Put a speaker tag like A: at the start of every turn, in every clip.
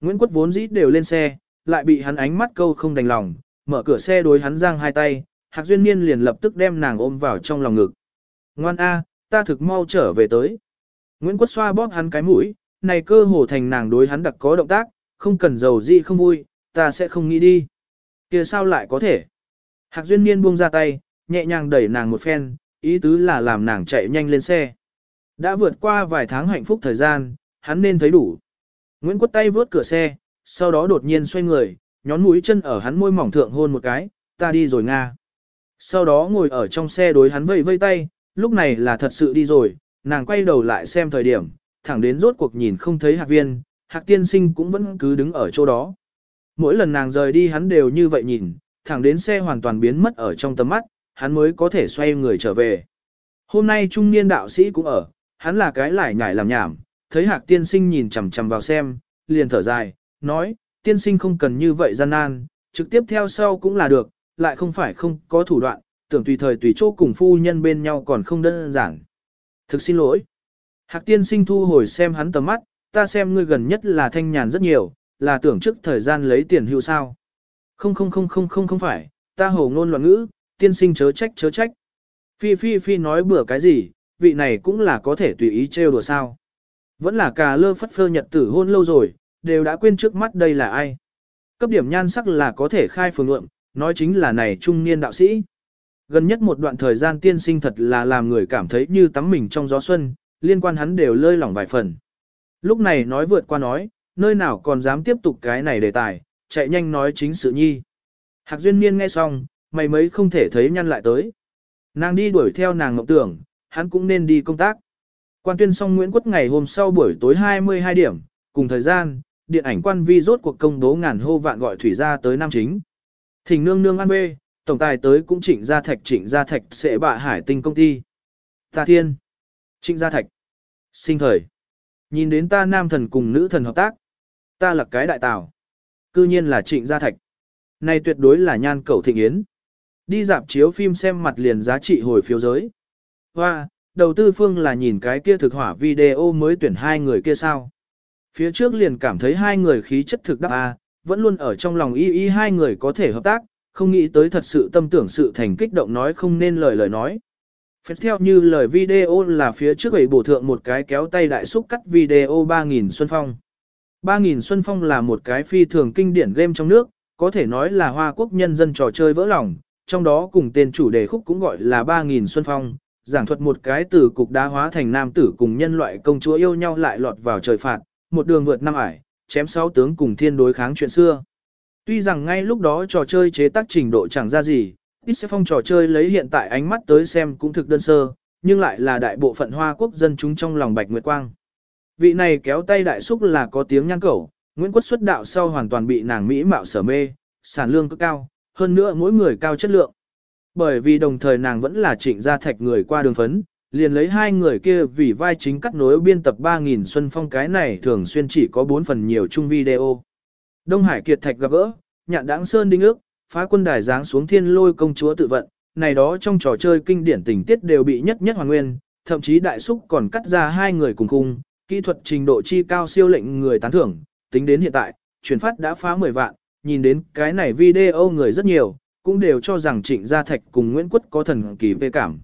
A: Nguyễn Quất vốn dĩ đều lên xe, lại bị hắn ánh mắt câu không đành lòng, mở cửa xe đối hắn giang hai tay, Hạc Duyên Niên liền lập tức đem nàng ôm vào trong lòng ngực. Ngoan A, ta thực mau trở về tới. Nguyễn Quất xoa bóp hắn cái mũi, này cơ hồ thành nàng đối hắn đặc có động tác, không cần giàu gì không vui, ta sẽ không nghĩ đi. Kìa sao lại có thể? Hạc Duyên Niên buông ra tay, nhẹ nhàng đẩy nàng một phen, ý tứ là làm nàng chạy nhanh lên xe. Đã vượt qua vài tháng hạnh phúc thời gian, hắn nên thấy đủ. Nguyễn Quất tay vướt cửa xe, sau đó đột nhiên xoay người, nhón mũi chân ở hắn môi mỏng thượng hôn một cái, ta đi rồi Nga. Sau đó ngồi ở trong xe đối hắn vây vây tay, lúc này là thật sự đi rồi, nàng quay đầu lại xem thời điểm, thẳng đến rốt cuộc nhìn không thấy hạc viên, hạc tiên sinh cũng vẫn cứ đứng ở chỗ đó. Mỗi lần nàng rời đi hắn đều như vậy nhìn, thẳng đến xe hoàn toàn biến mất ở trong tầm mắt, hắn mới có thể xoay người trở về. Hôm nay trung niên đạo sĩ cũng ở, hắn là cái lại nhảy làm nhảm, thấy hạc tiên sinh nhìn chằm chằm vào xem, liền thở dài, nói, tiên sinh không cần như vậy gian nan, trực tiếp theo sau cũng là được, lại không phải không có thủ đoạn, tưởng tùy thời tùy chỗ cùng phu nhân bên nhau còn không đơn giản. Thực xin lỗi. Hạc tiên sinh thu hồi xem hắn tầm mắt, ta xem ngươi gần nhất là thanh nhàn rất nhiều, là tưởng trước thời gian lấy tiền hưu sao. Không không không không không không phải, ta hồ ngôn loạn ngữ, tiên sinh chớ trách chớ trách. Phi phi phi nói bừa cái gì, vị này cũng là có thể tùy ý trêu đùa sao. Vẫn là cà lơ phất phơ nhật tử hôn lâu rồi, đều đã quên trước mắt đây là ai. Cấp điểm nhan sắc là có thể khai phường lượng, nói chính là này trung niên đạo sĩ. Gần nhất một đoạn thời gian tiên sinh thật là làm người cảm thấy như tắm mình trong gió xuân, liên quan hắn đều lơi lỏng vài phần. Lúc này nói vượt qua nói, nơi nào còn dám tiếp tục cái này đề tài, chạy nhanh nói chính sự nhi. Hạc Duyên Niên nghe xong, mày mấy không thể thấy nhăn lại tới. Nàng đi đuổi theo nàng ngọc tưởng, hắn cũng nên đi công tác. Quan tuyên xong Nguyễn Quất ngày hôm sau buổi tối 22 điểm, cùng thời gian, điện ảnh quan vi rốt cuộc công bố ngàn hô vạn gọi thủy ra tới Nam Chính. Thỉnh nương nương an bê, tổng tài tới cũng trịnh gia thạch trịnh gia thạch sẽ bạ hải tinh công ty. Ta thiên. Trịnh gia thạch. Sinh thời. Nhìn đến ta nam thần cùng nữ thần hợp tác. Ta là cái đại tào. Cư nhiên là trịnh gia thạch. Này tuyệt đối là nhan cầu thịnh yến. Đi dạp chiếu phim xem mặt liền giá trị hồi phiếu giới. Hoa, đầu tư phương là nhìn cái kia thực hỏa video mới tuyển hai người kia sao. Phía trước liền cảm thấy hai người khí chất thực đắc A, vẫn luôn ở trong lòng y y hai người có thể hợp tác, không nghĩ tới thật sự tâm tưởng sự thành kích động nói không nên lời lời nói. Phép theo như lời video là phía trước ấy bổ thượng một cái kéo tay đại xúc cắt video 3000 Xuân Phong. 3000 Xuân Phong là một cái phi thường kinh điển game trong nước, có thể nói là hoa quốc nhân dân trò chơi vỡ lòng, trong đó cùng tên chủ đề khúc cũng gọi là 3000 Xuân Phong, giảng thuật một cái từ cục đá hóa thành nam tử cùng nhân loại công chúa yêu nhau lại lọt vào trời phạt, một đường vượt năm ải, chém sáu tướng cùng thiên đối kháng chuyện xưa. Tuy rằng ngay lúc đó trò chơi chế tác trình độ chẳng ra gì, ít sẽ phong trò chơi lấy hiện tại ánh mắt tới xem cũng thực đơn sơ, nhưng lại là đại bộ phận hoa quốc dân chúng trong lòng Bạch Nguyệt Quang. Vị này kéo tay đại xúc là có tiếng nhan cẩu, Nguyễn Quốc xuất đạo sau hoàn toàn bị nàng Mỹ mạo sở mê, sản lương cực cao, hơn nữa mỗi người cao chất lượng. Bởi vì đồng thời nàng vẫn là trịnh gia thạch người qua đường phấn, liền lấy hai người kia vì vai chính cắt nối biên tập 3.000 Xuân Phong cái này thường xuyên chỉ có 4 phần nhiều chung video. Đông Hải Kiệt Thạch gặp gỡ, nhạn đáng sơn đinh ước, phá quân đài giáng xuống thiên lôi công chúa tự vận, này đó trong trò chơi kinh điển tình tiết đều bị nhất nhất hoàn nguyên, thậm chí đại xúc còn cắt ra hai người cùng khung, kỹ thuật trình độ chi cao siêu lệnh người tán thưởng, tính đến hiện tại, chuyển phát đã phá 10 vạn, nhìn đến cái này video người rất nhiều, cũng đều cho rằng Trịnh Gia Thạch cùng Nguyễn Quất có thần kỳ phê cảm.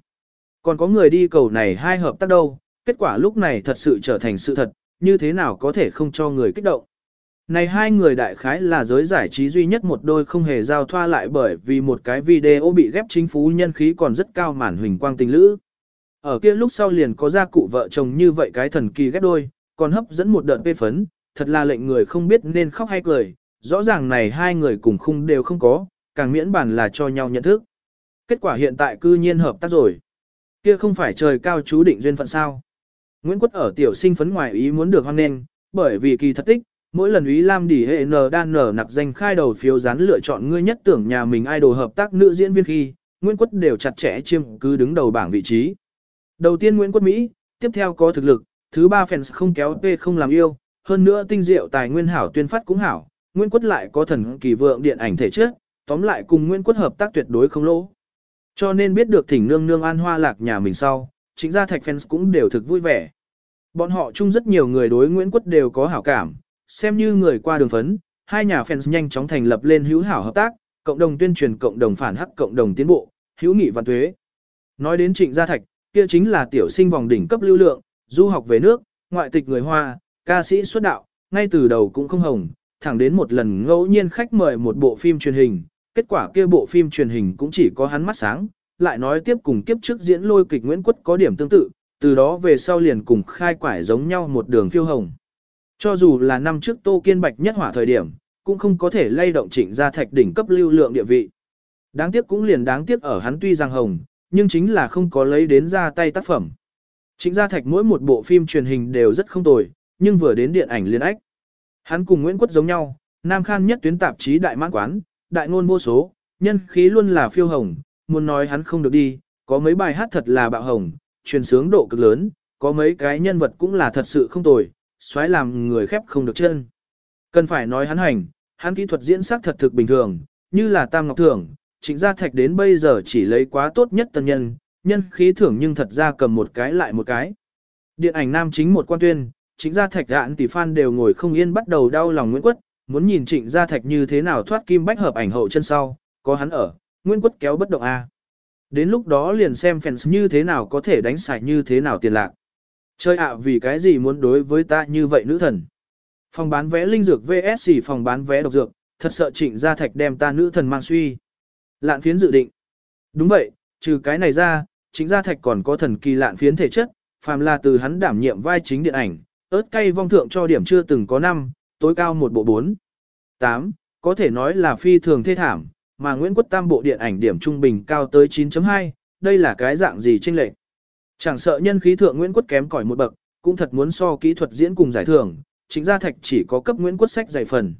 A: Còn có người đi cầu này hai hợp tác đâu, kết quả lúc này thật sự trở thành sự thật, như thế nào có thể không cho người kích động. Này hai người đại khái là giới giải trí duy nhất một đôi không hề giao thoa lại bởi vì một cái video bị ghép chính phú nhân khí còn rất cao màn huỳnh quang tình lữ. Ở kia lúc sau liền có gia cụ vợ chồng như vậy cái thần kỳ ghép đôi, còn hấp dẫn một đợt phê phấn, thật là lệnh người không biết nên khóc hay cười, rõ ràng này hai người cùng khung đều không có, càng miễn bản là cho nhau nhận thức. Kết quả hiện tại cư nhiên hợp tác rồi. Kia không phải trời cao chú định duyên phận sao. Nguyễn Quất ở tiểu sinh phấn ngoài ý muốn được hoan nghênh, bởi vì kỳ thật tích, mỗi lần Ý Lam đỉ hệ N đan nở nặc danh khai đầu phiếu dán lựa chọn ngươi nhất tưởng nhà mình idol hợp tác nữ diễn viên khi, Nguyễn Quất đều chặt chẽ chiêm cứ đứng đầu bảng vị trí. Đầu tiên Nguyễn Quất Mỹ, tiếp theo có thực lực, thứ ba fans không kéo p không làm yêu, hơn nữa tinh diệu tài nguyên hảo tuyên phát cũng hảo, Nguyễn Quất lại có thần kỳ vượng điện ảnh thể chất, tóm lại cùng Nguyễn Quất hợp tác tuyệt đối không lỗ. Cho nên biết được thỉnh nương nương an hoa lạc nhà mình sau, chính gia thạch fans cũng đều thực vui vẻ. Bọn họ chung rất nhiều người đối Nguyễn Quất đều có hảo cảm, xem như người qua đường phấn, hai nhà fans nhanh chóng thành lập lên hữu hảo hợp tác, cộng đồng tuyên truyền cộng đồng phản hắc cộng đồng tiến bộ, hữu nghị văn thuế. Nói đến Trịnh Gia Thạch, kia chính là tiểu sinh vòng đỉnh cấp lưu lượng, du học về nước, ngoại tịch người Hoa, ca sĩ xuất đạo, ngay từ đầu cũng không hồng, thẳng đến một lần ngẫu nhiên khách mời một bộ phim truyền hình, kết quả kia bộ phim truyền hình cũng chỉ có hắn mắt sáng, lại nói tiếp cùng kiếp trước diễn lôi kịch Nguyễn Quất có điểm tương tự, từ đó về sau liền cùng khai quải giống nhau một đường phiêu hồng. Cho dù là năm trước Tô Kiên Bạch nhất hỏa thời điểm, cũng không có thể lay động trịnh gia thạch đỉnh cấp lưu lượng địa vị. Đáng tiếc cũng liền đáng tiếc ở hắn tuy rằng hồng, nhưng chính là không có lấy đến ra tay tác phẩm. Trịnh gia thạch mỗi một bộ phim truyền hình đều rất không tồi, nhưng vừa đến điện ảnh liên ách. Hắn cùng Nguyễn Quất giống nhau, Nam Khan nhất tuyến tạp chí đại mãn quán, đại ngôn vô số, nhân khí luôn là phiêu hồng, muốn nói hắn không được đi, có mấy bài hát thật là bạo hồng, truyền sướng độ cực lớn, có mấy cái nhân vật cũng là thật sự không tồi, xoáy làm người khép không được chân. Cần phải nói hắn hành, hắn kỹ thuật diễn sắc thật thực bình thường, như là Tam Ngọc Thưởng, trịnh gia thạch đến bây giờ chỉ lấy quá tốt nhất tân nhân, nhân khí thưởng nhưng thật ra cầm một cái lại một cái. Điện ảnh nam chính một quan tuyên, Chính gia thạch đạn tỷ fan đều ngồi không yên bắt đầu đau lòng Nguyễn Quất, muốn nhìn trịnh gia thạch như thế nào thoát kim bách hợp ảnh hậu chân sau, có hắn ở, Nguyễn Quất kéo bất động A. Đến lúc đó liền xem fans như thế nào có thể đánh xài như thế nào tiền lạc. Chơi ạ vì cái gì muốn đối với ta như vậy nữ thần. Phòng bán vé linh dược VS phòng bán vé độc dược, thật sợ trịnh gia thạch đem ta nữ thần mang suy. Lạn phiến dự định. Đúng vậy, trừ cái này ra, trịnh gia thạch còn có thần kỳ lạn phiến thể chất, phàm là từ hắn đảm nhiệm vai chính điện ảnh, ớt cay vong thượng cho điểm chưa từng có năm, tối cao một bộ 4. 8, có thể nói là phi thường thê thảm, mà Nguyễn Quốc Tam bộ điện ảnh điểm trung bình cao tới 9.2, đây là cái dạng gì chênh lệch. Chẳng sợ nhân khí thượng Nguyễn Quốc kém cỏi một bậc, cũng thật muốn so kỹ thuật diễn cùng giải thưởng, chính gia thạch chỉ có cấp Nguyễn Quốc sách giải phần.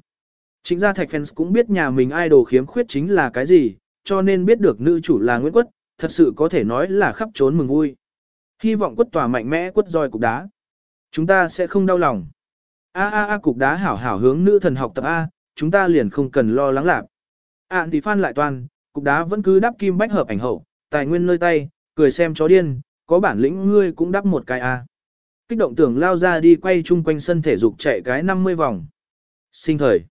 A: Chính gia thạch fans cũng biết nhà mình idol khiếm khuyết chính là cái gì, cho nên biết được nữ chủ là Nguyễn Quốc, thật sự có thể nói là khắp trốn mừng vui. Hy vọng quất tòa mạnh mẽ quất roi cục đá. Chúng ta sẽ không đau lòng. A a a cục đá hảo hảo hướng nữ thần học tập A, chúng ta liền không cần lo lắng lạc. Ản thì phan lại toàn, cục đá vẫn cứ đắp kim bách hợp ảnh hậu, tài nguyên nơi tay, cười xem chó điên, có bản lĩnh ngươi cũng đắp một cái A. Kích động tưởng lao ra đi quay chung quanh sân thể dục chạy cái 50 vòng. Sinh thời.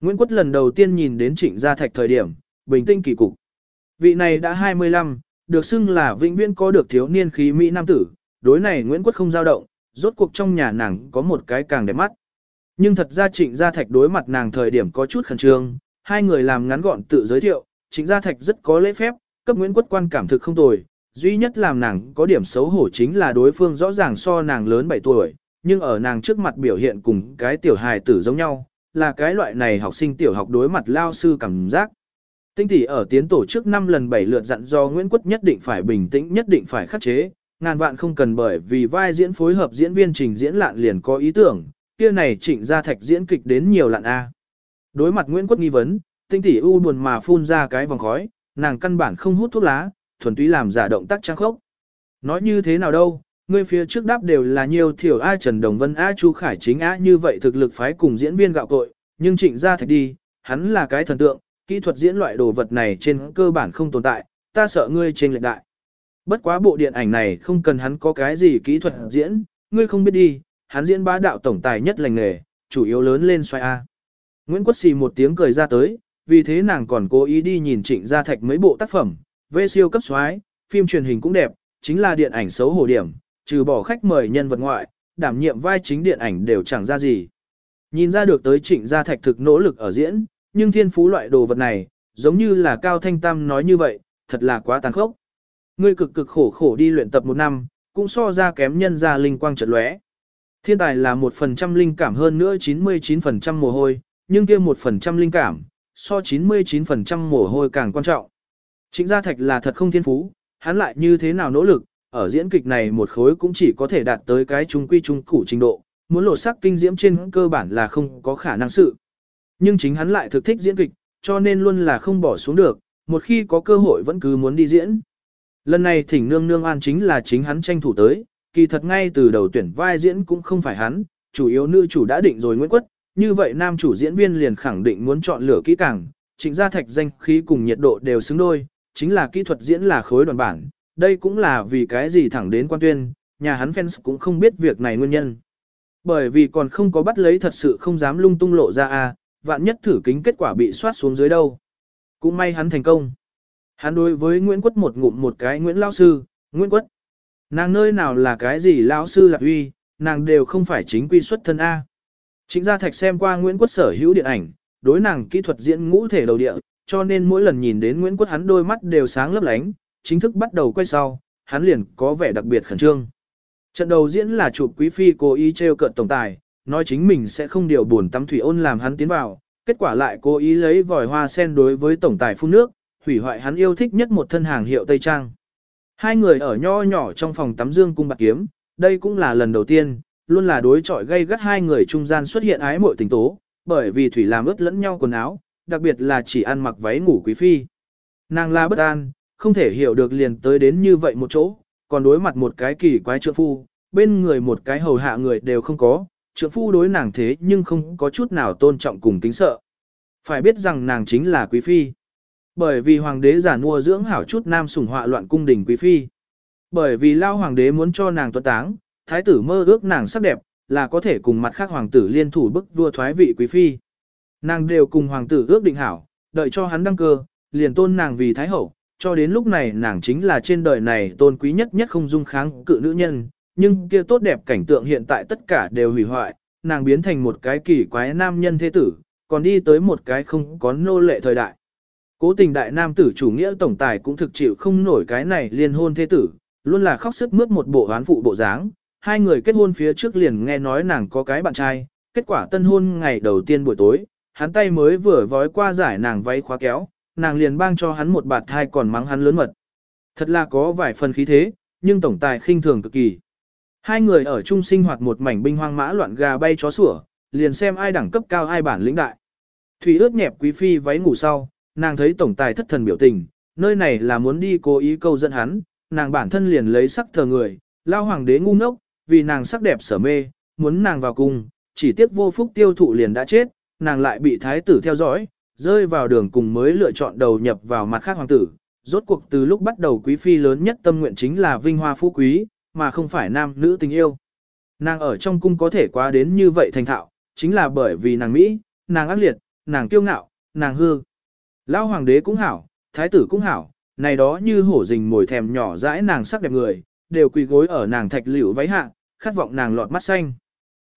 A: Nguyễn Quất lần đầu tiên nhìn đến trịnh gia thạch thời điểm, bình tinh kỳ cục. Vị này đã 25, được xưng là vĩnh viễn có được thiếu niên khí Mỹ Nam tử, đối này Nguyễn Quất không dao động, rốt cuộc trong nhà nàng có một cái càng đẹp mắt. Nhưng thật ra trịnh gia thạch đối mặt nàng thời điểm có chút khẩn trương, hai người làm ngắn gọn tự giới thiệu, trịnh gia thạch rất có lễ phép, cấp Nguyễn Quất quan cảm thực không tồi, duy nhất làm nàng có điểm xấu hổ chính là đối phương rõ ràng so nàng lớn 7 tuổi, nhưng ở nàng trước mặt biểu hiện cùng cái tiểu hài tử giống nhau, là cái loại này học sinh tiểu học đối mặt lao sư cảm giác. Tinh tỷ ở tiến tổ trước 5 lần 7 lượt dặn do Nguyễn Quất nhất định phải bình tĩnh nhất định phải khắc chế, ngàn vạn không cần bởi vì vai diễn phối hợp diễn viên trình diễn lạn liền có ý tưởng, kia này trịnh gia thạch diễn kịch đến nhiều lạn A. Đối mặt Nguyễn Quất nghi vấn, tinh tỷ u buồn mà phun ra cái vòng khói, nàng căn bản không hút thuốc lá, thuần túy làm giả động tác trang khốc. Nói như thế nào đâu, người phía trước đáp đều là nhiều thiểu A Trần Đồng Vân A Chu Khải chính A như vậy thực lực phái cùng diễn viên gạo cội, nhưng trịnh gia thạch đi, hắn là cái thần tượng, kỹ thuật diễn loại đồ vật này trên cơ bản không tồn tại, ta sợ ngươi trên lệch đại. Bất quá bộ điện ảnh này không cần hắn có cái gì kỹ thuật diễn, ngươi không biết đi, hắn diễn bá đạo tổng tài nhất lành nghề, chủ yếu lớn lên xoay A. Nguyễn Quốc Xì một tiếng cười ra tới, vì thế nàng còn cố ý đi nhìn trịnh gia thạch mấy bộ tác phẩm, vê siêu cấp xoái, phim truyền hình cũng đẹp, chính là điện ảnh xấu hổ điểm, trừ bỏ khách mời nhân vật ngoại, đảm nhiệm vai chính điện ảnh đều chẳng ra gì. Nhìn ra được tới trịnh gia thạch thực nỗ lực ở diễn, nhưng thiên phú loại đồ vật này, giống như là Cao Thanh Tam nói như vậy, thật là quá tàn khốc. Ngươi cực cực khổ khổ đi luyện tập một năm, cũng so ra kém nhân ra linh quang chợt lóe. Thiên tài là một phần trăm linh cảm hơn nữa 99% mồ hôi, nhưng kia một phần trăm linh cảm, so 99% mồ hôi càng quan trọng. Chính gia thạch là thật không thiên phú, hắn lại như thế nào nỗ lực, ở diễn kịch này một khối cũng chỉ có thể đạt tới cái trung quy trung củ trình độ, muốn lộ sắc kinh diễm trên cơ bản là không có khả năng sự. Nhưng chính hắn lại thực thích diễn kịch, cho nên luôn là không bỏ xuống được, một khi có cơ hội vẫn cứ muốn đi diễn. Lần này thỉnh nương nương an chính là chính hắn tranh thủ tới, kỳ thật ngay từ đầu tuyển vai diễn cũng không phải hắn, chủ yếu nữ chủ đã định rồi Nguyễn Quất, như vậy nam chủ diễn viên liền khẳng định muốn chọn lựa kỹ càng, trịnh gia thạch danh khí cùng nhiệt độ đều xứng đôi, chính là kỹ thuật diễn là khối đoàn bản, đây cũng là vì cái gì thẳng đến quan tuyên, nhà hắn fans cũng không biết việc này nguyên nhân. Bởi vì còn không có bắt lấy thật sự không dám lung tung lộ ra a, vạn nhất thử kính kết quả bị soát xuống dưới đâu. Cũng may hắn thành công. Hắn đối với Nguyễn Quất một ngụm một cái Nguyễn Lao Sư, Nguyễn Quất. Nàng nơi nào là cái gì Lão Sư lạc uy, nàng đều không phải chính quy xuất thân A. Chính gia thạch xem qua Nguyễn Quất sở hữu điện ảnh, đối nàng kỹ thuật diễn ngũ thể đầu địa, cho nên mỗi lần nhìn đến Nguyễn Quất hắn đôi mắt đều sáng lấp lánh, chính thức bắt đầu quay sau, hắn liền có vẻ đặc biệt khẩn trương. Trận đầu diễn là chụp quý phi cố ý trêu cợt tổng tài, nói chính mình sẽ không điều buồn tắm thủy ôn làm hắn tiến vào, kết quả lại cố ý lấy vòi hoa sen đối với tổng tài phun nước, hủy hoại hắn yêu thích nhất một thân hàng hiệu Tây Trang. Hai người ở nho nhỏ trong phòng tắm dương cung bạc kiếm, đây cũng là lần đầu tiên, luôn là đối chọi gây gắt hai người trung gian xuất hiện ái mội tình tố, bởi vì thủy làm ướt lẫn nhau quần áo, đặc biệt là chỉ ăn mặc váy ngủ quý phi. Nàng la bất an, không thể hiểu được liền tới đến như vậy một chỗ, còn đối mặt một cái kỳ quái trượng phu, bên người một cái hầu hạ người đều không có, trượng phu đối nàng thế nhưng không có chút nào tôn trọng cùng kính sợ. Phải biết rằng nàng chính là quý phi. Bởi vì hoàng đế giả mua dưỡng hảo chút nam sủng họa loạn cung đình quý phi. Bởi vì lao hoàng đế muốn cho nàng tuấn táng, thái tử mơ ước nàng sắc đẹp, là có thể cùng mặt khác hoàng tử liên thủ bức vua thoái vị quý phi. Nàng đều cùng hoàng tử ước định hảo, đợi cho hắn đăng cơ, liền tôn nàng vì thái hậu, cho đến lúc này nàng chính là trên đời này tôn quý nhất nhất không dung kháng cự nữ nhân, nhưng kia tốt đẹp cảnh tượng hiện tại tất cả đều hủy hoại, nàng biến thành một cái kỳ quái nam nhân thế tử, còn đi tới một cái không có nô lệ thời đại. Cố tình đại nam tử chủ nghĩa tổng tài cũng thực chịu không nổi cái này liên hôn thế tử, luôn là khóc sức mướt một bộ hoán phụ bộ dáng. Hai người kết hôn phía trước liền nghe nói nàng có cái bạn trai, kết quả tân hôn ngày đầu tiên buổi tối, hắn tay mới vừa vói qua giải nàng váy khóa kéo, nàng liền bang cho hắn một bạt thai còn mắng hắn lớn mật. Thật là có vài phần khí thế, nhưng tổng tài khinh thường cực kỳ. Hai người ở chung sinh hoạt một mảnh binh hoang mã loạn gà bay chó sủa, liền xem ai đẳng cấp cao ai bản lĩnh đại. Thủy ướt nhẹp quý phi váy ngủ sau, nàng thấy tổng tài thất thần biểu tình, nơi này là muốn đi cố ý câu dẫn hắn, nàng bản thân liền lấy sắc thờ người, lao hoàng đế ngu ngốc, vì nàng sắc đẹp sở mê, muốn nàng vào cung, chỉ tiếc vô phúc tiêu thụ liền đã chết, nàng lại bị thái tử theo dõi, rơi vào đường cùng mới lựa chọn đầu nhập vào mặt khác hoàng tử. Rốt cuộc từ lúc bắt đầu quý phi lớn nhất tâm nguyện chính là vinh hoa phú quý, mà không phải nam nữ tình yêu. Nàng ở trong cung có thể quá đến như vậy thành thạo, chính là bởi vì nàng Mỹ, nàng ác liệt, nàng kiêu ngạo, nàng hư. Lão hoàng đế cũng hảo, thái tử cũng hảo, này đó như hổ rình mồi thèm nhỏ dãi nàng sắc đẹp người, đều quỳ gối ở nàng thạch liễu váy hạ, khát vọng nàng lọt mắt xanh.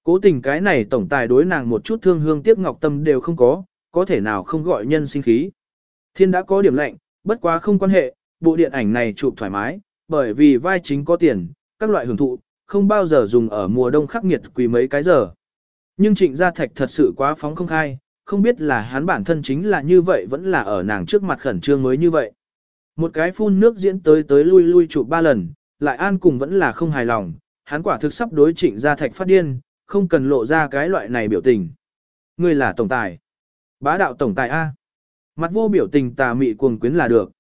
A: Cố tình cái này tổng tài đối nàng một chút thương hương tiếc ngọc tâm đều không có, có thể nào không gọi nhân sinh khí. Thiên đã có điểm lệnh, bất quá không quan hệ, bộ điện ảnh này chụp thoải mái, bởi vì vai chính có tiền, các loại hưởng thụ, không bao giờ dùng ở mùa đông khắc nghiệt quỳ mấy cái giờ. Nhưng trịnh gia thạch thật sự quá phóng không khai, không biết là hắn bản thân chính là như vậy vẫn là ở nàng trước mặt khẩn trương mới như vậy. Một cái phun nước diễn tới tới lui lui chụp ba lần, lại an cùng vẫn là không hài lòng, hắn quả thực sắp đối trịnh gia thạch phát điên, không cần lộ ra cái loại này biểu tình. Ngươi là tổng tài. Bá đạo tổng tài A. Mặt vô biểu tình tà mị cuồng quyến là được.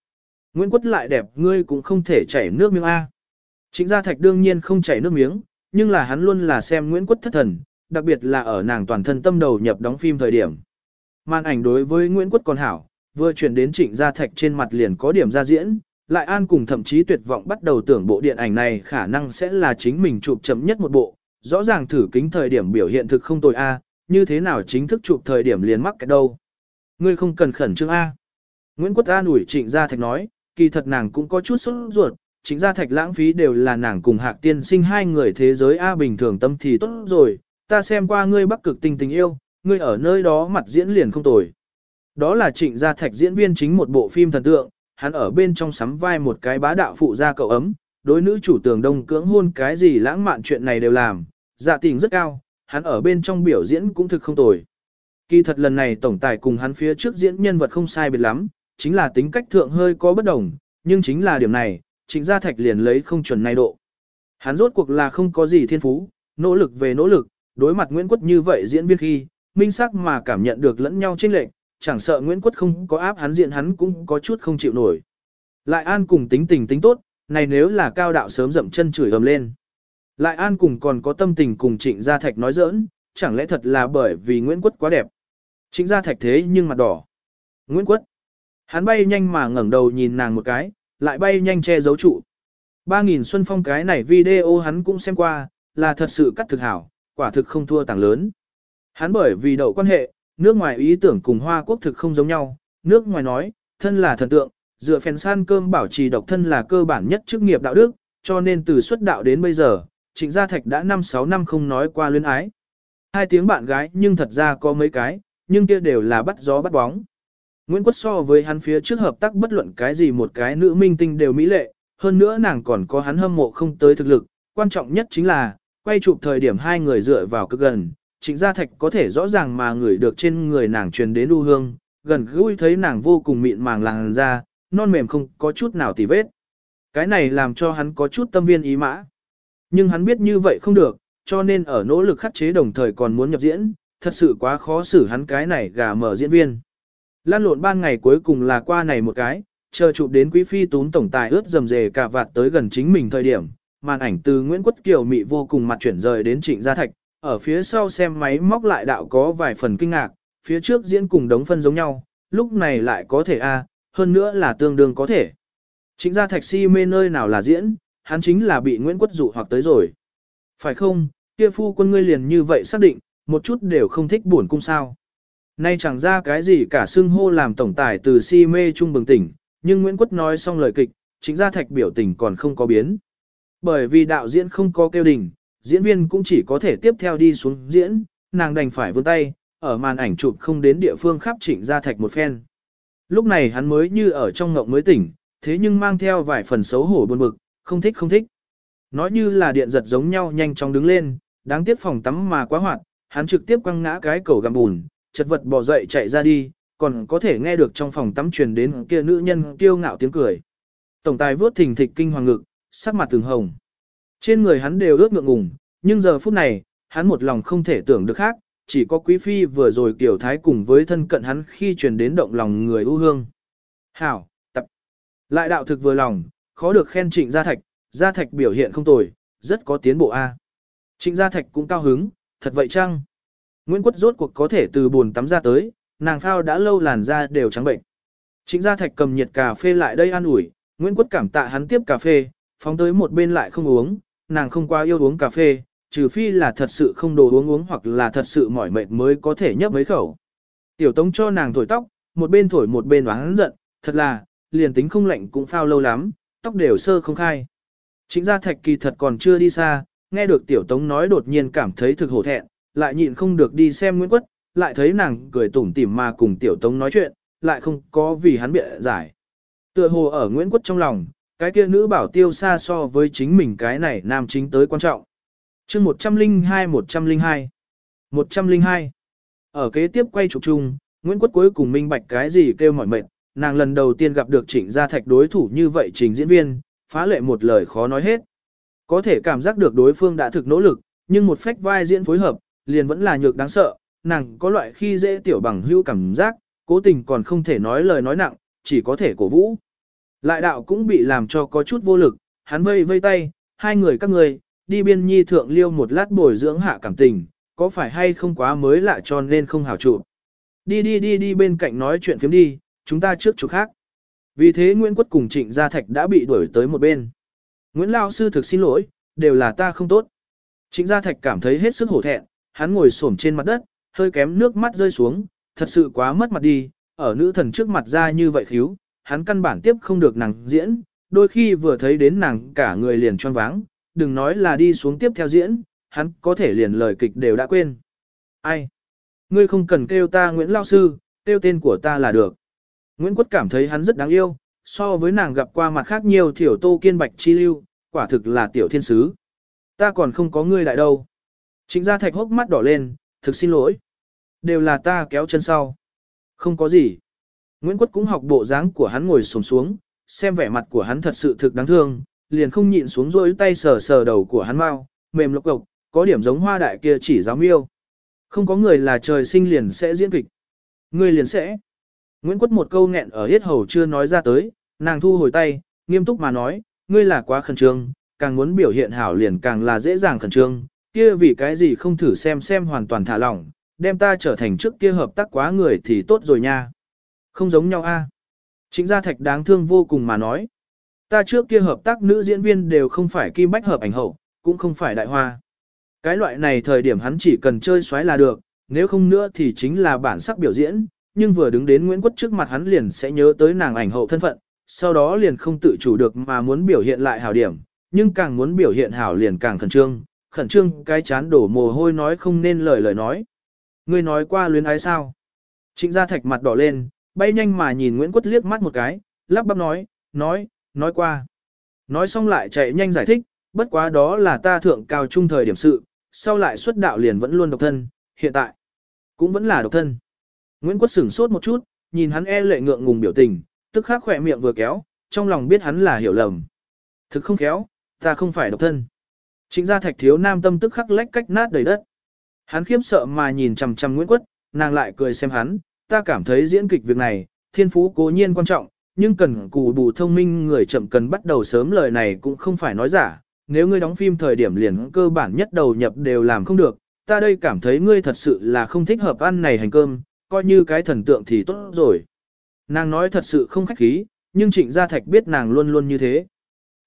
A: Nguyễn Quất lại đẹp ngươi cũng không thể chảy nước miếng A. Trịnh gia thạch đương nhiên không chảy nước miếng, nhưng là hắn luôn là xem Nguyễn Quất thất thần, đặc biệt là ở nàng toàn thân tâm đầu nhập đóng phim thời điểm. Màn ảnh đối với Nguyễn Quất còn hảo, vừa chuyển đến trịnh gia thạch trên mặt liền có điểm ra diễn, lại an cùng thậm chí tuyệt vọng bắt đầu tưởng bộ điện ảnh này khả năng sẽ là chính mình chụp chậm nhất một bộ, rõ ràng thử kính thời điểm biểu hiện thực không tồi A, như thế nào chính thức chụp thời điểm liền mắc cái đâu. Ngươi không cần khẩn trương A. Nguyễn Quất An ủi trịnh gia thạch nói, kỳ thật nàng cũng có chút sốt ruột, trịnh gia thạch lãng phí đều là nàng cùng hạc tiên sinh hai người thế giới A bình thường tâm thì tốt rồi, ta xem qua ngươi bắc cực tình tình yêu, ngươi ở nơi đó mặt diễn liền không tồi. Đó là trịnh gia thạch diễn viên chính một bộ phim thần tượng, hắn ở bên trong sắm vai một cái bá đạo phụ gia cậu ấm, đối nữ chủ tường đông cưỡng hôn cái gì lãng mạn chuyện này đều làm, dạ tình rất cao, hắn ở bên trong biểu diễn cũng thực không tồi. Kỳ thật lần này tổng tài cùng hắn phía trước diễn nhân vật không sai biệt lắm, chính là tính cách thượng hơi có bất đồng, nhưng chính là điểm này, trịnh gia thạch liền lấy không chuẩn này độ. Hắn rốt cuộc là không có gì thiên phú, nỗ lực về nỗ lực, đối mặt Nguyễn Quất như vậy diễn viên khi, minh sắc mà cảm nhận được lẫn nhau chênh lệch, chẳng sợ Nguyễn Quất không có áp hắn diện hắn cũng có chút không chịu nổi. Lại An cùng tính tình tính tốt, này nếu là cao đạo sớm dậm chân chửi ầm lên. Lại An cùng còn có tâm tình cùng Trịnh Gia Thạch nói giỡn, chẳng lẽ thật là bởi vì Nguyễn Quất quá đẹp. Trịnh Gia Thạch thế nhưng mặt đỏ. Nguyễn Quất. Hắn bay nhanh mà ngẩng đầu nhìn nàng một cái, lại bay nhanh che giấu trụ. 3.000 Xuân Phong cái này video hắn cũng xem qua, là thật sự cắt thực hảo, quả thực không thua tảng lớn. Hắn bởi vì đậu quan hệ, nước ngoài ý tưởng cùng Hoa Quốc thực không giống nhau, nước ngoài nói, thân là thần tượng, dựa phèn san cơm bảo trì độc thân là cơ bản nhất chức nghiệp đạo đức, cho nên từ xuất đạo đến bây giờ, Trịnh Gia Thạch đã 5-6 năm không nói qua luyến ái. Hai tiếng bạn gái nhưng thật ra có mấy cái, nhưng kia đều là bắt gió bắt bóng. Nguyễn Quốc so với hắn phía trước hợp tác bất luận cái gì một cái nữ minh tinh đều mỹ lệ, hơn nữa nàng còn có hắn hâm mộ không tới thực lực, quan trọng nhất chính là, quay chụp thời điểm hai người dựa vào cực gần, trịnh gia thạch có thể rõ ràng mà ngửi được trên người nàng truyền đến u hương, gần gũi thấy nàng vô cùng mịn màng làn da, non mềm không có chút nào tì vết. Cái này làm cho hắn có chút tâm viên ý mã. Nhưng hắn biết như vậy không được, cho nên ở nỗ lực khắc chế đồng thời còn muốn nhập diễn, thật sự quá khó xử hắn cái này gà mở diễn viên. Lan lộn ban ngày cuối cùng là qua này một cái, chờ chụp đến quý phi tún tổng tài ướt dầm dề cả vạt tới gần chính mình thời điểm, màn ảnh từ Nguyễn Quất Kiều Mị vô cùng mặt chuyển rời đến Trịnh Gia Thạch, ở phía sau xem máy móc lại đạo có vài phần kinh ngạc, phía trước diễn cùng đống phân giống nhau, lúc này lại có thể a, hơn nữa là tương đương có thể. chính Gia Thạch si mê nơi nào là diễn, hắn chính là bị Nguyễn Quất dụ hoặc tới rồi. Phải không, kia phu quân ngươi liền như vậy xác định, một chút đều không thích buồn cung sao. Nay chẳng ra cái gì cả xưng hô làm tổng tài từ si mê trung bừng tỉnh, nhưng Nguyễn Quất nói xong lời kịch, chính gia thạch biểu tình còn không có biến. Bởi vì đạo diễn không có kêu đình, diễn viên cũng chỉ có thể tiếp theo đi xuống diễn, nàng đành phải vươn tay, ở màn ảnh chụp không đến địa phương khắp trịnh ra thạch một phen. Lúc này hắn mới như ở trong ngộng mới tỉnh, thế nhưng mang theo vài phần xấu hổ buồn bực, không thích không thích. Nói như là điện giật giống nhau nhanh chóng đứng lên, đáng tiếc phòng tắm mà quá hoạt, hắn trực tiếp quăng ngã cái cầu gặm bùn, chật vật bỏ dậy chạy ra đi, còn có thể nghe được trong phòng tắm truyền đến kia nữ nhân kiêu ngạo tiếng cười. Tổng tài vuốt thình thịch kinh hoàng ngực, sắc mặt từng hồng. Trên người hắn đều ướt ngượng ngùng, nhưng giờ phút này, hắn một lòng không thể tưởng được khác, chỉ có quý phi vừa rồi kiểu thái cùng với thân cận hắn khi truyền đến động lòng người ưu hương. Hảo, tập. Lại đạo thực vừa lòng, khó được khen trịnh gia thạch, gia thạch biểu hiện không tồi, rất có tiến bộ A. À. Trịnh gia thạch cũng cao hứng, thật vậy chăng? Nguyễn Quất rốt cuộc có thể từ buồn tắm ra tới, nàng phao đã lâu làn da đều trắng bệnh. Trịnh gia thạch cầm nhiệt cà phê lại đây ăn ủi, Nguyễn Quất cảm tạ hắn tiếp cà phê, phóng tới một bên lại không uống, nàng không quá yêu uống cà phê, trừ phi là thật sự không đồ uống uống hoặc là thật sự mỏi mệt mới có thể nhấp mấy khẩu. Tiểu tống cho nàng thổi tóc, một bên thổi một bên oán giận, thật là, liền tính không lạnh cũng phao lâu lắm, tóc đều sơ không khai. chính gia thạch kỳ thật còn chưa đi xa, nghe được tiểu tống nói đột nhiên cảm thấy thực hổ thẹn, lại nhịn không được đi xem Nguyễn Quất, lại thấy nàng cười tủm tỉm mà cùng tiểu tống nói chuyện, lại không có vì hắn bịa giải. Tựa hồ ở Nguyễn Quất trong lòng, cái kia nữ bảo tiêu xa so với chính mình cái này nam chính tới quan trọng. chương 102 102 102 Ở kế tiếp quay chụp chung, Nguyễn Quất cuối cùng minh bạch cái gì kêu mỏi mệt, nàng lần đầu tiên gặp được trịnh gia thạch đối thủ như vậy trình diễn viên, phá lệ một lời khó nói hết. Có thể cảm giác được đối phương đã thực nỗ lực, nhưng một phách vai diễn phối hợp, liền vẫn là nhược đáng sợ, nàng có loại khi dễ tiểu bằng hưu cảm giác, cố tình còn không thể nói lời nói nặng, chỉ có thể cổ vũ. Lại đạo cũng bị làm cho có chút vô lực, hắn vây vây tay, hai người các người, đi biên nhi thượng liêu một lát bồi dưỡng hạ cảm tình, có phải hay không quá mới lạ cho nên không hảo trụ. Đi đi đi đi bên cạnh nói chuyện phiếm đi, chúng ta trước chỗ khác. Vì thế Nguyễn Quất cùng Trịnh Gia Thạch đã bị đuổi tới một bên. Nguyễn Lao Sư thực xin lỗi, đều là ta không tốt. Trịnh Gia Thạch cảm thấy hết sức hổ thẹn, hắn ngồi xổm trên mặt đất, hơi kém nước mắt rơi xuống, thật sự quá mất mặt đi, ở nữ thần trước mặt ra như vậy khíu, hắn căn bản tiếp không được nàng diễn, đôi khi vừa thấy đến nàng cả người liền choáng váng, đừng nói là đi xuống tiếp theo diễn, hắn có thể liền lời kịch đều đã quên. Ai? Ngươi không cần kêu ta Nguyễn Lao Sư, kêu tên của ta là được. Nguyễn Quất cảm thấy hắn rất đáng yêu, so với nàng gặp qua mặt khác nhiều thiểu tô kiên bạch chi lưu, quả thực là tiểu thiên sứ. Ta còn không có ngươi lại đâu. Trịnh gia thạch hốc mắt đỏ lên, thực xin lỗi. Đều là ta kéo chân sau. Không có gì. Nguyễn Quất cũng học bộ dáng của hắn ngồi xổm xuống, xem vẻ mặt của hắn thật sự thực đáng thương, liền không nhịn xuống rôi tay sờ sờ đầu của hắn mau, mềm lộc cộc, có điểm giống hoa đại kia chỉ giáo miêu. Không có người là trời sinh liền sẽ diễn kịch. Người liền sẽ. Nguyễn Quất một câu nghẹn ở hết hầu chưa nói ra tới, nàng thu hồi tay, nghiêm túc mà nói, ngươi là quá khẩn trương, càng muốn biểu hiện hảo liền càng là dễ dàng khẩn trương, kia vì cái gì không thử xem xem hoàn toàn thả lỏng, đem ta trở thành trước kia hợp tác quá người thì tốt rồi nha. Không giống nhau a. À? Trịnh Gia Thạch đáng thương vô cùng mà nói. Ta trước kia hợp tác nữ diễn viên đều không phải kim bách hợp ảnh hậu, cũng không phải đại hoa. Cái loại này thời điểm hắn chỉ cần chơi xoáy là được, nếu không nữa thì chính là bản sắc biểu diễn, nhưng vừa đứng đến Nguyễn Quất trước mặt hắn liền sẽ nhớ tới nàng ảnh hậu thân phận, sau đó liền không tự chủ được mà muốn biểu hiện lại hảo điểm, nhưng càng muốn biểu hiện hảo liền càng khẩn trương, khẩn trương cái chán đổ mồ hôi nói không nên lời lời nói. Ngươi nói qua luyến ái sao? Trịnh gia thạch mặt đỏ lên, bay nhanh mà nhìn Nguyễn Quất liếc mắt một cái, lắp bắp nói, nói, nói qua. Nói xong lại chạy nhanh giải thích, bất quá đó là ta thượng cao trung thời điểm sự, sau lại xuất đạo liền vẫn luôn độc thân, hiện tại cũng vẫn là độc thân. Nguyễn Quất sửng sốt một chút, nhìn hắn e lệ ngượng ngùng biểu tình, tức khắc khỏe miệng vừa kéo, trong lòng biết hắn là hiểu lầm. Thực không khéo, ta không phải độc thân. Chính gia thạch thiếu nam tâm tức khắc lách cách nát đầy đất. Hắn khiếp sợ mà nhìn chằm chằm Nguyễn Quất, nàng lại cười xem hắn, ta cảm thấy diễn kịch việc này, thiên phú cố nhiên quan trọng, nhưng cần cù bù thông minh người chậm cần bắt đầu sớm lời này cũng không phải nói giả. Nếu ngươi đóng phim thời điểm liền cơ bản nhất đầu nhập đều làm không được, ta đây cảm thấy ngươi thật sự là không thích hợp ăn này hành cơm, coi như cái thần tượng thì tốt rồi. Nàng nói thật sự không khách khí, nhưng trịnh gia thạch biết nàng luôn luôn như thế.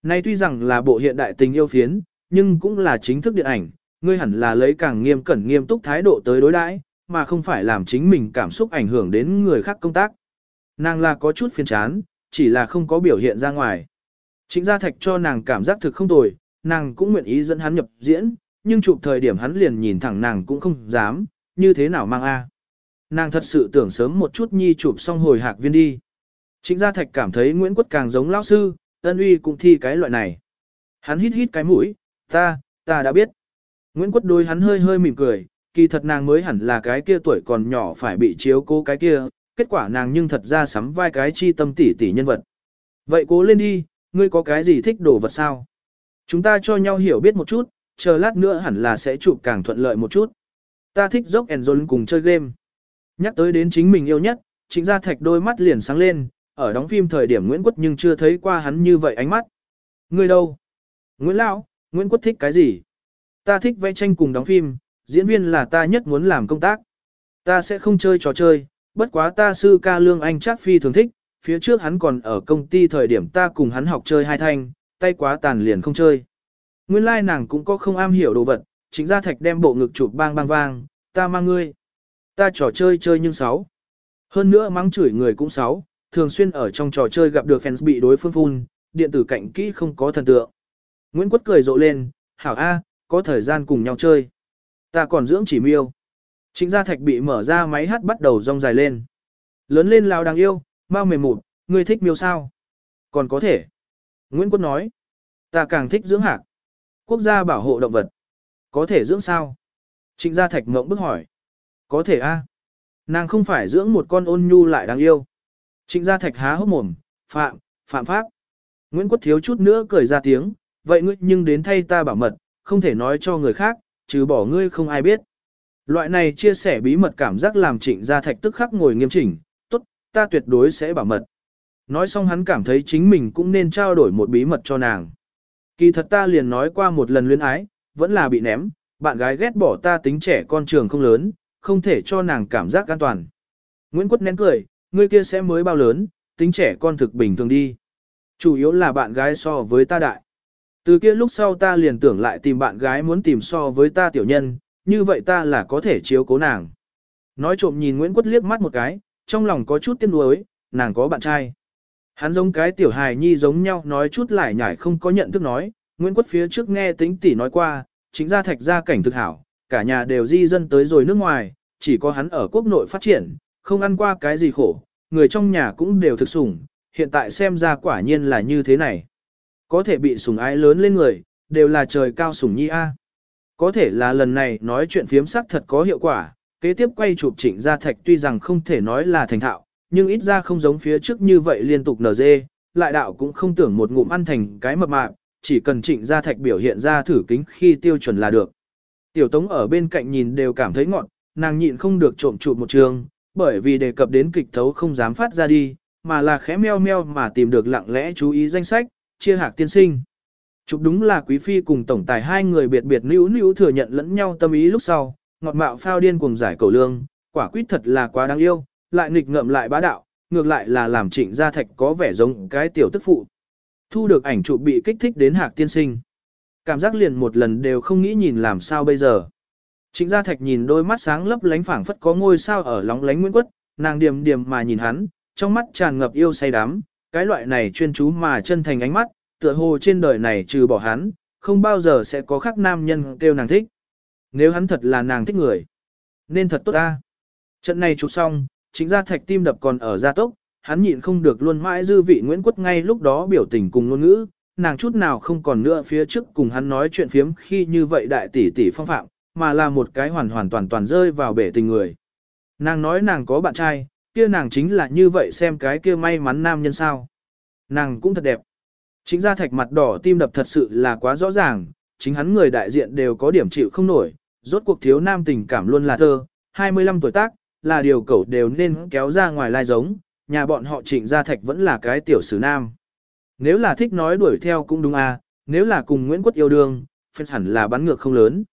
A: Nay tuy rằng là bộ hiện đại tình yêu phiến, nhưng cũng là chính thức điện ảnh, ngươi hẳn là lấy càng nghiêm cẩn nghiêm túc thái độ tới đối đãi, mà không phải làm chính mình cảm xúc ảnh hưởng đến người khác công tác. Nàng là có chút phiền chán, chỉ là không có biểu hiện ra ngoài. chính gia thạch cho nàng cảm giác thực không tồi, nàng cũng nguyện ý dẫn hắn nhập diễn, nhưng chụp thời điểm hắn liền nhìn thẳng nàng cũng không dám, như thế nào mang a? Nàng thật sự tưởng sớm một chút nhi chụp xong hồi hạc viên đi. chính gia thạch cảm thấy Nguyễn Quất càng giống lão sư, ân uy cũng thi cái loại này. Hắn hít hít cái mũi, ta, ta đã biết. Nguyễn Quất đôi hắn hơi hơi mỉm cười, kỳ thật nàng mới hẳn là cái kia tuổi còn nhỏ phải bị chiếu cố cái kia, kết quả nàng nhưng thật ra sắm vai cái chi tâm tỷ tỷ nhân vật. Vậy cố lên đi, ngươi có cái gì thích đồ vật sao? Chúng ta cho nhau hiểu biết một chút, chờ lát nữa hẳn là sẽ chụp càng thuận lợi một chút. Ta thích dốc and roll cùng chơi game. Nhắc tới đến chính mình yêu nhất, chính gia thạch đôi mắt liền sáng lên, ở đóng phim thời điểm Nguyễn Quất nhưng chưa thấy qua hắn như vậy ánh mắt. Ngươi đâu? Nguyễn Lão, Nguyễn Quất thích cái gì? Ta thích vẽ tranh cùng đóng phim, diễn viên là ta nhất muốn làm công tác. Ta sẽ không chơi trò chơi, bất quá ta sư ca lương anh chắc phi thường thích, phía trước hắn còn ở công ty thời điểm ta cùng hắn học chơi hai thanh, tay quá tàn liền không chơi. Nguyên lai like nàng cũng có không am hiểu đồ vật, chính gia thạch đem bộ ngực chụp bang bang vang, ta mang ngươi. Ta trò chơi chơi nhưng sáu. Hơn nữa mắng chửi người cũng sáu, thường xuyên ở trong trò chơi gặp được fans bị đối phương phun, điện tử cạnh kỹ không có thần tượng. Nguyễn Quất cười rộ lên, hảo A, có thời gian cùng nhau chơi. Ta còn dưỡng chỉ miêu. Trịnh gia thạch bị mở ra máy hát bắt đầu rong dài lên. Lớn lên lao đáng yêu, mau mềm mụt, ngươi thích miêu sao? Còn có thể. Nguyễn Quất nói. Ta càng thích dưỡng hạc. Quốc gia bảo hộ động vật. Có thể dưỡng sao? Trịnh gia thạch ngộng bức hỏi. Có thể a. Nàng không phải dưỡng một con ôn nhu lại đáng yêu. Trịnh gia thạch há hốc mồm, phạm, phạm pháp. Nguyễn Quốc thiếu chút nữa cười ra tiếng, vậy ngươi nhưng đến thay ta bảo mật, không thể nói cho người khác, trừ bỏ ngươi không ai biết. Loại này chia sẻ bí mật cảm giác làm trịnh gia thạch tức khắc ngồi nghiêm chỉnh, tốt, ta tuyệt đối sẽ bảo mật. Nói xong hắn cảm thấy chính mình cũng nên trao đổi một bí mật cho nàng. Kỳ thật ta liền nói qua một lần luyến ái, vẫn là bị ném, bạn gái ghét bỏ ta tính trẻ con trường không lớn, không thể cho nàng cảm giác an toàn. Nguyễn Quất nén cười, ngươi kia sẽ mới bao lớn, tính trẻ con thực bình thường đi. Chủ yếu là bạn gái so với ta đại. Từ kia lúc sau ta liền tưởng lại tìm bạn gái muốn tìm so với ta tiểu nhân, như vậy ta là có thể chiếu cố nàng. Nói trộm nhìn Nguyễn Quất liếc mắt một cái, trong lòng có chút tiếc nuối, nàng có bạn trai. Hắn giống cái tiểu hài nhi giống nhau nói chút lại nhải không có nhận thức nói, Nguyễn Quất phía trước nghe tính tỷ nói qua, chính ra thạch gia cảnh thực hảo, cả nhà đều di dân tới rồi nước ngoài, chỉ có hắn ở quốc nội phát triển, không ăn qua cái gì khổ, người trong nhà cũng đều thực sủng, hiện tại xem ra quả nhiên là như thế này. Có thể bị sủng ái lớn lên người, đều là trời cao sủng nhi A. Có thể là lần này nói chuyện phiếm sắc thật có hiệu quả, kế tiếp quay chụp trịnh gia thạch tuy rằng không thể nói là thành thạo, nhưng ít ra không giống phía trước như vậy liên tục nở dê, lại đạo cũng không tưởng một ngụm ăn thành cái mập mạp, chỉ cần trịnh gia thạch biểu hiện ra thử kính khi tiêu chuẩn là được. Tiểu Tống ở bên cạnh nhìn đều cảm thấy ngọn, nàng nhịn không được trộm chụp một trường, bởi vì đề cập đến kịch thấu không dám phát ra đi, mà là khẽ meo meo mà tìm được lặng lẽ chú ý danh sách, chia hạc tiên sinh. Chụp đúng là quý phi cùng tổng tài hai người biệt biệt níu níu thừa nhận lẫn nhau tâm ý lúc sau, ngọt mạo phao điên cùng giải cầu lương, quả quyết thật là quá đáng yêu, lại nghịch ngợm lại bá đạo, ngược lại là làm trịnh gia thạch có vẻ giống cái tiểu tức phụ. Thu được ảnh chụp bị kích thích đến hạc tiên sinh. Cảm giác liền một lần đều không nghĩ nhìn làm sao bây giờ. Trịnh Gia Thạch nhìn đôi mắt sáng lấp lánh phảng phất có ngôi sao ở lóng lánh Nguyễn Quất, nàng điềm điềm mà nhìn hắn, trong mắt tràn ngập yêu say đắm, cái loại này chuyên chú mà chân thành ánh mắt, tựa hồ trên đời này trừ bỏ hắn, không bao giờ sẽ có khác nam nhân kêu nàng thích. Nếu hắn thật là nàng thích người, nên thật tốt ta. Trận này chụp xong, chính gia thạch tim đập còn ở gia tốc, hắn nhịn không được luôn mãi dư vị Nguyễn Quất ngay lúc đó biểu tình cùng ngôn ngữ, nàng chút nào không còn nữa phía trước cùng hắn nói chuyện phiếm khi như vậy đại tỷ tỷ phong phạm, mà là một cái hoàn hoàn toàn toàn rơi vào bể tình người. Nàng nói nàng có bạn trai, kia nàng chính là như vậy xem cái kia may mắn nam nhân sao. Nàng cũng thật đẹp. Chính gia thạch mặt đỏ tim đập thật sự là quá rõ ràng, chính hắn người đại diện đều có điểm chịu không nổi, rốt cuộc thiếu nam tình cảm luôn là thơ, 25 tuổi tác, là điều cậu đều nên kéo ra ngoài lai giống, nhà bọn họ trịnh gia thạch vẫn là cái tiểu sử nam. Nếu là thích nói đuổi theo cũng đúng à, nếu là cùng Nguyễn Quốc yêu đương, phép hẳn là bắn ngược không lớn.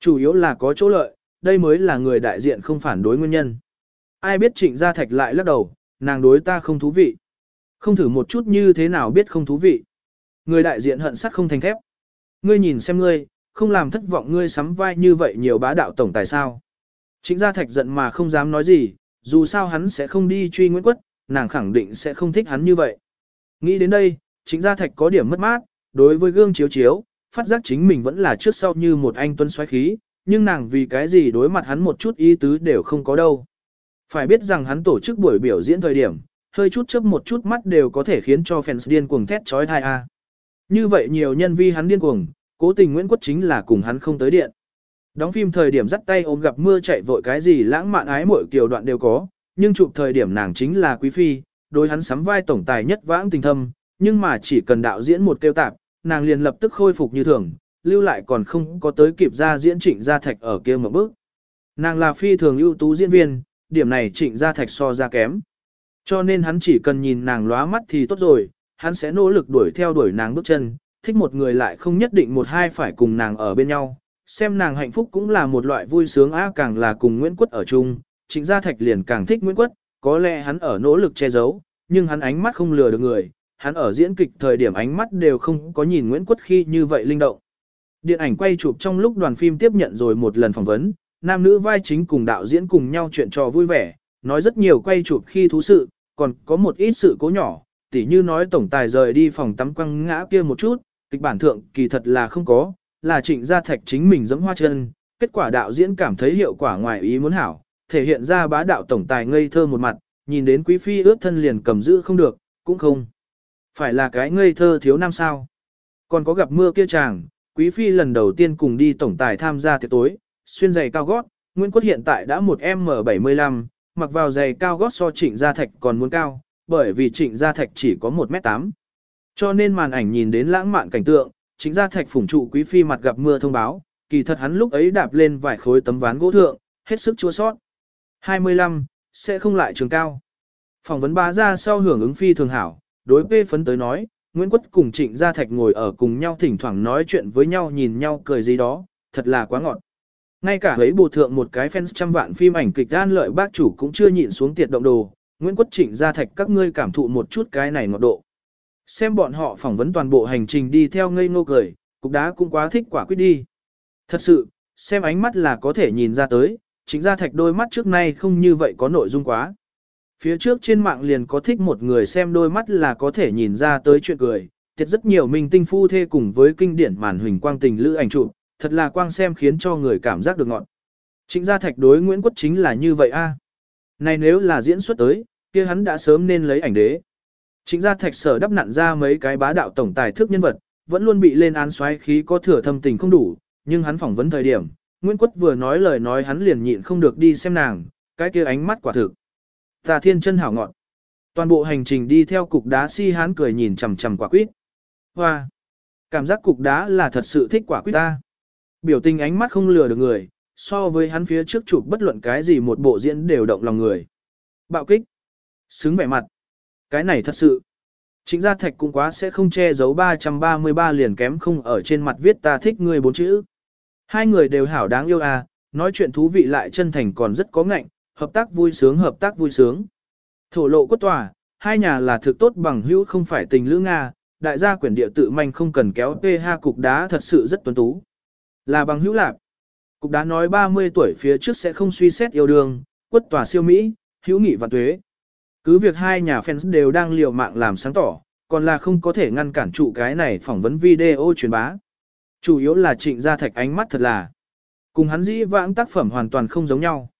A: Chủ yếu là có chỗ lợi, đây mới là người đại diện không phản đối nguyên nhân. Ai biết trịnh gia thạch lại lắc đầu, nàng đối ta không thú vị. Không thử một chút như thế nào biết không thú vị. Người đại diện hận sắt không thành thép. Ngươi nhìn xem ngươi, không làm thất vọng ngươi sắm vai như vậy nhiều bá đạo tổng tài sao. Trịnh gia thạch giận mà không dám nói gì, dù sao hắn sẽ không đi truy Nguyễn Quất, nàng khẳng định sẽ không thích hắn như vậy. Nghĩ đến đây, trịnh gia thạch có điểm mất mát, đối với gương chiếu chiếu, phát giác chính mình vẫn là trước sau như một anh tuân xoáy khí, nhưng nàng vì cái gì đối mặt hắn một chút ý tứ đều không có đâu. Phải biết rằng hắn tổ chức buổi biểu diễn thời điểm, hơi chút chớp một chút mắt đều có thể khiến cho fans điên cuồng thét chói tai a. Như vậy nhiều nhân vi hắn điên cuồng, cố tình Nguyễn Quốc chính là cùng hắn không tới điện. Đóng phim thời điểm dắt tay ôm gặp mưa chạy vội cái gì lãng mạn ái mỗi kiều đoạn đều có, nhưng chụp thời điểm nàng chính là quý phi, đối hắn sắm vai tổng tài nhất vãng tình thâm, nhưng mà chỉ cần đạo diễn một kêu tạp, nàng liền lập tức khôi phục như thường, lưu lại còn không có tới kịp ra diễn trịnh gia thạch ở kia một bước. Nàng là phi thường ưu tú diễn viên, điểm này trịnh gia thạch so ra kém. Cho nên hắn chỉ cần nhìn nàng lóa mắt thì tốt rồi, hắn sẽ nỗ lực đuổi theo đuổi nàng bước chân, thích một người lại không nhất định một hai phải cùng nàng ở bên nhau. Xem nàng hạnh phúc cũng là một loại vui sướng á càng là cùng Nguyễn Quất ở chung, trịnh gia thạch liền càng thích Nguyễn Quất, có lẽ hắn ở nỗ lực che giấu, nhưng hắn ánh mắt không lừa được người, hắn ở diễn kịch thời điểm ánh mắt đều không có nhìn Nguyễn Quất khi như vậy linh động. Điện ảnh quay chụp trong lúc đoàn phim tiếp nhận rồi một lần phỏng vấn, nam nữ vai chính cùng đạo diễn cùng nhau chuyện trò vui vẻ, nói rất nhiều quay chụp khi thú sự, còn có một ít sự cố nhỏ, tỉ như nói tổng tài rời đi phòng tắm quăng ngã kia một chút, kịch bản thượng kỳ thật là không có, là trịnh gia thạch chính mình giẫm hoa chân, kết quả đạo diễn cảm thấy hiệu quả ngoài ý muốn hảo, thể hiện ra bá đạo tổng tài ngây thơ một mặt, nhìn đến quý phi ướt thân liền cầm giữ không được, cũng không. Phải là cái ngây thơ thiếu năm sao. Còn có gặp mưa kia chàng, quý phi lần đầu tiên cùng đi tổng tài tham gia tiệc tối, xuyên giày cao gót, Nguyễn Quốc hiện tại đã một M75, mặc vào giày cao gót so trịnh gia thạch còn muốn cao, bởi vì trịnh gia thạch chỉ có 1m8. Cho nên màn ảnh nhìn đến lãng mạn cảnh tượng, trịnh gia thạch phủng trụ quý phi mặt gặp mưa thông báo, kỳ thật hắn lúc ấy đạp lên vài khối tấm ván gỗ thượng, hết sức chua sót. 25, sẽ không lại trường cao. Phỏng vấn bá ra sau hưởng ứng phi thường hảo, đối phê phấn tới nói, Nguyễn Quất cùng Trịnh Gia Thạch ngồi ở cùng nhau thỉnh thoảng nói chuyện với nhau nhìn nhau cười gì đó, thật là quá ngọt. Ngay cả ấy bù thượng một cái fans trăm vạn phim ảnh kịch an lợi bác chủ cũng chưa nhịn xuống tiệt động đồ, Nguyễn Quất Trịnh Gia Thạch các ngươi cảm thụ một chút cái này ngọt độ. Xem bọn họ phỏng vấn toàn bộ hành trình đi theo ngây ngô cười, cục đá cũng quá thích quả quyết đi. Thật sự, xem ánh mắt là có thể nhìn ra tới, chính Gia Thạch đôi mắt trước nay không như vậy có nội dung quá. Phía trước trên mạng liền có thích một người xem đôi mắt là có thể nhìn ra tới chuyện cười, tiệt rất nhiều minh tinh phu thê cùng với kinh điển màn huỳnh quang tình lữ ảnh chụp, thật là quang xem khiến cho người cảm giác được ngọn. Trịnh gia thạch đối Nguyễn Quốc chính là như vậy a. Này nếu là diễn xuất tới, kia hắn đã sớm nên lấy ảnh đế. Trịnh gia thạch sở đắp nặn ra mấy cái bá đạo tổng tài thức nhân vật, vẫn luôn bị lên án xoáy khí có thừa thâm tình không đủ, nhưng hắn phỏng vấn thời điểm, Nguyễn Quốc vừa nói lời nói hắn liền nhịn không được đi xem nàng, cái kia ánh mắt quả thực. Ta thiên chân hảo ngọn. Toàn bộ hành trình đi theo cục đá si hán cười nhìn chằm chằm quả quýt. Hoa! Cảm giác cục đá là thật sự thích quả quýt ta. Biểu tình ánh mắt không lừa được người, so với hắn phía trước chụp bất luận cái gì một bộ diễn đều động lòng người. Bạo kích! Xứng vẻ mặt! Cái này thật sự! Chính gia thạch cũng quá sẽ không che giấu 333 liền kém không ở trên mặt viết ta thích người bốn chữ. Hai người đều hảo đáng yêu à, nói chuyện thú vị lại chân thành còn rất có ngạnh, hợp tác vui sướng hợp tác vui sướng. Thổ lộ cốt tòa, hai nhà là thực tốt bằng hữu không phải tình lữ Nga, đại gia quyển địa tự manh không cần kéo PH cục đá thật sự rất tuấn tú. Là bằng hữu lạc. Cục đá nói 30 tuổi phía trước sẽ không suy xét yêu đương, quất tòa siêu Mỹ, hữu nghị và tuế. Cứ việc hai nhà fans đều đang liều mạng làm sáng tỏ, còn là không có thể ngăn cản trụ cái này phỏng vấn video truyền bá. Chủ yếu là trịnh gia thạch ánh mắt thật là cùng hắn dĩ vãng tác phẩm hoàn toàn không giống nhau.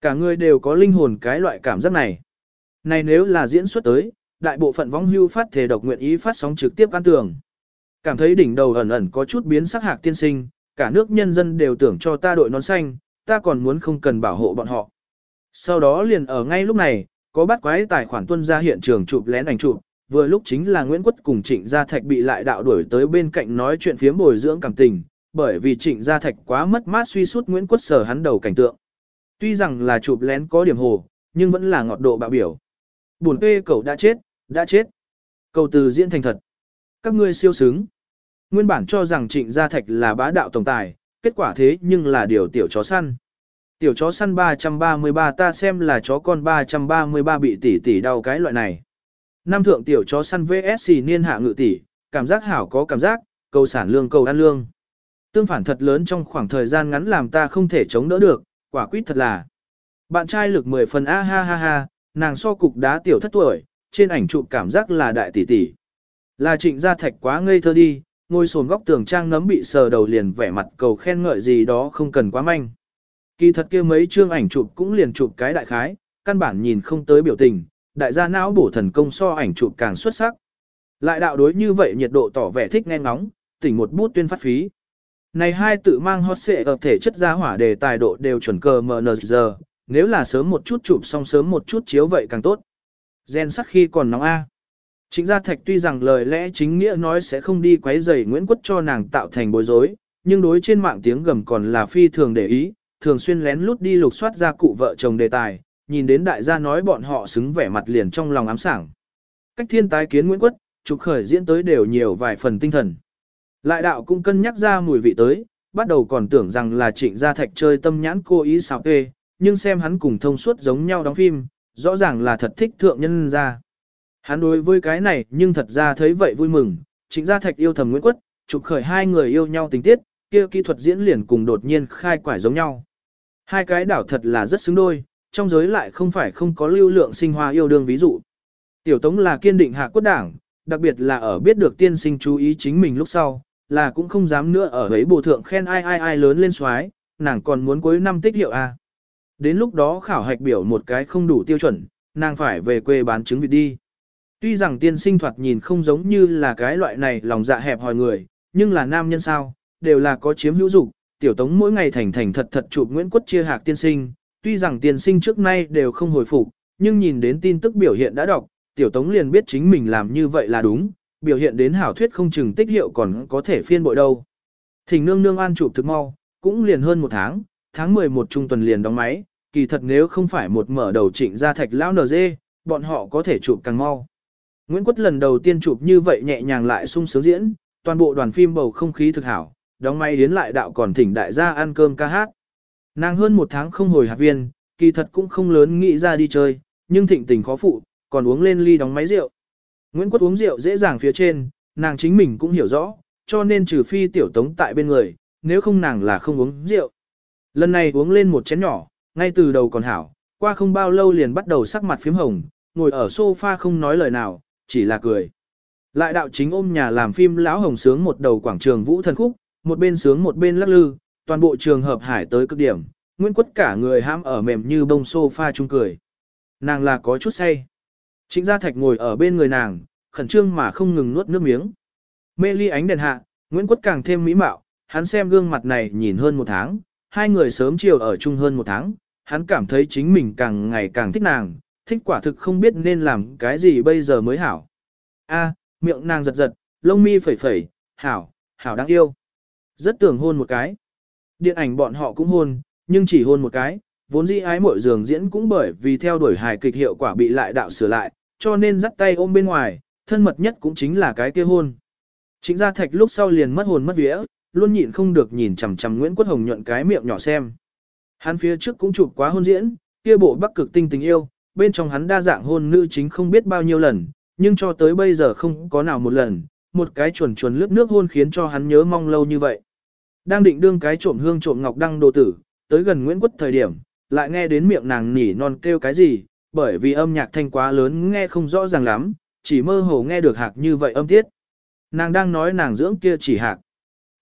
A: Cả người đều có linh hồn cái loại cảm giác này. Này nếu là diễn xuất tới, đại bộ phận vong hưu phát thể độc nguyện ý phát sóng trực tiếp an tường. Cảm thấy đỉnh đầu ẩn ẩn có chút biến sắc hạc tiên sinh, cả nước nhân dân đều tưởng cho ta đội nón xanh, ta còn muốn không cần bảo hộ bọn họ. Sau đó liền ở ngay lúc này, có bắt quái tài khoản tuân ra hiện trường chụp lén ảnh chụp, vừa lúc chính là Nguyễn Quất cùng Trịnh Gia Thạch bị lại đạo đuổi tới bên cạnh nói chuyện phiếm bồi dưỡng cảm tình, bởi vì Trịnh Gia Thạch quá mất mát suy sút Nguyễn Quất sở hắn đầu cảnh tượng. Tuy rằng là chụp lén có điểm hồ, nhưng vẫn là ngọt độ bạo biểu. Buồn phê cậu đã chết, đã chết. Cầu từ diễn thành thật. Các ngươi siêu xứng. Nguyên bản cho rằng Trịnh Gia Thạch là bá đạo tổng tài, kết quả thế nhưng là điều tiểu chó săn. Tiểu chó săn 333 ta xem là chó con 333 bị tỷ tỷ đau cái loại này. Năm thượng tiểu chó săn VSC niên hạ ngự tỷ, cảm giác hảo có cảm giác, cầu sản lương cầu ăn lương. Tương phản thật lớn trong khoảng thời gian ngắn làm ta không thể chống đỡ được, quả quyết thật là. Bạn trai lực 10 phần a ha ha ha, nàng so cục đá tiểu thất tuổi, trên ảnh chụp cảm giác là đại tỷ tỷ. Là trịnh gia thạch quá ngây thơ đi, ngồi sồn góc tường trang nấm bị sờ đầu liền vẻ mặt cầu khen ngợi gì đó không cần quá manh. Kỳ thật kia mấy chương ảnh chụp cũng liền chụp cái đại khái, căn bản nhìn không tới biểu tình, đại gia não bổ thần công so ảnh chụp càng xuất sắc. Lại đạo đối như vậy nhiệt độ tỏ vẻ thích nghe ngóng, tỉnh một bút tuyên phát phí. Này hai tự mang hot xệ ở thể chất ra hỏa đề tài độ đều chuẩn cờ MNZ, nếu là sớm một chút chụp xong sớm một chút chiếu vậy càng tốt. Gen sắc khi còn nóng A. Trịnh gia thạch tuy rằng lời lẽ chính nghĩa nói sẽ không đi quấy rầy Nguyễn Quất cho nàng tạo thành bối rối, nhưng đối trên mạng tiếng gầm còn là phi thường để ý, thường xuyên lén lút đi lục soát ra cụ vợ chồng đề tài, nhìn đến đại gia nói bọn họ xứng vẻ mặt liền trong lòng ám sảng. Cách thiên tái kiến Nguyễn Quất, trục khởi diễn tới đều nhiều vài phần tinh thần. Lại đạo cũng cân nhắc ra mùi vị tới, bắt đầu còn tưởng rằng là trịnh gia thạch chơi tâm nhãn cô ý xào kê, nhưng xem hắn cùng thông suốt giống nhau đóng phim, rõ ràng là thật thích thượng nhân ra. Hắn đối với cái này nhưng thật ra thấy vậy vui mừng, chính gia thạch yêu thầm Nguyễn Quất, chụp khởi hai người yêu nhau tình tiết, kia kỹ thuật diễn liền cùng đột nhiên khai quải giống nhau. Hai cái đảo thật là rất xứng đôi, trong giới lại không phải không có lưu lượng sinh hoa yêu đương ví dụ. Tiểu Tống là kiên định hạ quốc đảng, đặc biệt là ở biết được tiên sinh chú ý chính mình lúc sau, là cũng không dám nữa ở ấy bộ thượng khen ai ai ai lớn lên xoái, nàng còn muốn cuối năm tích hiệu A. Đến lúc đó khảo hạch biểu một cái không đủ tiêu chuẩn, nàng phải về quê bán trứng vịt đi. Tuy rằng tiên sinh thoạt nhìn không giống như là cái loại này lòng dạ hẹp hòi người, nhưng là nam nhân sao, đều là có chiếm hữu dục tiểu tống mỗi ngày thành thành thật thật chụp Nguyễn Quất chia hạc tiên sinh, tuy rằng tiên sinh trước nay đều không hồi phục, nhưng nhìn đến tin tức biểu hiện đã đọc, tiểu tống liền biết chính mình làm như vậy là đúng, biểu hiện đến hảo thuyết không chừng tích hiệu còn có thể phiên bội đâu. Thỉnh nương nương an chụp thực mau, cũng liền hơn một tháng, tháng 11 trung tuần liền đóng máy, kỳ thật nếu không phải một mở đầu trịnh ra thạch lão NG, bọn họ có thể chụp càng mau. Nguyễn Quất lần đầu tiên chụp như vậy nhẹ nhàng lại sung sướng diễn, toàn bộ đoàn phim bầu không khí thực hảo, đóng may đến lại đạo còn thỉnh đại gia ăn cơm ca hát. Nàng hơn một tháng không hồi hạt viên, kỳ thật cũng không lớn nghĩ ra đi chơi, nhưng thịnh tình khó phụ, còn uống lên ly đóng máy rượu. Nguyễn Quất uống rượu dễ dàng phía trên, nàng chính mình cũng hiểu rõ, cho nên trừ phi tiểu tống tại bên người, nếu không nàng là không uống rượu. Lần này uống lên một chén nhỏ, ngay từ đầu còn hảo, qua không bao lâu liền bắt đầu sắc mặt phím hồng, ngồi ở sofa không nói lời nào, chỉ là cười. Lại đạo chính ôm nhà làm phim lão hồng sướng một đầu quảng trường vũ thần khúc, một bên sướng một bên lắc lư, toàn bộ trường hợp hải tới cực điểm, Nguyễn Quất cả người hãm ở mềm như bông sofa chung cười. Nàng là có chút say. Trịnh Gia Thạch ngồi ở bên người nàng, khẩn trương mà không ngừng nuốt nước miếng. Mê ly ánh đèn hạ, Nguyễn Quất càng thêm mỹ mạo, hắn xem gương mặt này nhìn hơn một tháng, hai người sớm chiều ở chung hơn một tháng, hắn cảm thấy chính mình càng ngày càng thích nàng, thích quả thực không biết nên làm cái gì bây giờ mới hảo. A, miệng nàng giật giật, lông mi phẩy phẩy, hảo, hảo đáng yêu. Rất tưởng hôn một cái. Điện ảnh bọn họ cũng hôn, nhưng chỉ hôn một cái, vốn dĩ ái mội giường diễn cũng bởi vì theo đuổi hài kịch hiệu quả bị lại đạo sửa lại, cho nên dắt tay ôm bên ngoài, thân mật nhất cũng chính là cái kia hôn. Chính gia thạch lúc sau liền mất hồn mất vía, luôn nhịn không được nhìn chằm chằm Nguyễn Quốc Hồng nhuận cái miệng nhỏ xem. Hắn phía trước cũng chụp quá hôn diễn, kia bộ bắc cực tinh tình yêu, bên trong hắn đa dạng hôn nữ chính không biết bao nhiêu lần, nhưng cho tới bây giờ không có nào một lần, một cái chuồn chuồn lướt nước hôn khiến cho hắn nhớ mong lâu như vậy. Đang định đương cái trộm hương trộm ngọc đăng đồ tử, tới gần Nguyễn Quất thời điểm, lại nghe đến miệng nàng nỉ non kêu cái gì, bởi vì âm nhạc thanh quá lớn nghe không rõ ràng lắm, chỉ mơ hồ nghe được hạc như vậy âm tiết. Nàng đang nói nàng dưỡng kia chỉ hạc.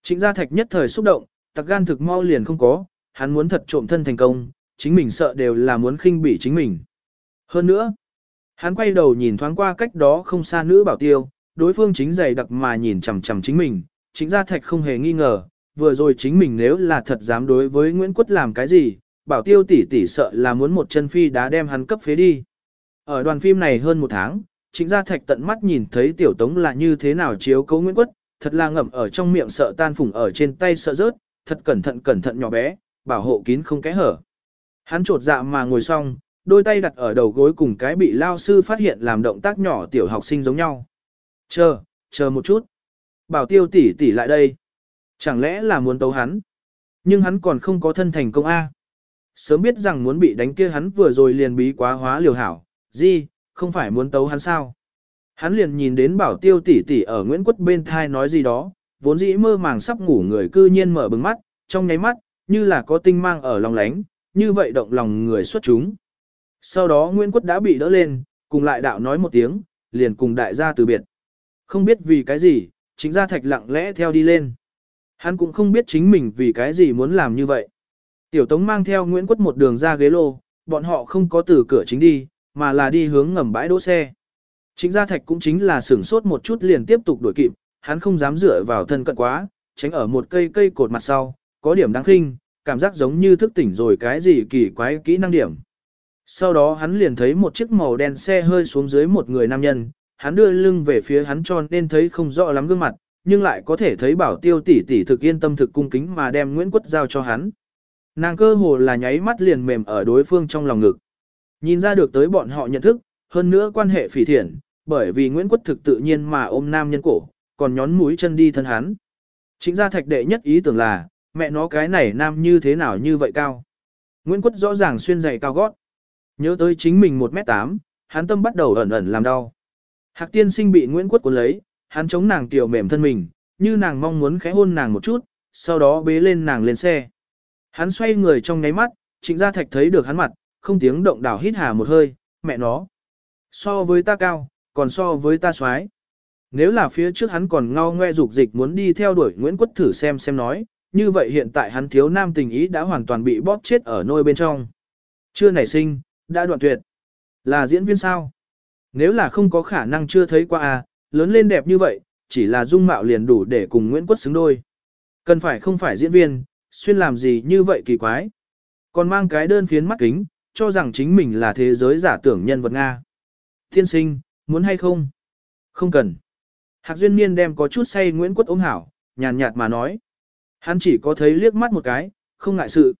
A: Trịnh gia thạch nhất thời xúc động, tặc gan thực mau liền không có, hắn muốn thật trộm thân thành công, chính mình sợ đều là muốn khinh bỉ chính mình. Hơn nữa, hắn quay đầu nhìn thoáng qua cách đó không xa nữ bảo tiêu, đối phương chính dày đặc mà nhìn chằm chằm chính mình, chính gia thạch không hề nghi ngờ, vừa rồi chính mình nếu là thật dám đối với Nguyễn Quất làm cái gì, bảo tiêu tỷ tỷ sợ là muốn một chân phi đá đem hắn cấp phế đi. Ở đoàn phim này hơn một tháng, chính gia thạch tận mắt nhìn thấy tiểu tống là như thế nào chiếu cấu Nguyễn Quất, thật là ngậm ở trong miệng sợ tan phủng ở trên tay sợ rớt, thật cẩn thận cẩn thận nhỏ bé, bảo hộ kín không kẽ hở. Hắn trột dạ mà ngồi xong, đôi tay đặt ở đầu gối cùng cái bị lao sư phát hiện làm động tác nhỏ tiểu học sinh giống nhau. Chờ, chờ một chút. Bảo tiêu tỷ tỷ lại đây. Chẳng lẽ là muốn tấu hắn? Nhưng hắn còn không có thân thành công A. Sớm biết rằng muốn bị đánh kia hắn vừa rồi liền bí quá hóa liều hảo. Gì, không phải muốn tấu hắn sao? Hắn liền nhìn đến bảo tiêu tỷ tỷ ở Nguyễn Quất bên thai nói gì đó, vốn dĩ mơ màng sắp ngủ người cư nhiên mở bừng mắt, trong nháy mắt, như là có tinh mang ở lòng lánh, như vậy động lòng người xuất chúng. Sau đó Nguyễn Quất đã bị đỡ lên, cùng lại đạo nói một tiếng, liền cùng đại gia từ biệt. Không biết vì cái gì, chính gia thạch lặng lẽ theo đi lên. Hắn cũng không biết chính mình vì cái gì muốn làm như vậy. Tiểu Tống mang theo Nguyễn Quất một đường ra ghế lô, bọn họ không có từ cửa chính đi, mà là đi hướng ngầm bãi đỗ xe. Chính gia thạch cũng chính là sửng sốt một chút liền tiếp tục đuổi kịp, hắn không dám dựa vào thân cận quá, tránh ở một cây cây cột mặt sau, có điểm đáng khinh, cảm giác giống như thức tỉnh rồi cái gì kỳ quái kỹ năng điểm. Sau đó hắn liền thấy một chiếc màu đen xe hơi xuống dưới một người nam nhân, hắn đưa lưng về phía hắn cho nên thấy không rõ lắm gương mặt, nhưng lại có thể thấy bảo tiêu tỷ tỷ thực yên tâm thực cung kính mà đem Nguyễn Quất giao cho hắn. Nàng cơ hồ là nháy mắt liền mềm ở đối phương trong lòng ngực. Nhìn ra được tới bọn họ nhận thức, hơn nữa quan hệ phỉ thiện, bởi vì Nguyễn Quất thực tự nhiên mà ôm nam nhân cổ, còn nhón mũi chân đi thân hắn. Chính ra thạch đệ nhất ý tưởng là, mẹ nó cái này nam như thế nào như vậy cao. Nguyễn Quất rõ ràng xuyên giày cao gót. Nhớ tới chính mình 1m8, hắn tâm bắt đầu ẩn ẩn làm đau. Hạc tiên sinh bị Nguyễn Quất cuốn lấy, hắn chống nàng tiểu mềm thân mình, như nàng mong muốn khẽ hôn nàng một chút, sau đó bế lên nàng lên xe. Hắn xoay người trong nháy mắt, trịnh gia thạch thấy được hắn mặt, không tiếng động đảo hít hà một hơi, mẹ nó. So với ta cao, còn so với ta xoái. Nếu là phía trước hắn còn ngao ngoe dục dịch muốn đi theo đuổi Nguyễn Quất thử xem xem nói, như vậy hiện tại hắn thiếu nam tình ý đã hoàn toàn bị bóp chết ở nôi bên trong. Chưa nảy sinh, đã đoạn tuyệt. Là diễn viên sao? Nếu là không có khả năng chưa thấy qua à, lớn lên đẹp như vậy, chỉ là dung mạo liền đủ để cùng Nguyễn Quất xứng đôi. Cần phải không phải diễn viên, xuyên làm gì như vậy kỳ quái. Còn mang cái đơn phiến mắt kính, cho rằng chính mình là thế giới giả tưởng nhân vật Nga. Thiên sinh, muốn hay không? Không cần. Hạc Duyên Niên đem có chút say Nguyễn Quất ôm hảo, nhàn nhạt mà nói. Hắn chỉ có thấy liếc mắt một cái, không ngại sự.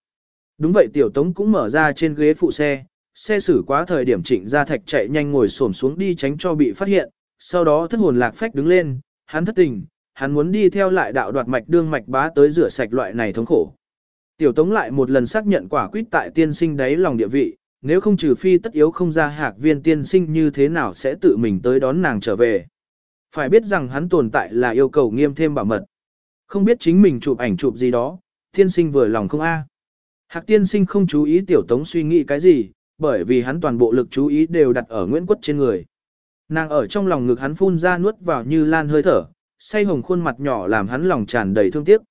A: Đúng vậy tiểu tống cũng mở ra trên ghế phụ xe, xe xử quá thời điểm trịnh ra thạch chạy nhanh ngồi xổm xuống đi tránh cho bị phát hiện, sau đó thất hồn lạc phách đứng lên, hắn thất tình, hắn muốn đi theo lại đạo đoạt mạch đương mạch bá tới rửa sạch loại này thống khổ. Tiểu tống lại một lần xác nhận quả quyết tại tiên sinh đáy lòng địa vị, nếu không trừ phi tất yếu không ra hạc viên tiên sinh như thế nào sẽ tự mình tới đón nàng trở về. Phải biết rằng hắn tồn tại là yêu cầu nghiêm thêm bảo mật. Không biết chính mình chụp ảnh chụp gì đó, tiên sinh vừa lòng không a. Hạc tiên sinh không chú ý tiểu tống suy nghĩ cái gì, bởi vì hắn toàn bộ lực chú ý đều đặt ở Nguyễn Quất trên người. Nàng ở trong lòng ngực hắn phun ra nuốt vào như lan hơi thở, say hồng khuôn mặt nhỏ làm hắn lòng tràn đầy thương tiếc.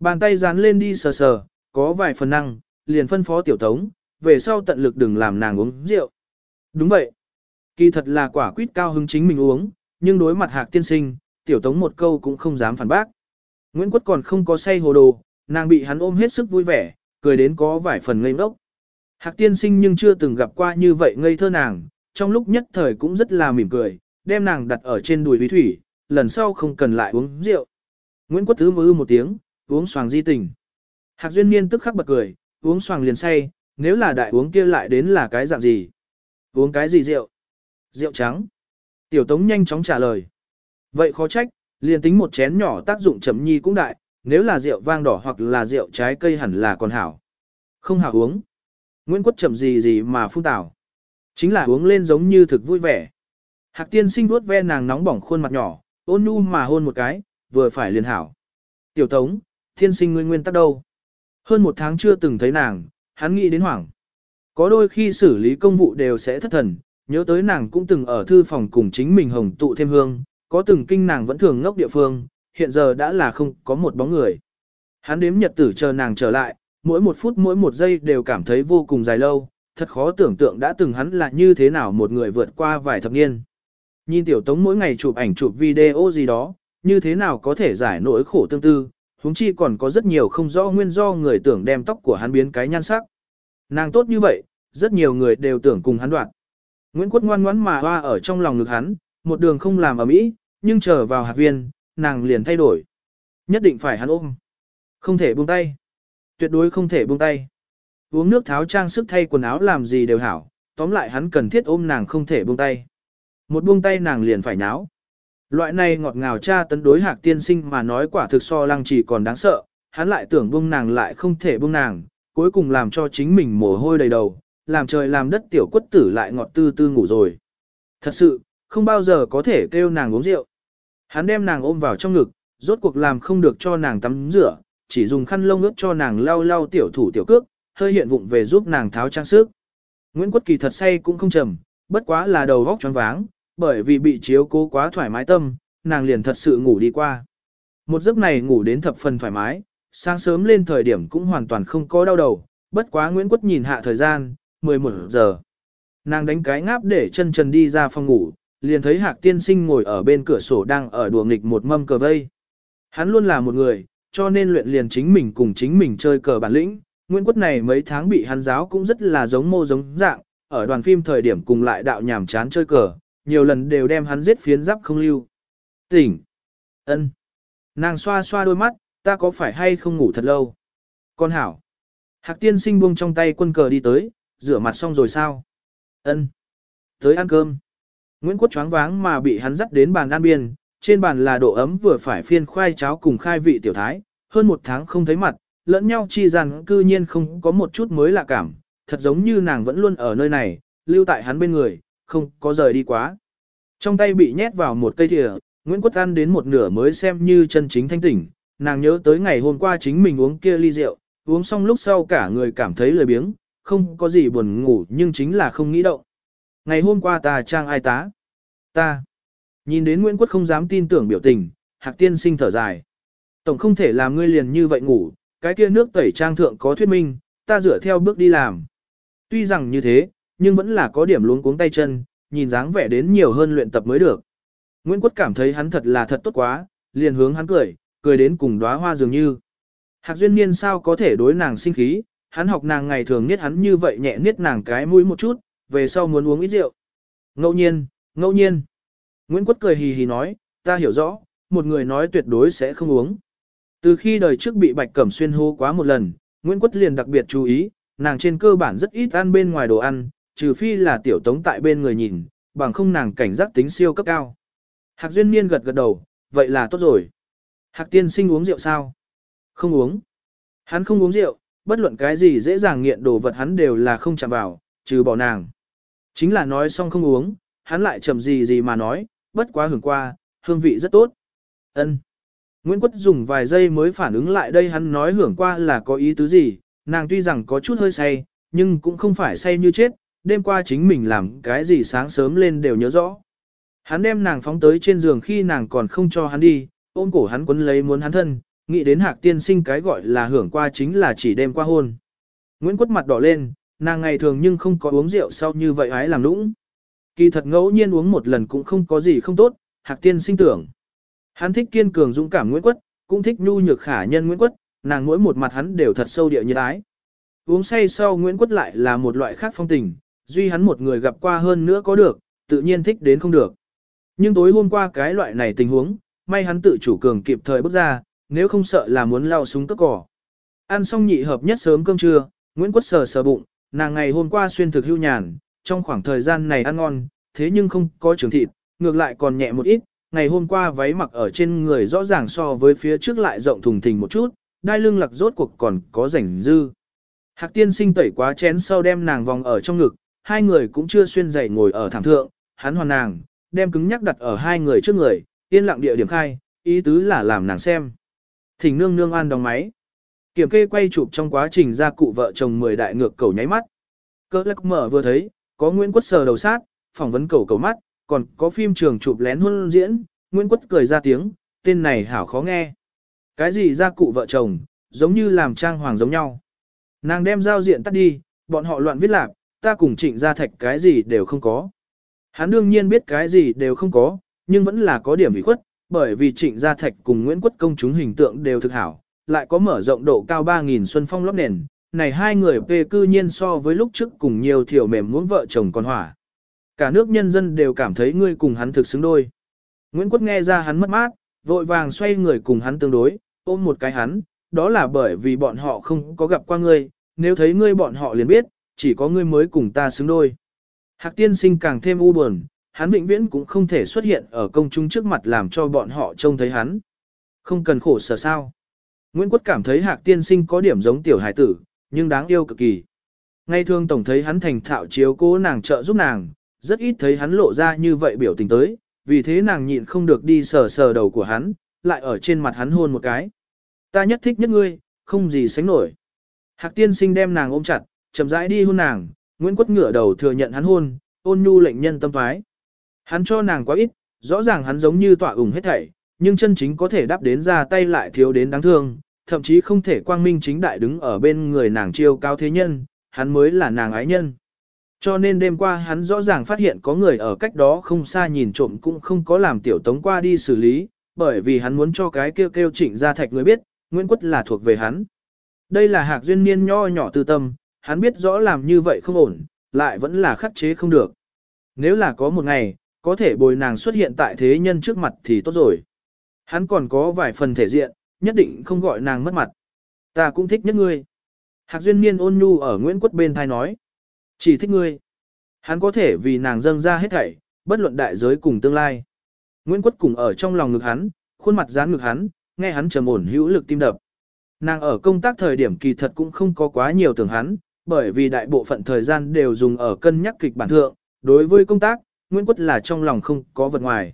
A: Bàn tay dán lên đi sờ sờ, có vài phần năng, liền phân phó tiểu tống, về sau tận lực đừng làm nàng uống rượu. Đúng vậy. Kỳ thật là quả quýt cao hứng chính mình uống, nhưng đối mặt hạc tiên sinh, tiểu tống một câu cũng không dám phản bác. Nguyễn Quất còn không có say hồ đồ, nàng bị hắn ôm hết sức vui vẻ, cười đến có vài phần ngây ngốc. Hạc tiên sinh nhưng chưa từng gặp qua như vậy ngây thơ nàng, trong lúc nhất thời cũng rất là mỉm cười, đem nàng đặt ở trên đùi vi thủy, lần sau không cần lại uống rượu. Nguyễn Quất thứ mư một tiếng, uống xoàng di tình. Hạc duyên niên tức khắc bật cười, uống xoàng liền say, nếu là đại uống kia lại đến là cái dạng gì? Uống cái gì rượu? Rượu trắng. Tiểu Tống nhanh chóng trả lời. Vậy khó trách, liền tính một chén nhỏ tác dụng chậm nhi cũng đại, nếu là rượu vang đỏ hoặc là rượu trái cây hẳn là còn hảo. Không hảo uống. Nguyễn Quất chậm gì gì mà phun tảo. Chính là uống lên giống như thực vui vẻ. Hạc tiên sinh vuốt ve nàng nóng bỏng khuôn mặt nhỏ, ôn nhu mà hôn một cái, vừa phải liền hảo. Tiểu Tống, thiên sinh ngươi nguyên tắc đâu? Hơn một tháng chưa từng thấy nàng, hắn nghĩ đến hoảng. Có đôi khi xử lý công vụ đều sẽ thất thần, nhớ tới nàng cũng từng ở thư phòng cùng chính mình hồng tụ thêm hương, có từng kinh nàng vẫn thường ngốc địa phương, hiện giờ đã là không có một bóng người. Hắn đếm nhật tử chờ nàng trở lại, mỗi một phút mỗi một giây đều cảm thấy vô cùng dài lâu, thật khó tưởng tượng đã từng hắn là như thế nào một người vượt qua vài thập niên. Nhìn tiểu tống mỗi ngày chụp ảnh chụp video gì đó, như thế nào có thể giải nỗi khổ tương tư, huống chi còn có rất nhiều không rõ nguyên do người tưởng đem tóc của hắn biến cái nhan sắc. Nàng tốt như vậy, rất nhiều người đều tưởng cùng hắn đoạn. Nguyễn Quốc ngoan ngoãn mà hoa ở trong lòng ngực hắn, một đường không làm ở mỹ, nhưng chờ vào hạt viên, nàng liền thay đổi. Nhất định phải hắn ôm. Không thể buông tay. Tuyệt đối không thể buông tay. Uống nước tháo trang sức thay quần áo làm gì đều hảo, tóm lại hắn cần thiết ôm nàng không thể buông tay. Một buông tay nàng liền phải nháo. Loại này ngọt ngào cha tấn đối hạc tiên sinh mà nói quả thực so lăng chỉ còn đáng sợ, hắn lại tưởng buông nàng lại không thể buông nàng, cuối cùng làm cho chính mình mồ hôi đầy đầu, làm trời làm đất tiểu quất tử lại ngọt tư tư ngủ rồi. Thật sự, không bao giờ có thể kêu nàng uống rượu. Hắn đem nàng ôm vào trong ngực, rốt cuộc làm không được cho nàng tắm rửa, chỉ dùng khăn lông ướt cho nàng lau lau tiểu thủ tiểu cước, hơi hiện vụng về giúp nàng tháo trang sức. Nguyễn Quất Kỳ thật say cũng không trầm, bất quá là đầu vóc choáng váng, bởi vì bị chiếu cố quá thoải mái tâm, nàng liền thật sự ngủ đi qua. Một giấc này ngủ đến thập phần thoải mái, sáng sớm lên thời điểm cũng hoàn toàn không có đau đầu, bất quá Nguyễn Quất nhìn hạ thời gian, 11 giờ. Nàng đánh cái ngáp để chân trần đi ra phòng ngủ, liền thấy Hạc tiên sinh ngồi ở bên cửa sổ đang ở đùa nghịch một mâm cờ vây. Hắn luôn là một người, cho nên luyện liền chính mình cùng chính mình chơi cờ bản lĩnh. Nguyễn Quất này mấy tháng bị hắn giáo cũng rất là giống mô giống dạng, ở đoàn phim thời điểm cùng lại đạo nhảm chán chơi cờ, nhiều lần đều đem hắn giết phiến giáp không lưu. Tỉnh! ân, Nàng xoa xoa đôi mắt, ta có phải hay không ngủ thật lâu? Con hảo! Hạc tiên sinh buông trong tay quân cờ đi tới, rửa mặt xong rồi sao? ân, Tới ăn cơm. Nguyễn Quốc choáng váng mà bị hắn dắt đến bàn ăn biên, trên bàn là độ ấm vừa phải phiên khoai cháo cùng khai vị tiểu thái, hơn một tháng không thấy mặt, lẫn nhau chi rằng cư nhiên không có một chút mới lạ cảm, thật giống như nàng vẫn luôn ở nơi này, lưu tại hắn bên người, không có rời đi quá. Trong tay bị nhét vào một cây thìa, Nguyễn Quốc ăn đến một nửa mới xem như chân chính thanh tỉnh, nàng nhớ tới ngày hôm qua chính mình uống kia ly rượu, uống xong lúc sau cả người cảm thấy lười biếng, không có gì buồn ngủ nhưng chính là không nghĩ động. Ngày hôm qua ta trang ai tá? Ta. Nhìn đến Nguyễn Quốc không dám tin tưởng biểu tình, Hạc Tiên sinh thở dài. Tổng không thể làm ngươi liền như vậy ngủ, cái kia nước tẩy trang thượng có thuyết minh, ta dựa theo bước đi làm. Tuy rằng như thế, nhưng vẫn là có điểm luống cuống tay chân, nhìn dáng vẻ đến nhiều hơn luyện tập mới được. Nguyễn Quốc cảm thấy hắn thật là thật tốt quá, liền hướng hắn cười, cười đến cùng đóa hoa dường như. Hạc Duyên Niên sao có thể đối nàng sinh khí, hắn học nàng ngày thường niết hắn như vậy nhẹ niết nàng cái mũi một chút, về sau muốn uống ít rượu. Ngẫu nhiên, ngẫu nhiên. Nguyễn Quốc cười hì hì nói, ta hiểu rõ, một người nói tuyệt đối sẽ không uống. Từ khi đời trước bị Bạch Cẩm Xuyên hô quá một lần, Nguyễn Quất liền đặc biệt chú ý, nàng trên cơ bản rất ít ăn bên ngoài đồ ăn, trừ phi là tiểu tống tại bên người nhìn, bằng không nàng cảnh giác tính siêu cấp cao. Hạc Duyên Niên gật gật đầu, vậy là tốt rồi. Hạc Tiên Sinh uống rượu sao? Không uống. Hắn không uống rượu, bất luận cái gì dễ dàng nghiện đồ vật hắn đều là không chạm vào, trừ bỏ nàng. Chính là nói xong không uống, hắn lại chậm gì gì mà nói, bất quá hưởng qua, hương vị rất tốt. Ân. Nguyễn Quất dùng vài giây mới phản ứng lại đây hắn nói hưởng qua là có ý tứ gì, nàng tuy rằng có chút hơi say, nhưng cũng không phải say như chết, đêm qua chính mình làm cái gì sáng sớm lên đều nhớ rõ. Hắn đem nàng phóng tới trên giường khi nàng còn không cho hắn đi, ôm cổ hắn quấn lấy muốn hắn thân, nghĩ đến hạc tiên sinh cái gọi là hưởng qua chính là chỉ đêm qua hôn. Nguyễn Quất mặt đỏ lên, nàng ngày thường nhưng không có uống rượu sau như vậy ái làm lũng. Kỳ thật ngẫu nhiên uống một lần cũng không có gì không tốt, hạc tiên sinh tưởng. Hắn thích kiên cường dũng cảm Nguyễn Quất, cũng thích nhu nhược khả nhân Nguyễn Quất, nàng mỗi một mặt hắn đều thật sâu địa như ái. Uống say sau Nguyễn Quất lại là một loại khác phong tình, duy hắn một người gặp qua hơn nữa có được, tự nhiên thích đến không được. Nhưng tối hôm qua cái loại này tình huống, may hắn tự chủ cường kịp thời bước ra, nếu không sợ là muốn lao súng cất cỏ. Ăn xong nhị hợp nhất sớm cơm trưa, Nguyễn Quất sờ sờ bụng, nàng ngày hôm qua xuyên thực hưu nhàn, trong khoảng thời gian này ăn ngon, thế nhưng không có trường thịt, ngược lại còn nhẹ một ít, ngày hôm qua váy mặc ở trên người rõ ràng so với phía trước lại rộng thùng thình một chút, đai lưng lặc rốt cuộc còn có rảnh dư. Hạc tiên sinh tẩy quá chén sau đem nàng vòng ở trong ngực, hai người cũng chưa xuyên giày ngồi ở thảm thượng, hắn hoàn nàng, đem cứng nhắc đặt ở hai người trước người, yên lặng địa điểm khai, ý tứ là làm nàng xem. Thỉnh nương nương an đóng máy. Kiểm kê quay chụp trong quá trình ra cụ vợ chồng 10 đại ngược cầu nháy mắt. Cơ lắc mở vừa thấy, có Nguyễn Quất sờ đầu sát, phỏng vấn cầu cầu mắt, còn có phim trường chụp lén huân diễn, Nguyễn Quất cười ra tiếng, tên này hảo khó nghe. Cái gì ra cụ vợ chồng, giống như làm trang hoàng giống nhau. Nàng đem giao diện tắt đi, bọn họ loạn viết lạc, ta cùng trịnh gia thạch cái gì đều không có. Hắn đương nhiên biết cái gì đều không có, nhưng vẫn là có điểm bị khuất, bởi vì trịnh gia thạch cùng Nguyễn Quất công chúng hình tượng đều thực hảo, lại có mở rộng độ cao 3.000 xuân phong lóc nền. Này hai người về cư nhiên so với lúc trước cùng nhiều thiểu mềm muốn vợ chồng còn hỏa. Cả nước nhân dân đều cảm thấy ngươi cùng hắn thực xứng đôi. Nguyễn Quất nghe ra hắn mất mát, vội vàng xoay người cùng hắn tương đối, ôm một cái hắn, đó là bởi vì bọn họ không có gặp qua ngươi, nếu thấy ngươi bọn họ liền biết, chỉ có ngươi mới cùng ta xứng đôi. Hạc tiên sinh càng thêm u buồn, hắn vĩnh viễn cũng không thể xuất hiện ở công chúng trước mặt làm cho bọn họ trông thấy hắn. Không cần khổ sở sao. Nguyễn Quất cảm thấy hạc tiên sinh có điểm giống tiểu hải tử, nhưng đáng yêu cực kỳ. Ngay thường tổng thấy hắn thành thạo chiếu cố nàng trợ giúp nàng, rất ít thấy hắn lộ ra như vậy biểu tình tới, vì thế nàng nhịn không được đi sờ sờ đầu của hắn, lại ở trên mặt hắn hôn một cái. Ta nhất thích nhất ngươi, không gì sánh nổi. Hạc tiên sinh đem nàng ôm chặt, chậm rãi đi hôn nàng, Nguyễn Quất ngửa đầu thừa nhận hắn hôn, ôn nhu lệnh nhân tâm thoái. Hắn cho nàng quá ít, rõ ràng hắn giống như tỏa ủng hết thảy, nhưng chân chính có thể đáp đến ra tay lại thiếu đến đáng thương, thậm chí không thể quang minh chính đại đứng ở bên người nàng chiêu cao thế nhân, hắn mới là nàng ái nhân. Cho nên đêm qua hắn rõ ràng phát hiện có người ở cách đó không xa nhìn trộm cũng không có làm tiểu tống qua đi xử lý, bởi vì hắn muốn cho cái kêu kêu trịnh ra thạch người biết, Nguyễn Quất là thuộc về hắn. Đây là hạc duyên niên nho nhỏ tư tâm, hắn biết rõ làm như vậy không ổn, lại vẫn là khắc chế không được. Nếu là có một ngày, có thể bồi nàng xuất hiện tại thế nhân trước mặt thì tốt rồi. Hắn còn có vài phần thể diện, nhất định không gọi nàng mất mặt. Ta cũng thích nhất ngươi. Hạc duyên niên ôn nhu ở Nguyễn Quất bên thai nói. Chỉ thích ngươi. Hắn có thể vì nàng dâng ra hết thảy, bất luận đại giới cùng tương lai. Nguyễn Quất cùng ở trong lòng ngực hắn, khuôn mặt dán ngực hắn, nghe hắn trầm ổn hữu lực tim đập. Nàng ở công tác thời điểm kỳ thật cũng không có quá nhiều tưởng hắn, bởi vì đại bộ phận thời gian đều dùng ở cân nhắc kịch bản thượng, đối với công tác, Nguyễn Quất là trong lòng không có vật ngoài.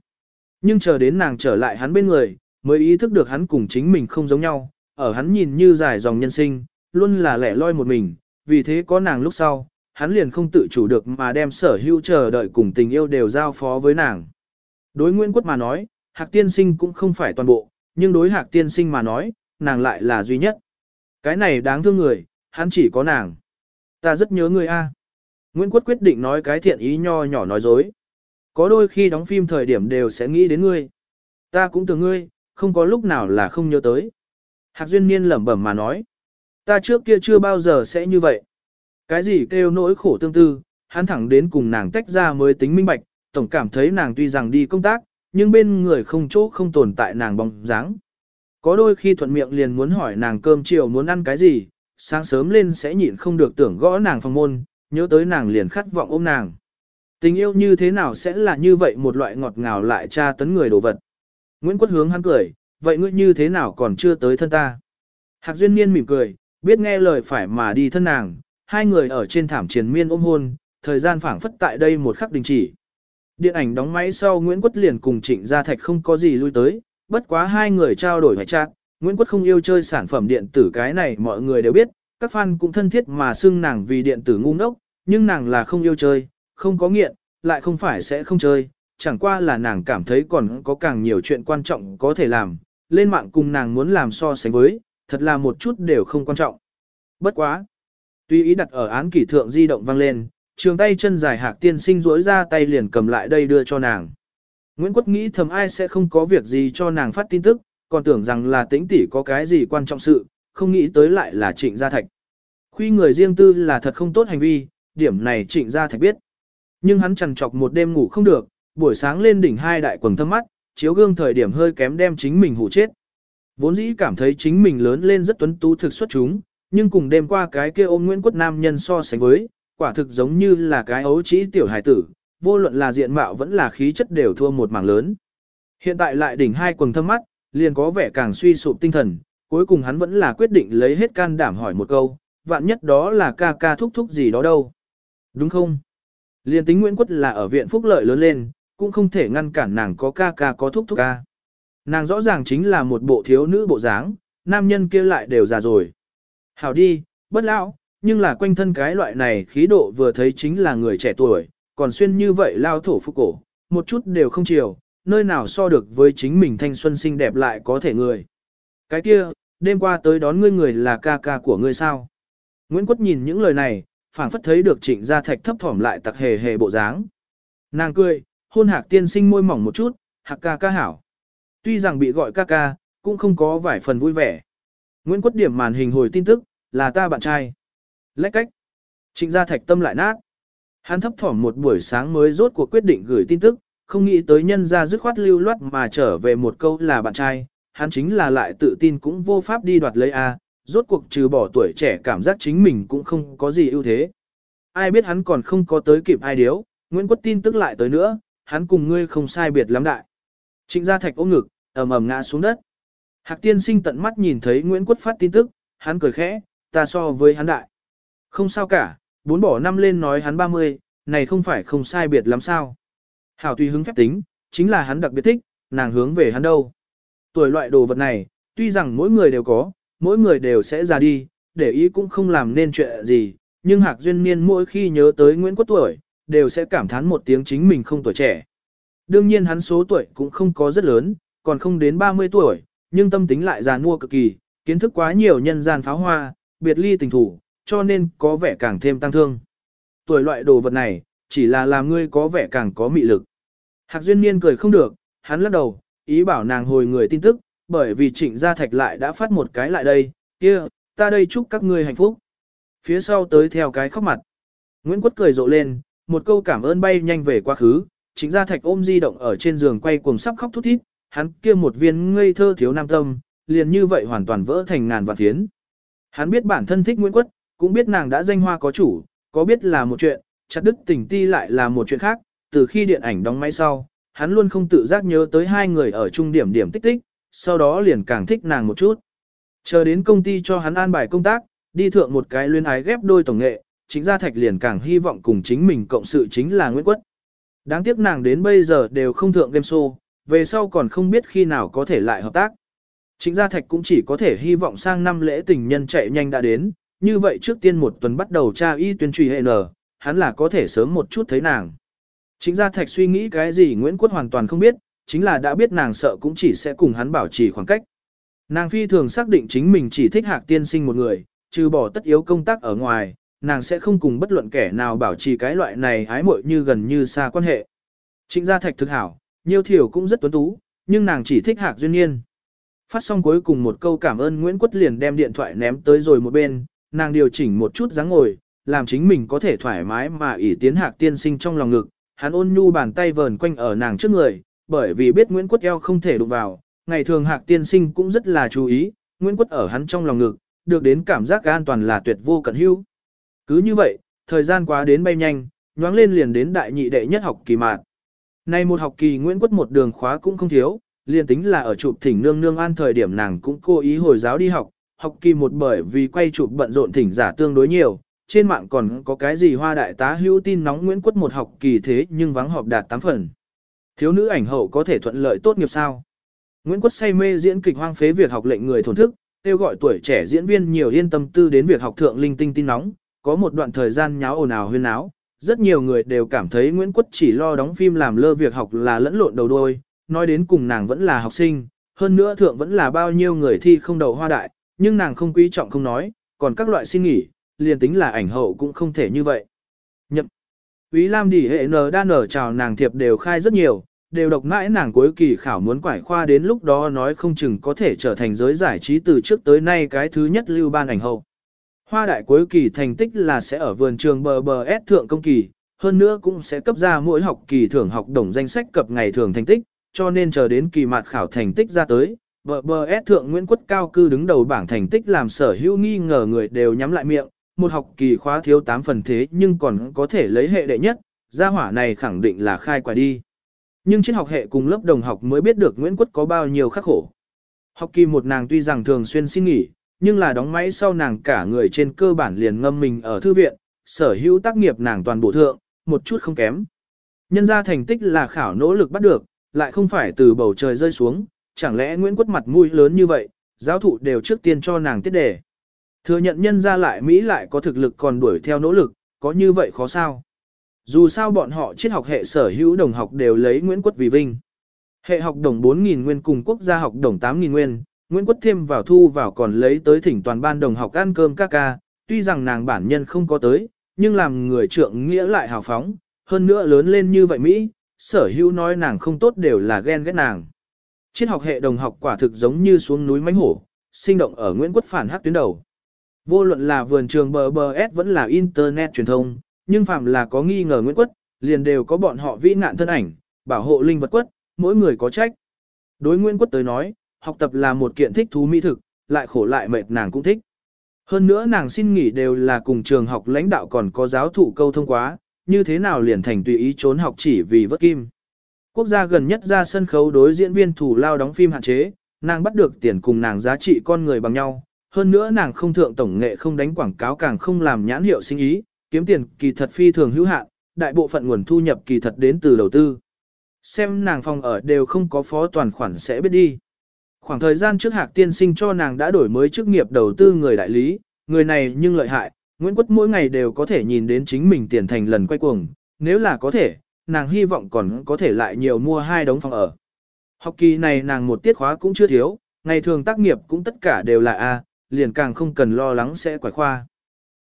A: Nhưng chờ đến nàng trở lại hắn bên người, mới ý thức được hắn cùng chính mình không giống nhau, ở hắn nhìn như dài dòng nhân sinh, luôn là lẻ loi một mình, vì thế có nàng lúc sau, hắn liền không tự chủ được mà đem sở hữu chờ đợi cùng tình yêu đều giao phó với nàng. Đối Nguyễn Quất mà nói, Hạc Tiên Sinh cũng không phải toàn bộ, nhưng đối Hạc Tiên Sinh mà nói, nàng lại là duy nhất. Cái này đáng thương người, hắn chỉ có nàng. Ta rất nhớ người A. Nguyễn Quất quyết định nói cái thiện ý nho nhỏ nói dối. Có đôi khi đóng phim thời điểm đều sẽ nghĩ đến ngươi. Ta cũng từ ngươi, không có lúc nào là không nhớ tới. Hạc Duyên Niên lẩm bẩm mà nói. Ta trước kia chưa bao giờ sẽ như vậy. Cái gì kêu nỗi khổ tương tư, hắn thẳng đến cùng nàng tách ra mới tính minh bạch, tổng cảm thấy nàng tuy rằng đi công tác, nhưng bên người không chỗ không tồn tại nàng bóng dáng. Có đôi khi thuận miệng liền muốn hỏi nàng cơm chiều muốn ăn cái gì, sáng sớm lên sẽ nhịn không được tưởng gõ nàng phòng môn, nhớ tới nàng liền khát vọng ôm nàng. Tình yêu như thế nào sẽ là như vậy một loại ngọt ngào lại tra tấn người đồ vật. Nguyễn Quất hướng hắn cười, vậy ngươi như thế nào còn chưa tới thân ta? Hạc Duyên Niên mỉm cười, biết nghe lời phải mà đi thân nàng, hai người ở trên thảm triền miên ôm hôn, thời gian phảng phất tại đây một khắc đình chỉ. Điện ảnh đóng máy sau Nguyễn Quất liền cùng Trịnh Gia Thạch không có gì lui tới, bất quá hai người trao đổi hoài chat, Nguyễn Quất không yêu chơi sản phẩm điện tử cái này mọi người đều biết, các fan cũng thân thiết mà xưng nàng vì điện tử ngu ngốc, nhưng nàng là không yêu chơi, không có nghiện, lại không phải sẽ không chơi, chẳng qua là nàng cảm thấy còn có càng nhiều chuyện quan trọng có thể làm, lên mạng cùng nàng muốn làm so sánh với, thật là một chút đều không quan trọng. Bất quá. Tuy ý đặt ở án kỷ thượng di động vang lên, trường tay chân dài hạc tiên sinh rỗi ra tay liền cầm lại đây đưa cho nàng. Nguyễn Quất nghĩ thầm ai sẽ không có việc gì cho nàng phát tin tức, còn tưởng rằng là tĩnh tỷ có cái gì quan trọng sự, không nghĩ tới lại là trịnh gia thạch. Khuy người riêng tư là thật không tốt hành vi, điểm này trịnh gia thạch biết. Nhưng hắn trằn trọc một đêm ngủ không được, buổi sáng lên đỉnh hai đại quần thâm mắt, chiếu gương thời điểm hơi kém đem chính mình hủ chết. Vốn dĩ cảm thấy chính mình lớn lên rất tuấn tú thực xuất chúng, nhưng cùng đêm qua cái kia ôm Nguyễn Quất Nam nhân so sánh với, quả thực giống như là cái ấu trĩ tiểu hài tử, vô luận là diện mạo vẫn là khí chất đều thua một mảng lớn. Hiện tại lại đỉnh hai quần thâm mắt, liền có vẻ càng suy sụp tinh thần, cuối cùng hắn vẫn là quyết định lấy hết can đảm hỏi một câu, vạn nhất đó là ca ca thúc thúc gì đó đâu. Đúng không? Liền tính Nguyễn Quất là ở viện phúc lợi lớn lên, cũng không thể ngăn cản nàng có ca ca có thúc thúc ca. Nàng rõ ràng chính là một bộ thiếu nữ bộ dáng, nam nhân kia lại đều già rồi. Hảo đi, bất lão, nhưng là quanh thân cái loại này khí độ vừa thấy chính là người trẻ tuổi, còn xuyên như vậy lao thổ phục cổ, một chút đều không chiều, nơi nào so được với chính mình thanh xuân xinh đẹp lại có thể người. Cái kia, đêm qua tới đón ngươi người là ca ca của ngươi sao? Nguyễn Quất nhìn những lời này, phảng phất thấy được trịnh gia thạch thấp thỏm lại tặc hề hề bộ dáng. Nàng cười, hôn hạc tiên sinh môi mỏng một chút, hạc ca ca hảo. Tuy rằng bị gọi ca ca, cũng không có vài phần vui vẻ. Nguyễn Quốc điểm màn hình hồi tin tức, là ta bạn trai. Lách cách. Trịnh gia thạch tâm lại nát. Hắn thấp thỏm một buổi sáng mới rốt cuộc quyết định gửi tin tức, không nghĩ tới nhân ra dứt khoát lưu loát mà trở về một câu là bạn trai, hắn chính là lại tự tin cũng vô pháp đi đoạt lấy A, rốt cuộc trừ bỏ tuổi trẻ cảm giác chính mình cũng không có gì ưu thế. Ai biết hắn còn không có tới kịp ai điếu, Nguyễn Quốc tin tức lại tới nữa, hắn cùng ngươi không sai biệt lắm đại. Trịnh gia thạch ôm ngực, ầm ầm ngã xuống đất. Hạc tiên sinh tận mắt nhìn thấy Nguyễn Quất phát tin tức, hắn cười khẽ, ta so với hắn đại. Không sao cả, bốn bỏ năm lên nói hắn 30, này không phải không sai biệt lắm sao. Hảo tùy hứng phép tính, chính là hắn đặc biệt thích, nàng hướng về hắn đâu. Tuổi loại đồ vật này, tuy rằng mỗi người đều có, mỗi người đều sẽ ra đi, để ý cũng không làm nên chuyện gì, nhưng Hạc Duyên Niên mỗi khi nhớ tới Nguyễn Quốc tuổi, đều sẽ cảm thán một tiếng chính mình không tuổi trẻ. Đương nhiên hắn số tuổi cũng không có rất lớn, còn không đến 30 tuổi, nhưng tâm tính lại già nua cực kỳ, kiến thức quá nhiều nhân gian pháo hoa, biệt ly tình thủ, cho nên có vẻ càng thêm tăng thương. Tuổi loại đồ vật này, chỉ là làm ngươi có vẻ càng có mị lực. Hạc Duyên Niên cười không được, hắn lắc đầu, ý bảo nàng hồi người tin tức, bởi vì trịnh gia thạch lại đã phát một cái lại đây, kia, ta đây chúc các ngươi hạnh phúc. Phía sau tới theo cái khóc mặt. Nguyễn Quất cười rộ lên, một câu cảm ơn bay nhanh về quá khứ, trịnh gia thạch ôm di động ở trên giường quay cuồng sắp khóc thút thít, hắn kia một viên ngây thơ thiếu nam tâm, liền như vậy hoàn toàn vỡ thành ngàn vạn phiến. Hắn biết bản thân thích Nguyễn Quất, cũng biết nàng đã danh hoa có chủ, có biết là một chuyện, chặt đứt tình ti lại là một chuyện khác, từ khi điện ảnh đóng máy sau, hắn luôn không tự giác nhớ tới hai người ở trung điểm điểm tích tích, sau đó liền càng thích nàng một chút. Chờ đến công ty cho hắn an bài công tác, đi thượng một cái luyến ái ghép đôi tổng nghệ, chính gia thạch liền càng hy vọng cùng chính mình cộng sự chính là Nguyễn Quất. Đáng tiếc nàng đến bây giờ đều không thượng game show, về sau còn không biết khi nào có thể lại hợp tác. Chính gia thạch cũng chỉ có thể hy vọng sang năm lễ tình nhân chạy nhanh đã đến, như vậy trước tiên một tuần bắt đầu tra y tuyên truy hệ nở, hắn là có thể sớm một chút thấy nàng. Chính gia thạch suy nghĩ cái gì Nguyễn Quốc hoàn toàn không biết, chính là đã biết nàng sợ cũng chỉ sẽ cùng hắn bảo trì khoảng cách. Nàng phi thường xác định chính mình chỉ thích hạc tiên sinh một người, trừ bỏ tất yếu công tác ở ngoài, nàng sẽ không cùng bất luận kẻ nào bảo trì cái loại này ái muội như gần như xa quan hệ. Trịnh gia thạch thực hảo, nhiều thiểu cũng rất tuấn tú, nhưng nàng chỉ thích hạc duyên nhiên. Phát xong cuối cùng một câu cảm ơn Nguyễn Quất liền đem điện thoại ném tới rồi một bên, nàng điều chỉnh một chút dáng ngồi, làm chính mình có thể thoải mái mà ỷ tiến hạc tiên sinh trong lòng ngực, hắn ôn nhu bàn tay vờn quanh ở nàng trước người, bởi vì biết Nguyễn Quất eo không thể đụng vào, ngày thường hạc tiên sinh cũng rất là chú ý, Nguyễn Quất ở hắn trong lòng ngực, được đến cảm giác an toàn là tuyệt vô cận hữu. Cứ như vậy, thời gian quá đến bay nhanh, nhoáng lên liền đến đại nhị đệ nhất học kỳ mạt. Nay một học kỳ Nguyễn Quất một đường khóa cũng không thiếu, liền tính là ở chụp thỉnh nương nương an thời điểm nàng cũng cố ý hồi giáo đi học, học kỳ một bởi vì quay chụp bận rộn thỉnh giả tương đối nhiều, trên mạng còn có cái gì hoa đại tá hữu tin nóng Nguyễn Quất một học kỳ thế nhưng vắng họp đạt 8 phần. Thiếu nữ ảnh hậu có thể thuận lợi tốt nghiệp sao? Nguyễn Quất say mê diễn kịch hoang phế việc học lệnh người thổn thức, kêu gọi tuổi trẻ diễn viên nhiều yên tâm tư đến việc học thượng linh tinh tin nóng, có một đoạn thời gian nháo ồn ào huyên náo, rất nhiều người đều cảm thấy Nguyễn Quất chỉ lo đóng phim làm lơ việc học là lẫn lộn đầu đôi, nói đến cùng nàng vẫn là học sinh, hơn nữa thượng vẫn là bao nhiêu người thi không đầu hoa đại, nhưng nàng không quý trọng không nói, còn các loại xin nghỉ, liền tính là ảnh hậu cũng không thể như vậy. Nhậm. quý Lam đỉ hệ nờ đa nở chào nàng thiệp đều khai rất nhiều, đều độc mãi nàng cuối kỳ khảo muốn quải khoa đến lúc đó nói không chừng có thể trở thành giới giải trí từ trước tới nay cái thứ nhất lưu ban ảnh hậu. Hoa đại cuối kỳ thành tích là sẽ ở vườn trường bờ bờ S thượng công kỳ, hơn nữa cũng sẽ cấp ra mỗi học kỳ thưởng học đồng danh sách cập ngày thường thành tích, cho nên chờ đến kỳ mạt khảo thành tích ra tới, bờ bờ S thượng Nguyễn Quất Cao cư đứng đầu bảng thành tích làm sở hữu nghi ngờ người đều nhắm lại miệng, một học kỳ khóa thiếu 8 phần thế nhưng còn có thể lấy hệ đệ nhất, gia hỏa này khẳng định là khai quả đi. Nhưng trên học hệ cùng lớp đồng học mới biết được Nguyễn Quất có bao nhiêu khắc khổ. Học kỳ một nàng tuy rằng thường xuyên xin nghỉ, nhưng là đóng máy sau nàng cả người trên cơ bản liền ngâm mình ở thư viện, sở hữu tác nghiệp nàng toàn bộ thượng, một chút không kém. Nhân ra thành tích là khảo nỗ lực bắt được, lại không phải từ bầu trời rơi xuống, chẳng lẽ Nguyễn Quất mặt mũi lớn như vậy, giáo thụ đều trước tiên cho nàng tiết đề. Thừa nhận nhân ra lại Mỹ lại có thực lực còn đuổi theo nỗ lực, có như vậy khó sao? Dù sao bọn họ triết học hệ sở hữu đồng học đều lấy Nguyễn Quất vì vinh. Hệ học đồng 4.000 nguyên cùng quốc gia học đồng 8.000 nguyên, Nguyễn Quất thêm vào thu vào còn lấy tới thỉnh toàn ban đồng học ăn cơm ca ca, tuy rằng nàng bản nhân không có tới, nhưng làm người trượng nghĩa lại hào phóng, hơn nữa lớn lên như vậy Mỹ, sở hữu nói nàng không tốt đều là ghen ghét nàng. Triết học hệ đồng học quả thực giống như xuống núi mánh hổ, sinh động ở Nguyễn Quất phản hắc tuyến đầu. Vô luận là vườn trường bờ bờ S vẫn là Internet truyền thông, nhưng phạm là có nghi ngờ Nguyễn Quất, liền đều có bọn họ vĩ nạn thân ảnh, bảo hộ linh vật quất, mỗi người có trách. Đối Nguyễn Quất tới nói, học tập là một kiện thích thú mỹ thực, lại khổ lại mệt nàng cũng thích. Hơn nữa nàng xin nghỉ đều là cùng trường học lãnh đạo còn có giáo thụ câu thông quá, như thế nào liền thành tùy ý trốn học chỉ vì vất kim. Quốc gia gần nhất ra sân khấu đối diễn viên thủ lao đóng phim hạn chế, nàng bắt được tiền cùng nàng giá trị con người bằng nhau. Hơn nữa nàng không thượng tổng nghệ không đánh quảng cáo càng không làm nhãn hiệu sinh ý, kiếm tiền kỳ thật phi thường hữu hạn, đại bộ phận nguồn thu nhập kỳ thật đến từ đầu tư. Xem nàng phòng ở đều không có phó toàn khoản sẽ biết đi. Khoảng thời gian trước hạc tiên sinh cho nàng đã đổi mới chức nghiệp đầu tư người đại lý, người này nhưng lợi hại, Nguyễn Quất mỗi ngày đều có thể nhìn đến chính mình tiền thành lần quay cuồng, nếu là có thể, nàng hy vọng còn có thể lại nhiều mua hai đống phòng ở. Học kỳ này nàng một tiết khóa cũng chưa thiếu, ngày thường tác nghiệp cũng tất cả đều là A, liền càng không cần lo lắng sẽ quải khoa.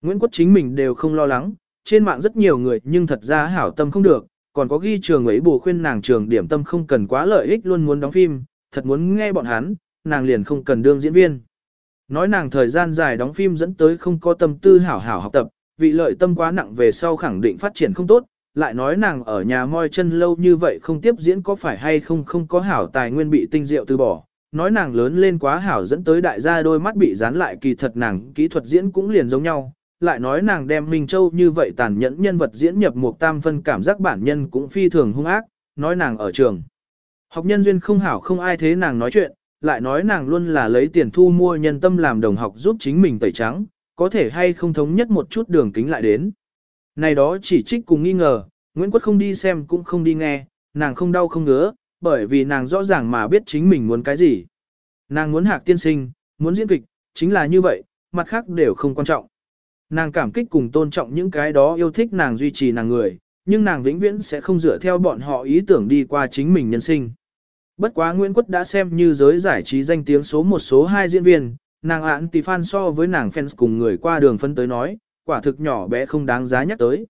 A: Nguyễn Quất chính mình đều không lo lắng, trên mạng rất nhiều người nhưng thật ra hảo tâm không được, còn có ghi trường ấy bù khuyên nàng trường điểm tâm không cần quá lợi ích luôn muốn đóng phim, thật muốn nghe bọn hắn, nàng liền không cần đương diễn viên. Nói nàng thời gian dài đóng phim dẫn tới không có tâm tư hảo hảo học tập, vị lợi tâm quá nặng về sau khẳng định phát triển không tốt, lại nói nàng ở nhà moi chân lâu như vậy không tiếp diễn có phải hay không không có hảo tài nguyên bị tinh diệu từ bỏ. Nói nàng lớn lên quá hảo dẫn tới đại gia đôi mắt bị dán lại kỳ thật nàng kỹ thuật diễn cũng liền giống nhau. Lại nói nàng đem Minh Châu như vậy tàn nhẫn nhân vật diễn nhập một tam phân cảm giác bản nhân cũng phi thường hung ác, nói nàng ở trường. Học nhân duyên không hảo không ai thế nàng nói chuyện, lại nói nàng luôn là lấy tiền thu mua nhân tâm làm đồng học giúp chính mình tẩy trắng, có thể hay không thống nhất một chút đường kính lại đến. Này đó chỉ trích cùng nghi ngờ, Nguyễn Quất không đi xem cũng không đi nghe, nàng không đau không ngứa, bởi vì nàng rõ ràng mà biết chính mình muốn cái gì. Nàng muốn hạc tiên sinh, muốn diễn kịch, chính là như vậy, mặt khác đều không quan trọng. Nàng cảm kích cùng tôn trọng những cái đó yêu thích nàng duy trì nàng người, nhưng nàng vĩnh viễn sẽ không dựa theo bọn họ ý tưởng đi qua chính mình nhân sinh. Bất quá Nguyễn Quất đã xem như giới giải trí danh tiếng số một số hai diễn viên, nàng ạn tỷ fan so với nàng fans cùng người qua đường phân tới nói, quả thực nhỏ bé không đáng giá nhắc tới.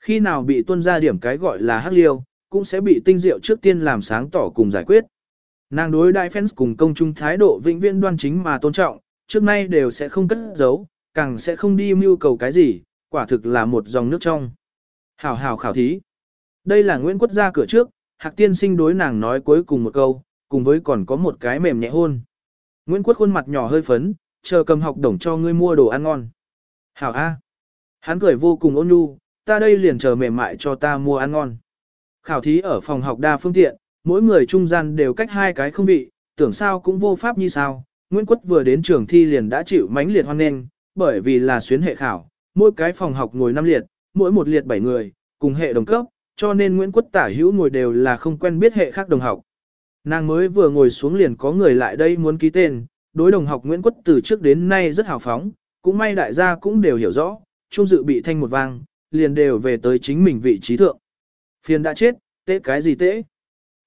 A: Khi nào bị tuân ra điểm cái gọi là hắc liêu, cũng sẽ bị tinh diệu trước tiên làm sáng tỏ cùng giải quyết. Nàng đối đại fans cùng công chúng thái độ vĩnh viễn đoan chính mà tôn trọng, trước nay đều sẽ không cất giấu, càng sẽ không đi mưu cầu cái gì, quả thực là một dòng nước trong. Hảo hảo khảo thí. Đây là Nguyễn Quất ra cửa trước, Hạc Tiên Sinh đối nàng nói cuối cùng một câu, cùng với còn có một cái mềm nhẹ hôn. Nguyễn Quất khuôn mặt nhỏ hơi phấn, chờ cầm học đồng cho ngươi mua đồ ăn ngon. Hảo A. Hắn cười vô cùng ôn nhu, ta đây liền chờ mềm mại cho ta mua ăn ngon. Khảo thí ở phòng học đa phương tiện, mỗi người trung gian đều cách hai cái không vị, tưởng sao cũng vô pháp như sao. Nguyễn Quất vừa đến trường thi liền đã chịu mánh liệt hoan nghênh, bởi vì là xuyến hệ khảo, mỗi cái phòng học ngồi năm liệt, mỗi một liệt 7 người, cùng hệ đồng cấp, cho nên Nguyễn Quất tả hữu ngồi đều là không quen biết hệ khác đồng học. Nàng mới vừa ngồi xuống liền có người lại đây muốn ký tên, đối đồng học Nguyễn Quất từ trước đến nay rất hào phóng, cũng may đại gia cũng đều hiểu rõ, trung dự bị thanh một vang, liền đều về tới chính mình vị trí thượng. Phiền đã chết, tế cái gì tế?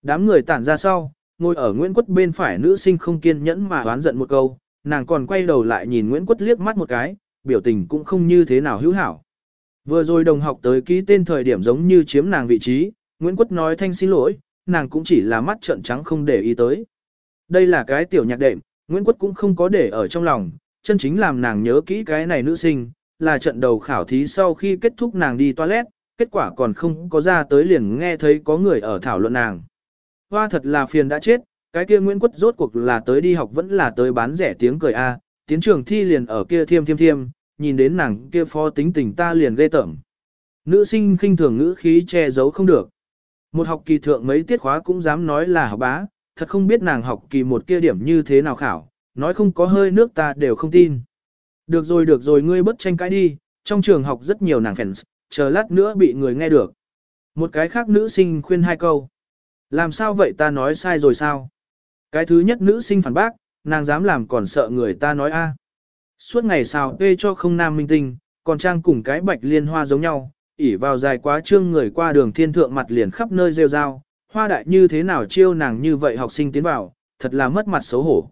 A: Đám người tản ra sau, ngồi ở Nguyễn Quất bên phải nữ sinh không kiên nhẫn mà oán giận một câu, nàng còn quay đầu lại nhìn Nguyễn Quất liếc mắt một cái, biểu tình cũng không như thế nào hữu hảo. Vừa rồi đồng học tới ký tên thời điểm giống như chiếm nàng vị trí, Nguyễn Quất nói thanh xin lỗi, nàng cũng chỉ là mắt trợn trắng không để ý tới. Đây là cái tiểu nhạc đệm, Nguyễn Quất cũng không có để ở trong lòng, chân chính làm nàng nhớ kỹ cái này nữ sinh, là trận đầu khảo thí sau khi kết thúc nàng đi toilet, kết quả còn không có ra tới liền nghe thấy có người ở thảo luận nàng. Hoa thật là phiền đã chết, cái kia Nguyễn Quất rốt cuộc là tới đi học vẫn là tới bán rẻ tiếng cười a, à, tiến trường thi liền ở kia thiêm thiêm thiêm, nhìn đến nàng kia phó tính tình ta liền ghê tởm. Nữ sinh khinh thường ngữ khí che giấu không được. Một học kỳ thượng mấy tiết khóa cũng dám nói là học bá, thật không biết nàng học kỳ một kia điểm như thế nào khảo, nói không có hơi nước ta đều không tin. Được rồi được rồi ngươi bất tranh cãi đi, trong trường học rất nhiều nàng fans, chờ lát nữa bị người nghe được. Một cái khác nữ sinh khuyên hai câu. Làm sao vậy ta nói sai rồi sao? Cái thứ nhất nữ sinh phản bác, nàng dám làm còn sợ người ta nói a. Suốt ngày xào tê cho không nam minh tinh, còn trang cùng cái bạch liên hoa giống nhau, ỉ vào dài quá trương người qua đường thiên thượng mặt liền khắp nơi rêu rao, hoa đại như thế nào chiêu nàng như vậy học sinh tiến vào, thật là mất mặt xấu hổ.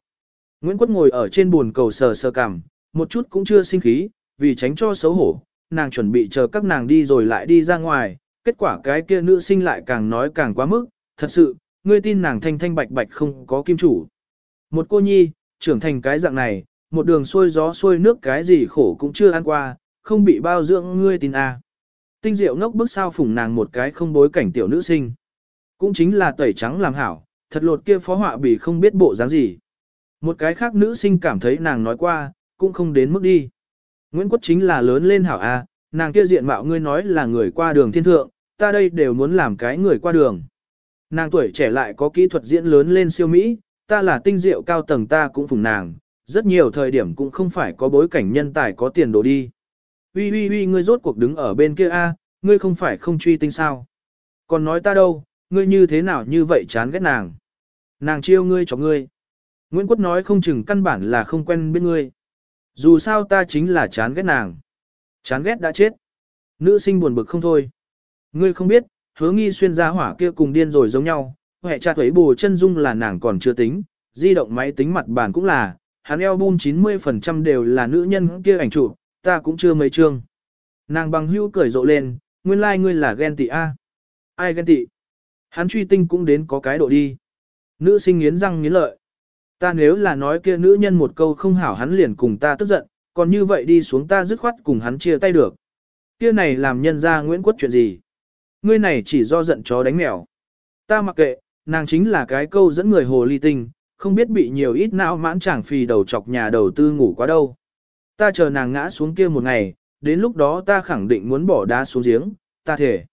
A: Nguyễn Quất ngồi ở trên buồn cầu sờ sờ cằm, một chút cũng chưa sinh khí, vì tránh cho xấu hổ, nàng chuẩn bị chờ các nàng đi rồi lại đi ra ngoài, kết quả cái kia nữ sinh lại càng nói càng quá mức, thật sự, ngươi tin nàng thanh thanh bạch bạch không có kim chủ. Một cô nhi, trưởng thành cái dạng này, một đường xuôi gió xuôi nước cái gì khổ cũng chưa ăn qua, không bị bao dưỡng ngươi tin à. Tinh diệu ngốc bức sao phủng nàng một cái không bối cảnh tiểu nữ sinh. Cũng chính là tẩy trắng làm hảo, thật lột kia phó họa bị không biết bộ dáng gì. Một cái khác nữ sinh cảm thấy nàng nói qua, cũng không đến mức đi. Nguyễn Quốc chính là lớn lên hảo a, nàng kia diện mạo ngươi nói là người qua đường thiên thượng, ta đây đều muốn làm cái người qua đường. Nàng tuổi trẻ lại có kỹ thuật diễn lớn lên siêu Mỹ, ta là tinh diệu cao tầng ta cũng phùng nàng, rất nhiều thời điểm cũng không phải có bối cảnh nhân tài có tiền đồ đi. Ui ui ui ngươi rốt cuộc đứng ở bên kia a, ngươi không phải không truy tinh sao. Còn nói ta đâu, ngươi như thế nào như vậy chán ghét nàng. Nàng chiêu ngươi cho ngươi. Nguyễn Quốc nói không chừng căn bản là không quen biết ngươi. Dù sao ta chính là chán ghét nàng. Chán ghét đã chết. Nữ sinh buồn bực không thôi. Ngươi không biết, hứa nghi xuyên ra hỏa kia cùng điên rồi giống nhau. Hệ cha thuế bù chân dung là nàng còn chưa tính, di động máy tính mặt bàn cũng là, hắn album 90% đều là nữ nhân kia ảnh chụp, ta cũng chưa mấy chương. Nàng bằng hữu cười rộ lên, nguyên lai like ngươi là ghen tị A. Ai ghen tị? Hắn truy tinh cũng đến có cái độ đi. Nữ sinh nghiến răng nghiến lợi. Ta nếu là nói kia nữ nhân một câu không hảo hắn liền cùng ta tức giận, còn như vậy đi xuống ta dứt khoát cùng hắn chia tay được. Kia này làm nhân ra Nguyễn Quất chuyện gì? Ngươi này chỉ do giận chó đánh mèo. Ta mặc kệ, nàng chính là cái câu dẫn người hồ ly tinh, không biết bị nhiều ít não mãn chàng phì đầu chọc nhà đầu tư ngủ quá đâu. Ta chờ nàng ngã xuống kia một ngày, đến lúc đó ta khẳng định muốn bỏ đá xuống giếng, ta thể.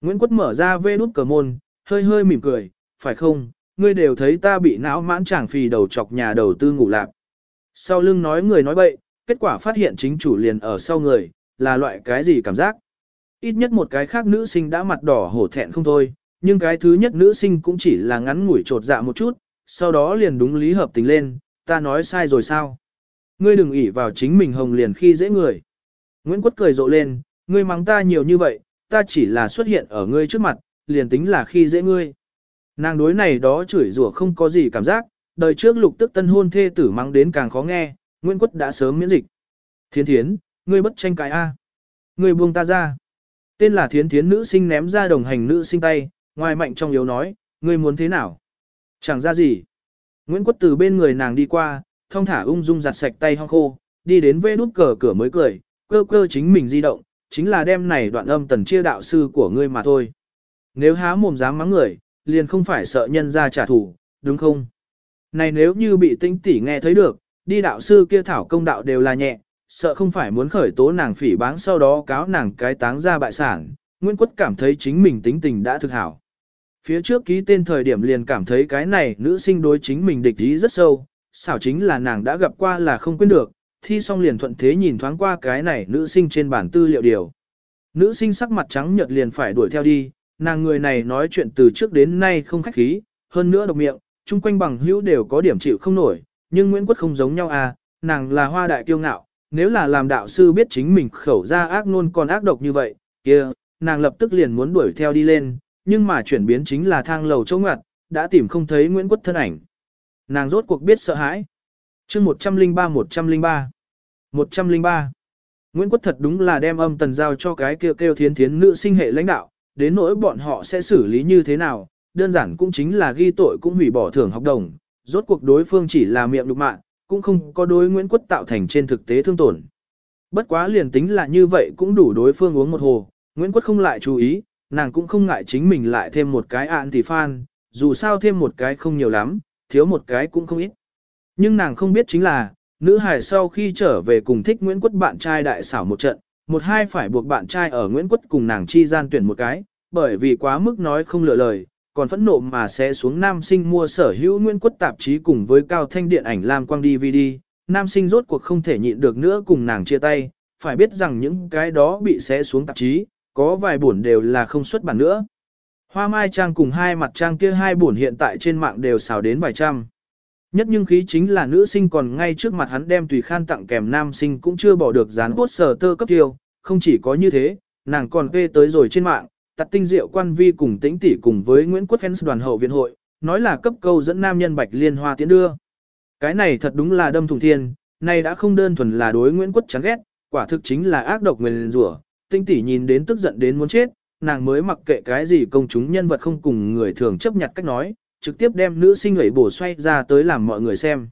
A: Nguyễn Quất mở ra vê nút cờ môn, hơi hơi mỉm cười, phải không, ngươi đều thấy ta bị não mãn chàng phì đầu chọc nhà đầu tư ngủ lạp. Sau lưng nói người nói bậy, kết quả phát hiện chính chủ liền ở sau người, là loại cái gì cảm giác. Ít nhất một cái khác nữ sinh đã mặt đỏ hổ thẹn không thôi, nhưng cái thứ nhất nữ sinh cũng chỉ là ngắn ngủi trột dạ một chút, sau đó liền đúng lý hợp tình lên, ta nói sai rồi sao? Ngươi đừng ỷ vào chính mình hồng liền khi dễ người. Nguyễn Quất cười rộ lên, ngươi mắng ta nhiều như vậy, ta chỉ là xuất hiện ở ngươi trước mặt, liền tính là khi dễ ngươi. Nàng đối này đó chửi rủa không có gì cảm giác, đời trước lục tức tân hôn thê tử mắng đến càng khó nghe, Nguyễn Quất đã sớm miễn dịch. Thiến thiến, ngươi bất tranh cãi a, Ngươi buông ta ra. Tên là thiến thiến nữ sinh ném ra đồng hành nữ sinh tay, ngoài mạnh trong yếu nói, ngươi muốn thế nào? Chẳng ra gì. Nguyễn Quất từ bên người nàng đi qua, thong thả ung dung giặt sạch tay hong khô, đi đến vê nút cờ cửa mới cười, cơ cơ chính mình di động, chính là đem này đoạn âm tần chia đạo sư của ngươi mà thôi. Nếu há mồm dám mắng người, liền không phải sợ nhân ra trả thù, đúng không? Này nếu như bị tinh tỷ nghe thấy được, đi đạo sư kia thảo công đạo đều là nhẹ, sợ không phải muốn khởi tố nàng phỉ báng sau đó cáo nàng cái táng ra bại sản, Nguyễn Quất cảm thấy chính mình tính tình đã thực hảo. Phía trước ký tên thời điểm liền cảm thấy cái này nữ sinh đối chính mình địch ý rất sâu, xảo chính là nàng đã gặp qua là không quên được, thi xong liền thuận thế nhìn thoáng qua cái này nữ sinh trên bản tư liệu điều. Nữ sinh sắc mặt trắng nhợt liền phải đuổi theo đi, nàng người này nói chuyện từ trước đến nay không khách khí, hơn nữa độc miệng, chung quanh bằng hữu đều có điểm chịu không nổi, nhưng Nguyễn Quất không giống nhau à, nàng là hoa đại kiêu ngạo, nếu là làm đạo sư biết chính mình khẩu ra ác nôn còn ác độc như vậy, kia, nàng lập tức liền muốn đuổi theo đi lên, nhưng mà chuyển biến chính là thang lầu châu ngặt, đã tìm không thấy Nguyễn Quất thân ảnh. Nàng rốt cuộc biết sợ hãi. chương 103-103 103 Nguyễn Quất thật đúng là đem âm tần giao cho cái kêu kêu thiến thiến nữ sinh hệ lãnh đạo, đến nỗi bọn họ sẽ xử lý như thế nào, đơn giản cũng chính là ghi tội cũng hủy bỏ thưởng học đồng, rốt cuộc đối phương chỉ là miệng đục mạng, cũng không có đối Nguyễn Quất tạo thành trên thực tế thương tổn. Bất quá liền tính là như vậy cũng đủ đối phương uống một hồ, Nguyễn Quất không lại chú ý, nàng cũng không ngại chính mình lại thêm một cái ạn tỷ fan, dù sao thêm một cái không nhiều lắm, thiếu một cái cũng không ít. Nhưng nàng không biết chính là, nữ hải sau khi trở về cùng thích Nguyễn Quất bạn trai đại xảo một trận, một hai phải buộc bạn trai ở Nguyễn Quất cùng nàng chi gian tuyển một cái, bởi vì quá mức nói không lựa lời, còn phẫn nộ mà sẽ xuống nam sinh mua sở hữu Nguyễn Quất tạp chí cùng với cao thanh điện ảnh Lam Quang DVD, nam sinh rốt cuộc không thể nhịn được nữa cùng nàng chia tay, phải biết rằng những cái đó bị xé xuống tạp chí, có vài buồn đều là không xuất bản nữa. Hoa mai trang cùng hai mặt trang kia hai buồn hiện tại trên mạng đều xào đến vài trăm. Nhất nhưng khí chính là nữ sinh còn ngay trước mặt hắn đem tùy khan tặng kèm nam sinh cũng chưa bỏ được dán bốt sở tơ cấp tiêu, không chỉ có như thế, nàng còn vê tới rồi trên mạng, tặt tinh diệu quan vi cùng tĩnh tỷ cùng với Nguyễn Quốc Fans đoàn hậu viện hội, nói là cấp câu dẫn nam nhân bạch liên hoa tiến đưa. Cái này thật đúng là đâm thùng thiên, này đã không đơn thuần là đối Nguyễn Quốc chán ghét, quả thực chính là ác độc nguyền rủa. Tinh tỷ nhìn đến tức giận đến muốn chết, nàng mới mặc kệ cái gì công chúng nhân vật không cùng người thường chấp nhận cách nói, trực tiếp đem nữ sinh ấy bổ xoay ra tới làm mọi người xem.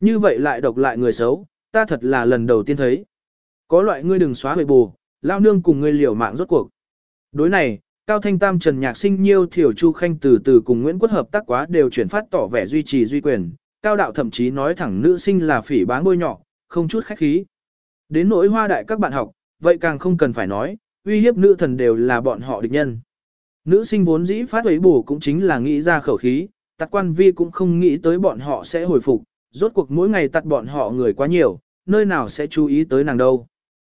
A: Như vậy lại độc lại người xấu, ta thật là lần đầu tiên thấy. Có loại ngươi đừng xóa huệ bù, lao nương cùng ngươi liều mạng rốt cuộc. Đối này, Cao Thanh Tam Trần Nhạc Sinh Nhiêu Thiểu Chu Khanh từ từ cùng Nguyễn Quốc hợp tác quá đều chuyển phát tỏ vẻ duy trì duy quyền, Cao Đạo thậm chí nói thẳng nữ sinh là phỉ báng bôi nhỏ, không chút khách khí. Đến nỗi hoa đại các bạn học, vậy càng không cần phải nói, uy hiếp nữ thần đều là bọn họ địch nhân. Nữ sinh vốn dĩ phát ấy bù cũng chính là nghĩ ra khẩu khí, tạc quan vi cũng không nghĩ tới bọn họ sẽ hồi phục, rốt cuộc mỗi ngày tạt bọn họ người quá nhiều, nơi nào sẽ chú ý tới nàng đâu.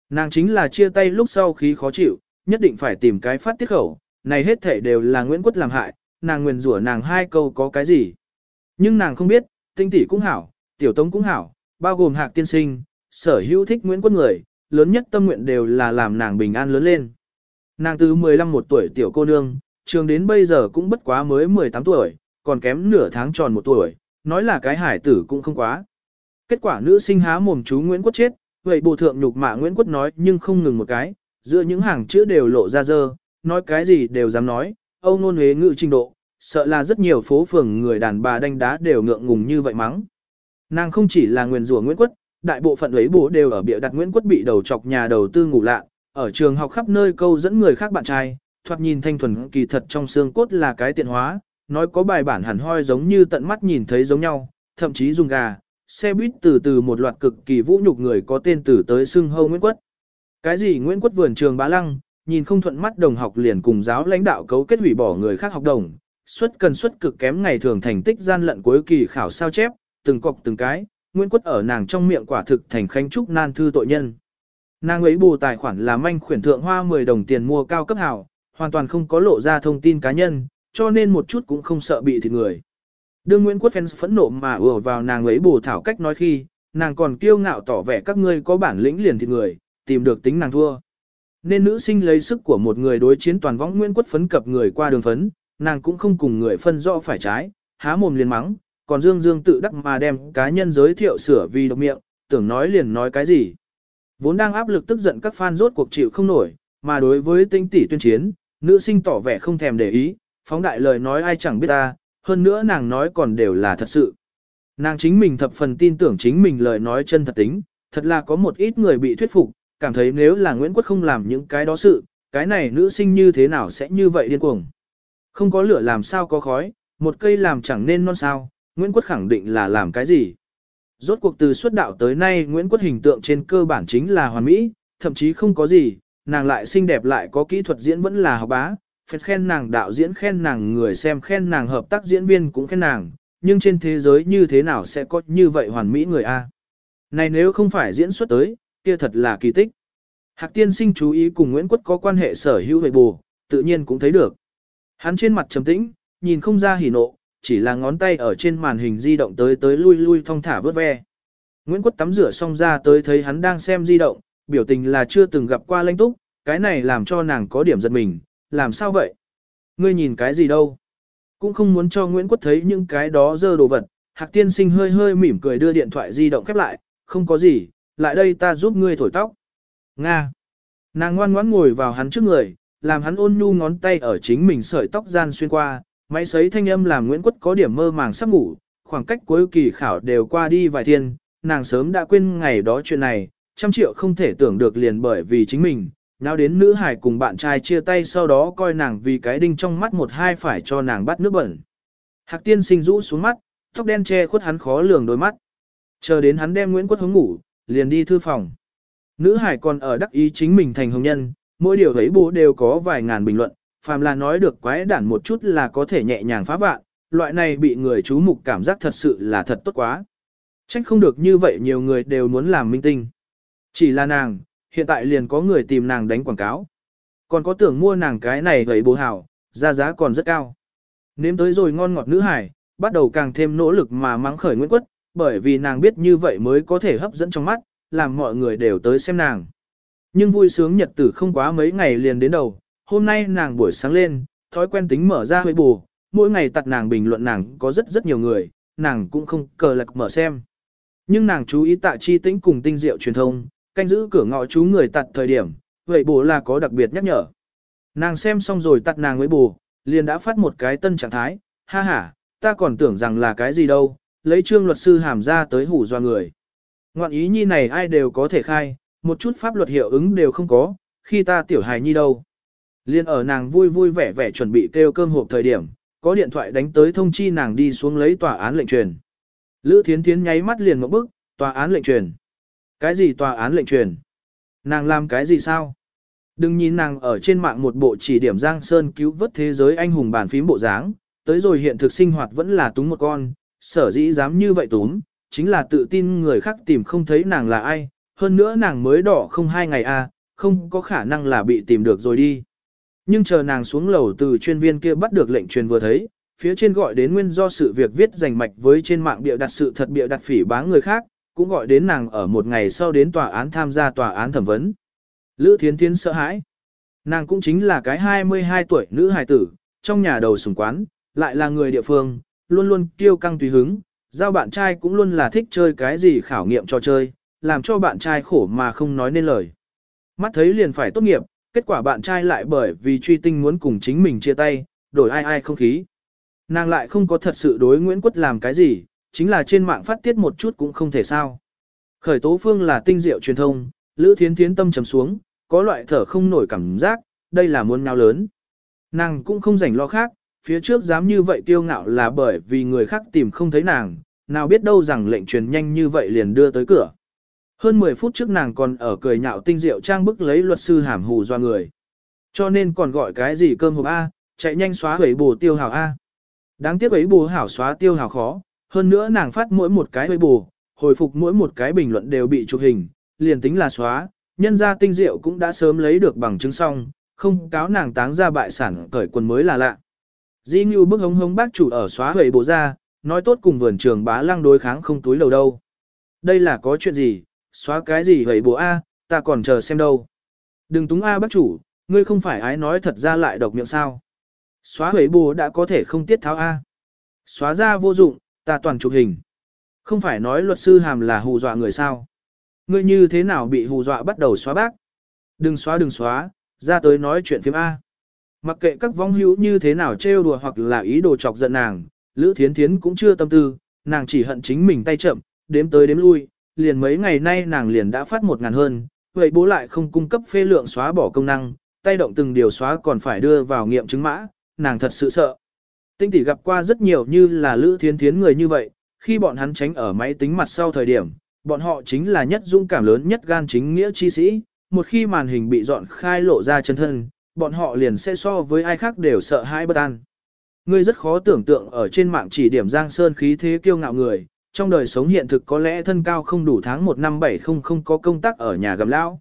A: Nàng chính là chia tay lúc sau khí khó chịu, nhất định phải tìm cái phát tiết khẩu, này hết thể đều là Nguyễn Quất làm hại, nàng nguyền rủa nàng hai câu có cái gì. Nhưng nàng không biết, tinh tỷ cũng hảo, tiểu tống cũng hảo, bao gồm hạc tiên sinh, sở hữu thích Nguyễn Quất người, lớn nhất tâm nguyện đều là làm nàng bình an lớn lên. Nàng từ 15 một tuổi tiểu cô nương, trường đến bây giờ cũng bất quá mới 18 tuổi, còn kém nửa tháng tròn một tuổi, nói là cái hải tử cũng không quá. Kết quả nữ sinh há mồm chú Nguyễn Quốc chết, vậy bộ thượng nhục mạ Nguyễn Quốc nói nhưng không ngừng một cái, giữa những hàng chữ đều lộ ra dơ, nói cái gì đều dám nói, âu nôn huế ngự trình độ, sợ là rất nhiều phố phường người đàn bà đánh đá đều ngượng ngùng như vậy mắng. Nàng không chỉ là nguyền rủa Nguyễn Quốc, đại bộ phận ấy bố đều ở bịa đặt Nguyễn Quốc bị đầu chọc nhà đầu tư ngủ lạ, ở trường học khắp nơi câu dẫn người khác bạn trai, thoạt nhìn thanh thuần kỳ thật trong xương cốt là cái tiện hóa, nói có bài bản hẳn hoi giống như tận mắt nhìn thấy giống nhau, thậm chí dùng gà, xe buýt từ từ một loạt cực kỳ vũ nhục người có tên từ tới xưng hâu Nguyễn Quất. Cái gì Nguyễn Quất vườn trường bá lăng, nhìn không thuận mắt đồng học liền cùng giáo lãnh đạo cấu kết hủy bỏ người khác học đồng, suất cần suất cực kém ngày thường thành tích gian lận cuối kỳ khảo sao chép, từng cọc từng cái, Nguyễn Quất ở nàng trong miệng quả thực thành khánh trúc nan thư tội nhân. Nàng ấy bù tài khoản là manh khuyển thượng hoa 10 đồng tiền mua cao cấp hảo, hoàn toàn không có lộ ra thông tin cá nhân, cho nên một chút cũng không sợ bị thịt người. Đương Nguyễn Quốc Fans phẫn nộ mà ùa vào nàng ấy bù thảo cách nói khi, nàng còn kiêu ngạo tỏ vẻ các ngươi có bản lĩnh liền thịt người, tìm được tính nàng thua. Nên nữ sinh lấy sức của một người đối chiến toàn võng Nguyễn Quốc phấn cập người qua đường phấn, nàng cũng không cùng người phân rõ phải trái, há mồm liền mắng, còn Dương Dương tự đắc mà đem cá nhân giới thiệu sửa vì độc miệng, tưởng nói liền nói cái gì. Vốn đang áp lực tức giận các fan rốt cuộc chịu không nổi, mà đối với tinh tỷ tuyên chiến, nữ sinh tỏ vẻ không thèm để ý, phóng đại lời nói ai chẳng biết ta, hơn nữa nàng nói còn đều là thật sự. Nàng chính mình thập phần tin tưởng chính mình lời nói chân thật tính, thật là có một ít người bị thuyết phục, cảm thấy nếu là Nguyễn Quốc không làm những cái đó sự, cái này nữ sinh như thế nào sẽ như vậy điên cuồng. Không có lửa làm sao có khói, một cây làm chẳng nên non sao, Nguyễn Quốc khẳng định là làm cái gì. Rốt cuộc từ xuất đạo tới nay Nguyễn Quốc hình tượng trên cơ bản chính là hoàn mỹ, thậm chí không có gì, nàng lại xinh đẹp lại có kỹ thuật diễn vẫn là học bá, phết khen nàng đạo diễn khen nàng người xem khen nàng hợp tác diễn viên cũng khen nàng, nhưng trên thế giới như thế nào sẽ có như vậy hoàn mỹ người A. Này nếu không phải diễn xuất tới, kia thật là kỳ tích. Hạc tiên sinh chú ý cùng Nguyễn Quốc có quan hệ sở hữu hệ bù, tự nhiên cũng thấy được. Hắn trên mặt trầm tĩnh, nhìn không ra hỉ nộ, chỉ là ngón tay ở trên màn hình di động tới tới lui lui thong thả vớt ve. Nguyễn Quốc tắm rửa xong ra tới thấy hắn đang xem di động, biểu tình là chưa từng gặp qua lãnh túc, cái này làm cho nàng có điểm giật mình, làm sao vậy? Ngươi nhìn cái gì đâu? Cũng không muốn cho Nguyễn Quốc thấy những cái đó dơ đồ vật, Hạc tiên sinh hơi hơi mỉm cười đưa điện thoại di động khép lại, không có gì, lại đây ta giúp ngươi thổi tóc. Nga. Nàng ngoan ngoãn ngồi vào hắn trước người, làm hắn ôn nhu ngón tay ở chính mình sợi tóc gian xuyên qua, máy sấy thanh âm làm Nguyễn Quất có điểm mơ màng sắp ngủ, khoảng cách cuối kỳ khảo đều qua đi vài thiên, nàng sớm đã quên ngày đó chuyện này, trăm triệu không thể tưởng được liền bởi vì chính mình, nào đến nữ hải cùng bạn trai chia tay sau đó coi nàng vì cái đinh trong mắt một hai phải cho nàng bắt nước bẩn. Hạc tiên sinh rũ xuống mắt, tóc đen che khuất hắn khó lường đôi mắt. Chờ đến hắn đem Nguyễn Quất hống ngủ, liền đi thư phòng. Nữ hải còn ở đắc ý chính mình thành hồng nhân, mỗi điều thấy bố đều có vài ngàn bình luận, phàm là nói được quái đản một chút là có thể nhẹ nhàng phá vạn, loại này bị người chú mục cảm giác thật sự là thật tốt quá. Trách không được như vậy nhiều người đều muốn làm minh tinh. Chỉ là nàng, hiện tại liền có người tìm nàng đánh quảng cáo. Còn có tưởng mua nàng cái này vậy bố hảo, ra giá còn rất cao. Nếm tới rồi ngon ngọt nữ hải, bắt đầu càng thêm nỗ lực mà mắng khởi Nguyễn Quất, bởi vì nàng biết như vậy mới có thể hấp dẫn trong mắt, làm mọi người đều tới xem nàng. Nhưng vui sướng nhật tử không quá mấy ngày liền đến đầu, hôm nay nàng buổi sáng lên, thói quen tính mở ra hơi bù, mỗi ngày tặt nàng bình luận nàng có rất rất nhiều người, nàng cũng không cờ lạc mở xem. Nhưng nàng chú ý tạ chi tĩnh cùng tinh diệu truyền thông, canh giữ cửa ngõ chú người tặt thời điểm, vậy bù là có đặc biệt nhắc nhở. Nàng xem xong rồi tặt nàng với bù, liền đã phát một cái tân trạng thái, ha ha, ta còn tưởng rằng là cái gì đâu, lấy trương luật sư hàm ra tới hủ doa người. Ngoạn ý nhi này ai đều có thể khai, một chút pháp luật hiệu ứng đều không có, khi ta tiểu hài nhi đâu. Liên ở nàng vui vui vẻ vẻ chuẩn bị kêu cơm hộp thời điểm, có điện thoại đánh tới thông chi nàng đi xuống lấy tòa án lệnh truyền. Lữ Thiến Thiến nháy mắt liền một bức, tòa án lệnh truyền. Cái gì tòa án lệnh truyền? Nàng làm cái gì sao? Đừng nhìn nàng ở trên mạng một bộ chỉ điểm Giang Sơn cứu vớt thế giới anh hùng bàn phím bộ dáng, tới rồi hiện thực sinh hoạt vẫn là túng một con, sở dĩ dám như vậy túng chính là tự tin người khác tìm không thấy nàng là ai, hơn nữa nàng mới đỏ không hai ngày a, à, không có khả năng là bị tìm được rồi đi. Nhưng chờ nàng xuống lầu từ chuyên viên kia bắt được lệnh truyền vừa thấy, phía trên gọi đến nguyên do sự việc viết rành mạch với trên mạng bịa đặt sự thật bịa đặt phỉ báng người khác, cũng gọi đến nàng ở một ngày sau đến tòa án tham gia tòa án thẩm vấn. Lữ Thiến Thiến sợ hãi. Nàng cũng chính là cái 22 tuổi nữ hài tử, trong nhà đầu sùng quán, lại là người địa phương, luôn luôn kiêu căng tùy hứng, giao bạn trai cũng luôn là thích chơi cái gì khảo nghiệm cho chơi, làm cho bạn trai khổ mà không nói nên lời. Mắt thấy liền phải tốt nghiệp, kết quả bạn trai lại bởi vì truy tinh muốn cùng chính mình chia tay, đổi ai ai không khí. Nàng lại không có thật sự đối Nguyễn Quất làm cái gì, chính là trên mạng phát tiết một chút cũng không thể sao. Khởi tố phương là tinh diệu truyền thông, Lữ Thiến Thiến tâm trầm xuống, có loại thở không nổi cảm giác, đây là muốn nào lớn. Nàng cũng không rảnh lo khác, phía trước dám như vậy tiêu ngạo là bởi vì người khác tìm không thấy nàng, nào biết đâu rằng lệnh truyền nhanh như vậy liền đưa tới cửa. Hơn 10 phút trước nàng còn ở cười nhạo tinh diệu trang bức lấy luật sư hàm hù do người. Cho nên còn gọi cái gì cơm hộp A, chạy nhanh xóa hủy bù tiêu hào A. Đáng tiếc ấy bù hảo xóa tiêu hào khó, hơn nữa nàng phát mỗi một cái hủy bù, hồi phục mỗi một cái bình luận đều bị chụp hình, liền tính là xóa, nhân ra tinh diệu cũng đã sớm lấy được bằng chứng xong, không cáo nàng táng ra bại sản cởi quần mới là lạ. Di Ngưu bức hống hống bác chủ ở xóa hủy bù ra, nói tốt cùng vườn trường bá lăng đối kháng không túi lầu đâu. Đây là có chuyện gì, xóa cái gì hủy bố A, ta còn chờ xem đâu. Đừng túng A bác chủ, ngươi không phải ái nói thật ra lại độc miệng sao. Xóa hủy bố đã có thể không tiết tháo A. Xóa ra vô dụng, ta toàn chụp hình. Không phải nói luật sư hàm là hù dọa người sao. Ngươi như thế nào bị hù dọa bắt đầu xóa bác? Đừng xóa đừng xóa, ra tới nói chuyện phim A. Mặc kệ các vong hữu như thế nào trêu đùa hoặc là ý đồ chọc giận nàng, Lữ Thiến Thiến cũng chưa tâm tư, nàng chỉ hận chính mình tay chậm, đếm tới đếm lui, liền mấy ngày nay nàng liền đã phát một ngàn hơn, vậy bố lại không cung cấp phê lượng xóa bỏ công năng, tay động từng điều xóa còn phải đưa vào nghiệm chứng mã, nàng thật sự sợ. Tinh tỷ gặp qua rất nhiều như là Lữ Thiến Thiến người như vậy, khi bọn hắn tránh ở máy tính mặt sau thời điểm, bọn họ chính là nhất dung cảm lớn nhất gan chính nghĩa chi sĩ, một khi màn hình bị dọn khai lộ ra chân thân, bọn họ liền sẽ so với ai khác đều sợ hãi bất an. Ngươi rất khó tưởng tượng ở trên mạng chỉ điểm Giang Sơn khí thế kiêu ngạo người, trong đời sống hiện thực có lẽ thân cao không đủ tháng 1 năm 700 không có công tác ở nhà gầm lão.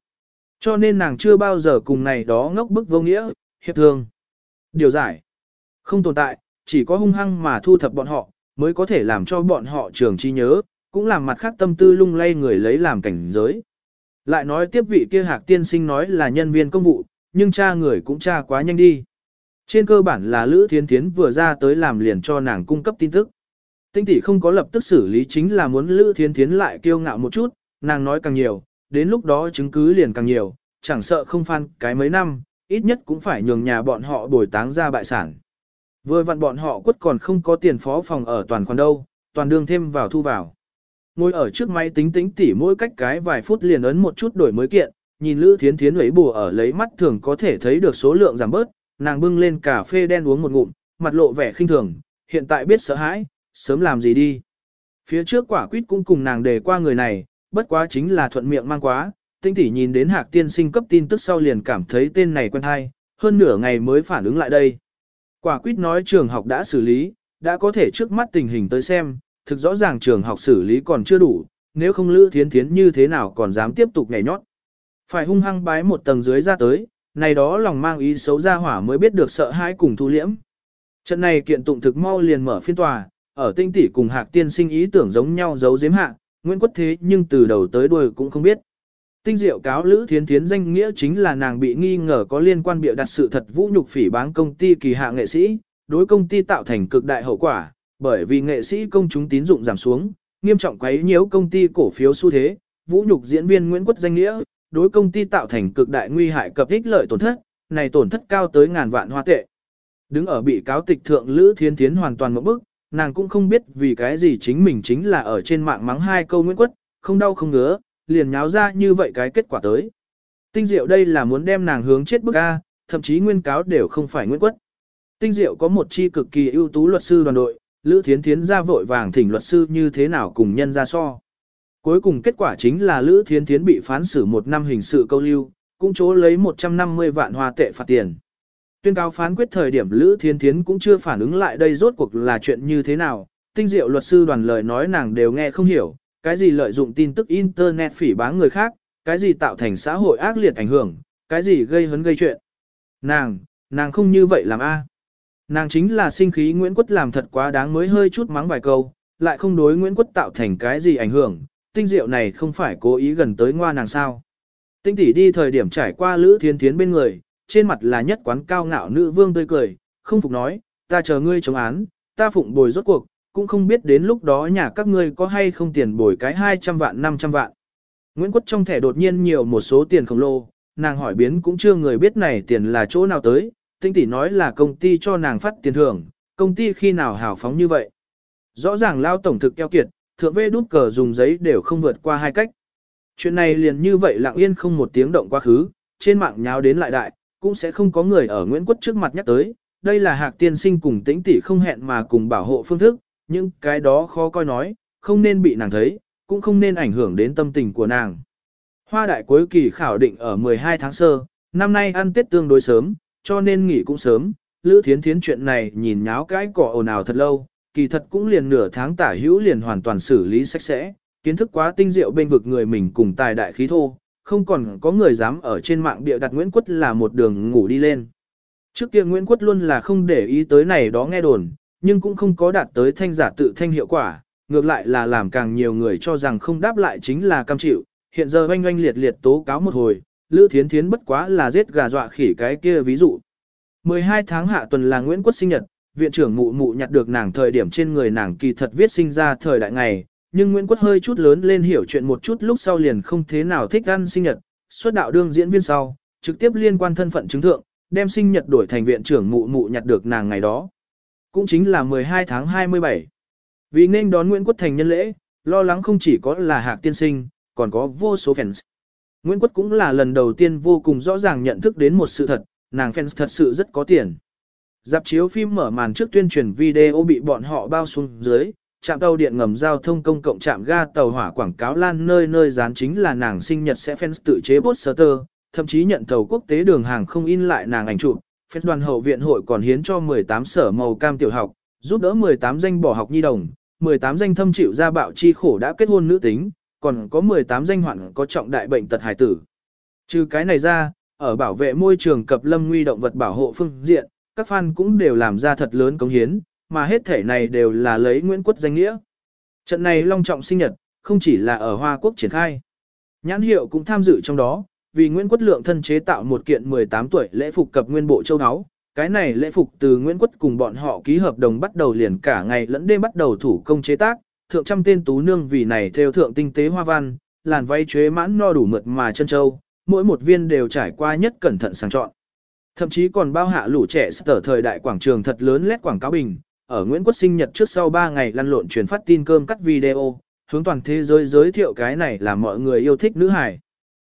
A: Cho nên nàng chưa bao giờ cùng này đó ngốc bức vô nghĩa, hiệp thương. Điều giải, không tồn tại, chỉ có hung hăng mà thu thập bọn họ, mới có thể làm cho bọn họ trường chi nhớ, cũng làm mặt khác tâm tư lung lay người lấy làm cảnh giới. Lại nói tiếp vị kia hạc tiên sinh nói là nhân viên công vụ, nhưng cha người cũng cha quá nhanh đi. Trên cơ bản là Lữ Thiến Thiến vừa ra tới làm liền cho nàng cung cấp tin tức. Tinh tỷ không có lập tức xử lý chính là muốn Lữ Thiến Thiến lại kiêu ngạo một chút, nàng nói càng nhiều, đến lúc đó chứng cứ liền càng nhiều, chẳng sợ không phan cái mấy năm, ít nhất cũng phải nhường nhà bọn họ bồi táng ra bại sản. Vừa vặn bọn họ quất còn không có tiền phó phòng ở toàn khoản đâu, toàn đương thêm vào thu vào. Ngồi ở trước máy tính tính tỉ mỗi cách cái vài phút liền ấn một chút đổi mới kiện, nhìn Lữ Thiến Thiến ấy bùa ở lấy mắt thường có thể thấy được số lượng giảm bớt, nàng bưng lên cà phê đen uống một ngụm, mặt lộ vẻ khinh thường, hiện tại biết sợ hãi, sớm làm gì đi. Phía trước quả quýt cũng cùng nàng đề qua người này, bất quá chính là thuận miệng mang quá, tinh tỷ nhìn đến hạc tiên sinh cấp tin tức sau liền cảm thấy tên này quen hay, hơn nửa ngày mới phản ứng lại đây. Quả quýt nói trường học đã xử lý, đã có thể trước mắt tình hình tới xem, thực rõ ràng trường học xử lý còn chưa đủ, nếu không Lữ Thiến Thiến như thế nào còn dám tiếp tục nhảy nhót. Phải hung hăng bái một tầng dưới ra tới, này đó lòng mang ý xấu ra hỏa mới biết được sợ hãi cùng thu liễm. Trận này kiện tụng thực mau liền mở phiên tòa, ở tinh tỷ cùng hạc tiên sinh ý tưởng giống nhau giấu giếm hạ, Nguyễn Quất thế nhưng từ đầu tới đuôi cũng không biết. Tinh diệu cáo Lữ Thiến Thiến danh nghĩa chính là nàng bị nghi ngờ có liên quan bịa đặt sự thật vũ nhục phỉ báng công ty kỳ hạ nghệ sĩ, đối công ty tạo thành cực đại hậu quả, bởi vì nghệ sĩ công chúng tín dụng giảm xuống, nghiêm trọng quấy nhiễu công ty cổ phiếu xu thế, vũ nhục diễn viên Nguyễn Quất danh nghĩa, đối công ty tạo thành cực đại nguy hại cập ích lợi tổn thất, này tổn thất cao tới ngàn vạn hoa tệ. Đứng ở bị cáo tịch thượng Lữ Thiến Thiến hoàn toàn một bức, nàng cũng không biết vì cái gì chính mình chính là ở trên mạng mắng hai câu Nguyễn Quất, không đau không ngứa, liền nháo ra như vậy cái kết quả tới. Tinh Diệu đây là muốn đem nàng hướng chết bức A, thậm chí nguyên cáo đều không phải Nguyễn Quất. Tinh Diệu có một chi cực kỳ ưu tú luật sư đoàn đội, Lữ Thiến Thiến ra vội vàng thỉnh luật sư như thế nào cùng nhân ra so. Cuối cùng kết quả chính là Lữ Thiến Thiến bị phán xử một năm hình sự câu lưu, cũng chỗ lấy 150 vạn hoa tệ phạt tiền. Tuyên cáo phán quyết thời điểm Lữ thiên Thiến cũng chưa phản ứng lại đây rốt cuộc là chuyện như thế nào, tinh diệu luật sư đoàn lời nói nàng đều nghe không hiểu, cái gì lợi dụng tin tức internet phỉ báng người khác, cái gì tạo thành xã hội ác liệt ảnh hưởng, cái gì gây hấn gây chuyện. Nàng, nàng không như vậy làm a. Nàng chính là sinh khí Nguyễn Quất làm thật quá đáng mới hơi chút mắng vài câu, lại không đối Nguyễn Quất tạo thành cái gì ảnh hưởng, tinh diệu này không phải cố ý gần tới ngoa nàng sao. Tinh tỷ đi thời điểm trải qua Lữ Thiên Thiến bên người, trên mặt là nhất quán cao ngạo nữ vương tươi cười, không phục nói, ta chờ ngươi chống án, ta phụng bồi rốt cuộc, cũng không biết đến lúc đó nhà các ngươi có hay không tiền bồi cái 200 vạn 500 vạn. Nguyễn Quất trong thẻ đột nhiên nhiều một số tiền khổng lồ, nàng hỏi biến cũng chưa người biết này tiền là chỗ nào tới, tinh tỷ nói là công ty cho nàng phát tiền thưởng, công ty khi nào hào phóng như vậy. Rõ ràng lao tổng thực keo kiệt, thượng vê đút cờ dùng giấy đều không vượt qua hai cách. Chuyện này liền như vậy lặng yên không một tiếng động quá khứ, trên mạng nháo đến lại đại, cũng sẽ không có người ở Nguyễn Quất trước mặt nhắc tới, đây là hạc tiên sinh cùng tĩnh tỷ không hẹn mà cùng bảo hộ phương thức, nhưng cái đó khó coi nói, không nên bị nàng thấy, cũng không nên ảnh hưởng đến tâm tình của nàng. Hoa đại cuối kỳ khảo định ở 12 tháng sơ, năm nay ăn Tết tương đối sớm, cho nên nghỉ cũng sớm, Lữ Thiến Thiến chuyện này nhìn nháo cái cỏ ồn ào thật lâu, kỳ thật cũng liền nửa tháng tả hữu liền hoàn toàn xử lý sạch sẽ, kiến thức quá tinh diệu bên vực người mình cùng tài đại khí thô, không còn có người dám ở trên mạng bịa đặt Nguyễn Quất là một đường ngủ đi lên. Trước kia Nguyễn Quất luôn là không để ý tới này đó nghe đồn, nhưng cũng không có đạt tới thanh giả tự thanh hiệu quả, ngược lại là làm càng nhiều người cho rằng không đáp lại chính là cam chịu, hiện giờ oanh oanh liệt liệt tố cáo một hồi, Lữ Thiến Thiến bất quá là giết gà dọa khỉ cái kia ví dụ. 12 tháng hạ tuần là Nguyễn Quất sinh nhật, viện trưởng mụ mụ nhặt được nàng thời điểm trên người nàng kỳ thật viết sinh ra thời đại ngày, nhưng Nguyễn Quất hơi chút lớn lên hiểu chuyện một chút lúc sau liền không thế nào thích ăn sinh nhật, xuất đạo đương diễn viên sau, trực tiếp liên quan thân phận chứng thượng, đem sinh nhật đổi thành viện trưởng mụ mụ nhặt được nàng ngày đó. Cũng chính là 12 tháng 27. Vì nên đón Nguyễn Quất thành nhân lễ, lo lắng không chỉ có là hạc tiên sinh, còn có vô số fans. Nguyễn Quất cũng là lần đầu tiên vô cùng rõ ràng nhận thức đến một sự thật, nàng fans thật sự rất có tiền. Dạp chiếu phim mở màn trước tuyên truyền video bị bọn họ bao xuống dưới, trạm tàu điện ngầm giao thông công cộng trạm ga tàu hỏa quảng cáo lan nơi nơi dán chính là nàng sinh nhật sẽ fans tự chế poster, thậm chí nhận tàu quốc tế đường hàng không in lại nàng ảnh chụp. Fans đoàn hậu viện hội còn hiến cho 18 sở màu cam tiểu học, giúp đỡ 18 danh bỏ học nhi đồng, 18 danh thâm chịu gia bạo chi khổ đã kết hôn nữ tính, còn có 18 danh hoạn có trọng đại bệnh tật hài tử. Trừ cái này ra, ở bảo vệ môi trường cập lâm nguy động vật bảo hộ phương diện, các fan cũng đều làm ra thật lớn cống hiến, mà hết thể này đều là lấy Nguyễn Quất danh nghĩa. Trận này long trọng sinh nhật, không chỉ là ở Hoa Quốc triển khai. Nhãn hiệu cũng tham dự trong đó, vì Nguyễn Quất lượng thân chế tạo một kiện 18 tuổi lễ phục cập nguyên bộ châu áo. Cái này lễ phục từ Nguyễn Quất cùng bọn họ ký hợp đồng bắt đầu liền cả ngày lẫn đêm bắt đầu thủ công chế tác, thượng trăm tên tú nương vì này theo thượng tinh tế hoa văn, làn váy chế mãn no đủ mượt mà chân châu, mỗi một viên đều trải qua nhất cẩn thận sàng chọn. Thậm chí còn bao hạ lũ trẻ sở thời đại quảng trường thật lớn lét quảng cáo bình, ở Nguyễn Quốc sinh nhật trước sau 3 ngày lăn lộn truyền phát tin cơm cắt video, hướng toàn thế giới giới thiệu cái này là mọi người yêu thích nữ hải.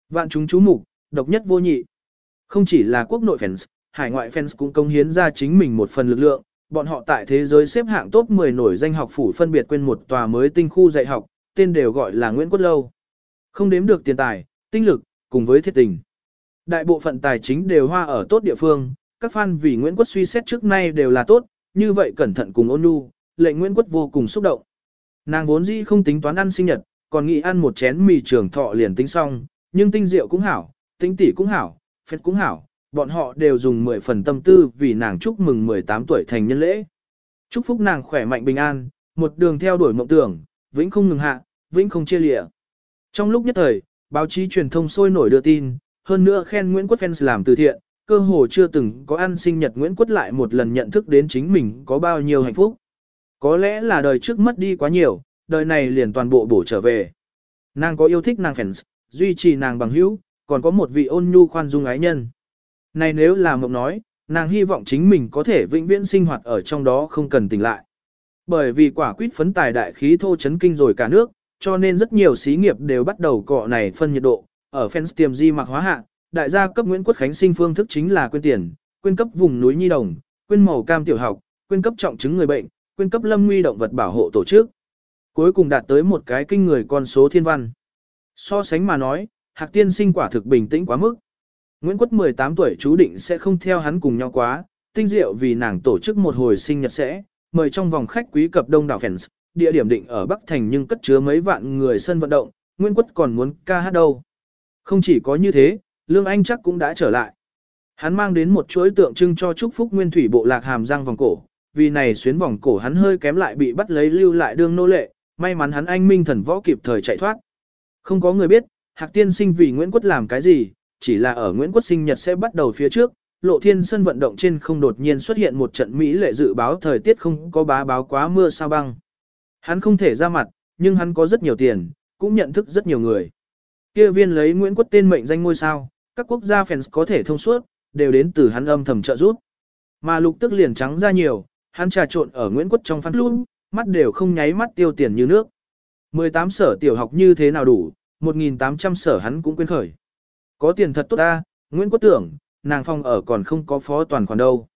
A: Vạn chúng chú mục, độc nhất vô nhị. Không chỉ là quốc nội fans, hải ngoại fans cũng công hiến ra chính mình một phần lực lượng, bọn họ tại thế giới xếp hạng top 10 nổi danh học phủ phân biệt quên một tòa mới tinh khu dạy học, tên đều gọi là Nguyễn Quốc Lâu. Không đếm được tiền tài, tinh lực, cùng với thiết tình. Đại bộ phận tài chính đều hoa ở tốt địa phương, các fan vì Nguyễn Quốc suy xét trước nay đều là tốt, như vậy cẩn thận cùng ôn nhu, lệnh Nguyễn Quốc vô cùng xúc động. Nàng vốn dĩ không tính toán ăn sinh nhật, còn nghĩ ăn một chén mì trường thọ liền tính xong, nhưng tinh rượu cũng hảo, tinh tỷ cũng hảo, phết cũng hảo, bọn họ đều dùng 10 phần tâm tư vì nàng chúc mừng 18 tuổi thành nhân lễ. Chúc phúc nàng khỏe mạnh bình an, một đường theo đuổi mộng tưởng, vĩnh không ngừng hạ, vĩnh không chia lịa. Trong lúc nhất thời, báo chí truyền thông sôi nổi đưa tin, hơn nữa khen Nguyễn Quốc fans làm từ thiện, cơ hồ chưa từng có ăn sinh nhật Nguyễn Quất lại một lần nhận thức đến chính mình có bao nhiêu hạnh phúc. Có lẽ là đời trước mất đi quá nhiều, đời này liền toàn bộ bổ trở về. Nàng có yêu thích nàng fans, duy trì nàng bằng hữu, còn có một vị ôn nhu khoan dung ái nhân. Này nếu là mộng nói, nàng hy vọng chính mình có thể vĩnh viễn sinh hoạt ở trong đó không cần tỉnh lại. Bởi vì quả quýt phấn tài đại khí thô chấn kinh rồi cả nước, cho nên rất nhiều xí nghiệp đều bắt đầu cọ này phân nhiệt độ, ở fans tiềm di mặc hóa hạ, đại gia cấp Nguyễn Quốc Khánh sinh phương thức chính là quyên tiền, quyên cấp vùng núi nhi đồng, quyên màu cam tiểu học, quyên cấp trọng chứng người bệnh, quyên cấp lâm nguy động vật bảo hộ tổ chức. Cuối cùng đạt tới một cái kinh người con số thiên văn. So sánh mà nói, Hạc Tiên sinh quả thực bình tĩnh quá mức. Nguyễn Quốc 18 tuổi chú định sẽ không theo hắn cùng nhau quá, tinh diệu vì nàng tổ chức một hồi sinh nhật sẽ, mời trong vòng khách quý cập đông đảo fans, địa điểm định ở Bắc Thành nhưng cất chứa mấy vạn người sân vận động, Nguyễn Quốc còn muốn ca hát đâu. Không chỉ có như thế, Lương Anh chắc cũng đã trở lại. Hắn mang đến một chuỗi tượng trưng cho chúc phúc nguyên thủy bộ lạc hàm răng vòng cổ, vì này xuyến vòng cổ hắn hơi kém lại bị bắt lấy lưu lại đương nô lệ, may mắn hắn anh minh thần võ kịp thời chạy thoát. Không có người biết, Hạc Tiên sinh vì Nguyễn Quốc làm cái gì, chỉ là ở Nguyễn Quốc sinh nhật sẽ bắt đầu phía trước, lộ thiên sân vận động trên không đột nhiên xuất hiện một trận Mỹ lệ dự báo thời tiết không có bá báo quá mưa sao băng. Hắn không thể ra mặt, nhưng hắn có rất nhiều tiền, cũng nhận thức rất nhiều người. Kia viên lấy Nguyễn Quốc tên mệnh danh ngôi sao, các quốc gia fans có thể thông suốt, đều đến từ hắn âm thầm trợ giúp. Mà lục tức liền trắng ra nhiều, hắn trà trộn ở Nguyễn Quốc trong phán luôn, mắt đều không nháy mắt tiêu tiền như nước. 18 sở tiểu học như thế nào đủ, 1.800 sở hắn cũng quên khởi. Có tiền thật tốt ta, Nguyễn Quốc tưởng, nàng phong ở còn không có phó toàn khoản đâu.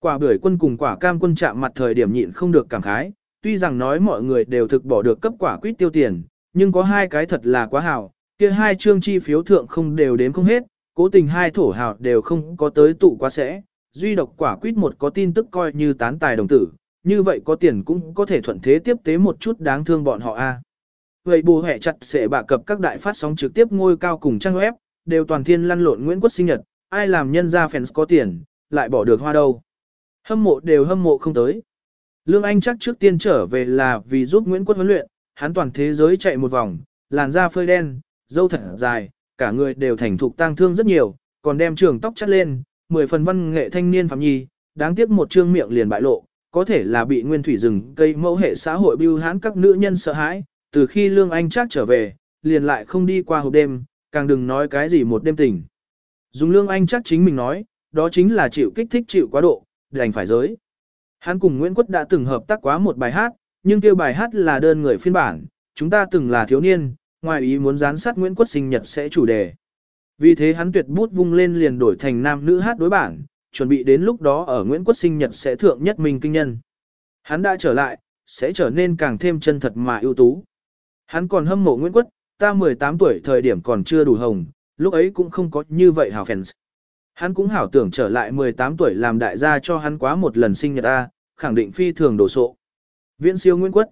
A: Quả bưởi quân cùng quả cam quân chạm mặt thời điểm nhịn không được cảm khái, tuy rằng nói mọi người đều thực bỏ được cấp quả quýt tiêu tiền, nhưng có hai cái thật là quá hảo, kia hai chương chi phiếu thượng không đều đếm không hết, cố tình hai thổ hào đều không có tới tụ quá sẽ, duy độc quả quýt một có tin tức coi như tán tài đồng tử, như vậy có tiền cũng có thể thuận thế tiếp tế một chút đáng thương bọn họ a. Vậy bù hẹ chặt sẽ bạ cập các đại phát sóng trực tiếp ngôi cao cùng trang web, đều toàn thiên lăn lộn Nguyễn Quốc sinh nhật, ai làm nhân ra fans có tiền, lại bỏ được hoa đâu. Hâm mộ đều hâm mộ không tới. Lương Anh chắc trước tiên trở về là vì giúp Nguyễn Quốc huấn luyện, hắn toàn thế giới chạy một vòng, làn da phơi đen, dâu thật dài, cả người đều thành thục tang thương rất nhiều, còn đem trường tóc chắt lên, mười phần văn nghệ thanh niên phạm nhi, đáng tiếc một trương miệng liền bại lộ, có thể là bị nguyên thủy rừng cây mẫu hệ xã hội bưu hãn các nữ nhân sợ hãi, từ khi Lương Anh chắc trở về, liền lại không đi qua hộp đêm, càng đừng nói cái gì một đêm tỉnh. Dùng Lương Anh chắc chính mình nói, đó chính là chịu kích thích chịu quá độ, đành phải giới. Hắn cùng Nguyễn Quất đã từng hợp tác quá một bài hát, nhưng kêu bài hát là đơn người phiên bản, chúng ta từng là thiếu niên, ngoài ý muốn gián sát Nguyễn Quất sinh nhật sẽ chủ đề. Vì thế hắn tuyệt bút vung lên liền đổi thành nam nữ hát đối bản, chuẩn bị đến lúc đó ở Nguyễn Quất sinh nhật sẽ thượng nhất mình kinh nhân. Hắn đã trở lại, sẽ trở nên càng thêm chân thật mà ưu tú. Hắn còn hâm mộ Nguyễn Quất, ta 18 tuổi thời điểm còn chưa đủ hồng, lúc ấy cũng không có như vậy hào fans. Hắn cũng hảo tưởng trở lại 18 tuổi làm đại gia cho hắn quá một lần sinh nhật ta, khẳng định phi thường đổ sộ. Viễn siêu Nguyễn Quất.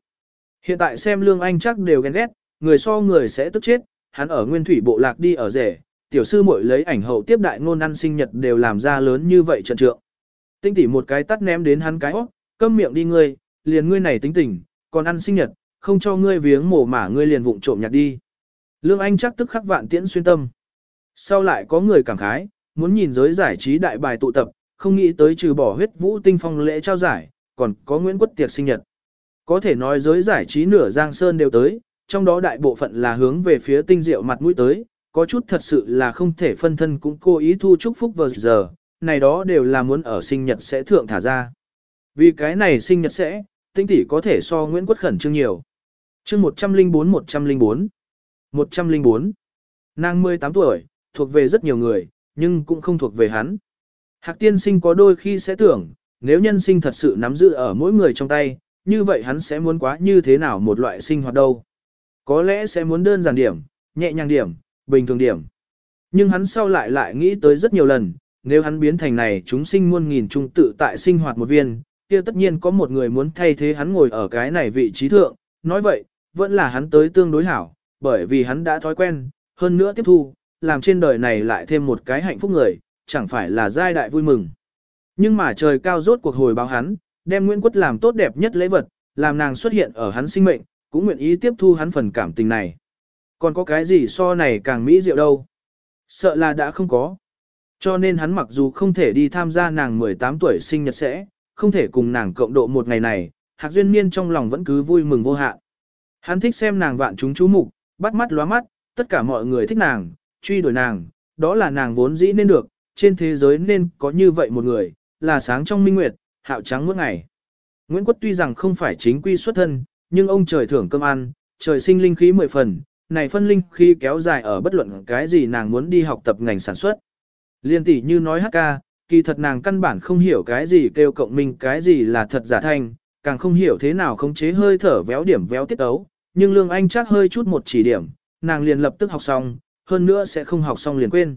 A: Hiện tại xem Lương Anh chắc đều ghen ghét, người so người sẽ tức chết, hắn ở nguyên thủy bộ lạc đi ở rể, tiểu sư muội lấy ảnh hậu tiếp đại ngôn ăn sinh nhật đều làm ra lớn như vậy trận trượng. Tinh tỉ một cái tắt ném đến hắn cái óc, câm miệng đi ngươi, liền ngươi này tính tình, còn ăn sinh nhật, không cho ngươi viếng mổ mả ngươi liền vụng trộm nhặt đi. Lương Anh chắc tức khắc vạn tiễn xuyên tâm. Sau lại có người cảm khái, muốn nhìn giới giải trí đại bài tụ tập, không nghĩ tới trừ bỏ huyết vũ tinh phong lễ trao giải, còn có Nguyễn Quất tiệc sinh nhật. Có thể nói giới giải trí nửa Giang Sơn đều tới, trong đó đại bộ phận là hướng về phía tinh diệu mặt mũi tới, có chút thật sự là không thể phân thân cũng cố ý thu chúc phúc vào giờ, này đó đều là muốn ở sinh nhật sẽ thượng thả ra. Vì cái này sinh nhật sẽ, tinh tỷ có thể so Nguyễn Quốc khẩn trương nhiều. chương 104-104 104 Nàng 18 tuổi, thuộc về rất nhiều người, nhưng cũng không thuộc về hắn. Hạc tiên sinh có đôi khi sẽ tưởng, nếu nhân sinh thật sự nắm giữ ở mỗi người trong tay, như vậy hắn sẽ muốn quá như thế nào một loại sinh hoạt đâu. Có lẽ sẽ muốn đơn giản điểm, nhẹ nhàng điểm, bình thường điểm. Nhưng hắn sau lại lại nghĩ tới rất nhiều lần, nếu hắn biến thành này chúng sinh muôn nghìn trung tự tại sinh hoạt một viên, kia tất nhiên có một người muốn thay thế hắn ngồi ở cái này vị trí thượng, nói vậy, vẫn là hắn tới tương đối hảo, bởi vì hắn đã thói quen, hơn nữa tiếp thu, làm trên đời này lại thêm một cái hạnh phúc người, chẳng phải là giai đại vui mừng. Nhưng mà trời cao rốt cuộc hồi báo hắn, đem Nguyễn Quất làm tốt đẹp nhất lễ vật, làm nàng xuất hiện ở hắn sinh mệnh, cũng nguyện ý tiếp thu hắn phần cảm tình này. Còn có cái gì so này càng mỹ diệu đâu? Sợ là đã không có. Cho nên hắn mặc dù không thể đi tham gia nàng 18 tuổi sinh nhật sẽ, không thể cùng nàng cộng độ một ngày này, Hạc Duyên Niên trong lòng vẫn cứ vui mừng vô hạn. Hắn thích xem nàng vạn chúng chú mục, bắt mắt lóa mắt, tất cả mọi người thích nàng, truy đuổi nàng, đó là nàng vốn dĩ nên được, trên thế giới nên có như vậy một người, là sáng trong minh nguyệt, hạo trắng mỗi ngày. Nguyễn Quất tuy rằng không phải chính quy xuất thân, nhưng ông trời thưởng cơm ăn, trời sinh linh khí mười phần, này phân linh khí kéo dài ở bất luận cái gì nàng muốn đi học tập ngành sản xuất. Liên tỷ như nói hát ca, kỳ thật nàng căn bản không hiểu cái gì kêu cộng minh cái gì là thật giả thanh, càng không hiểu thế nào khống chế hơi thở véo điểm véo tiết ấu, nhưng Lương Anh chắc hơi chút một chỉ điểm, nàng liền lập tức học xong, hơn nữa sẽ không học xong liền quên.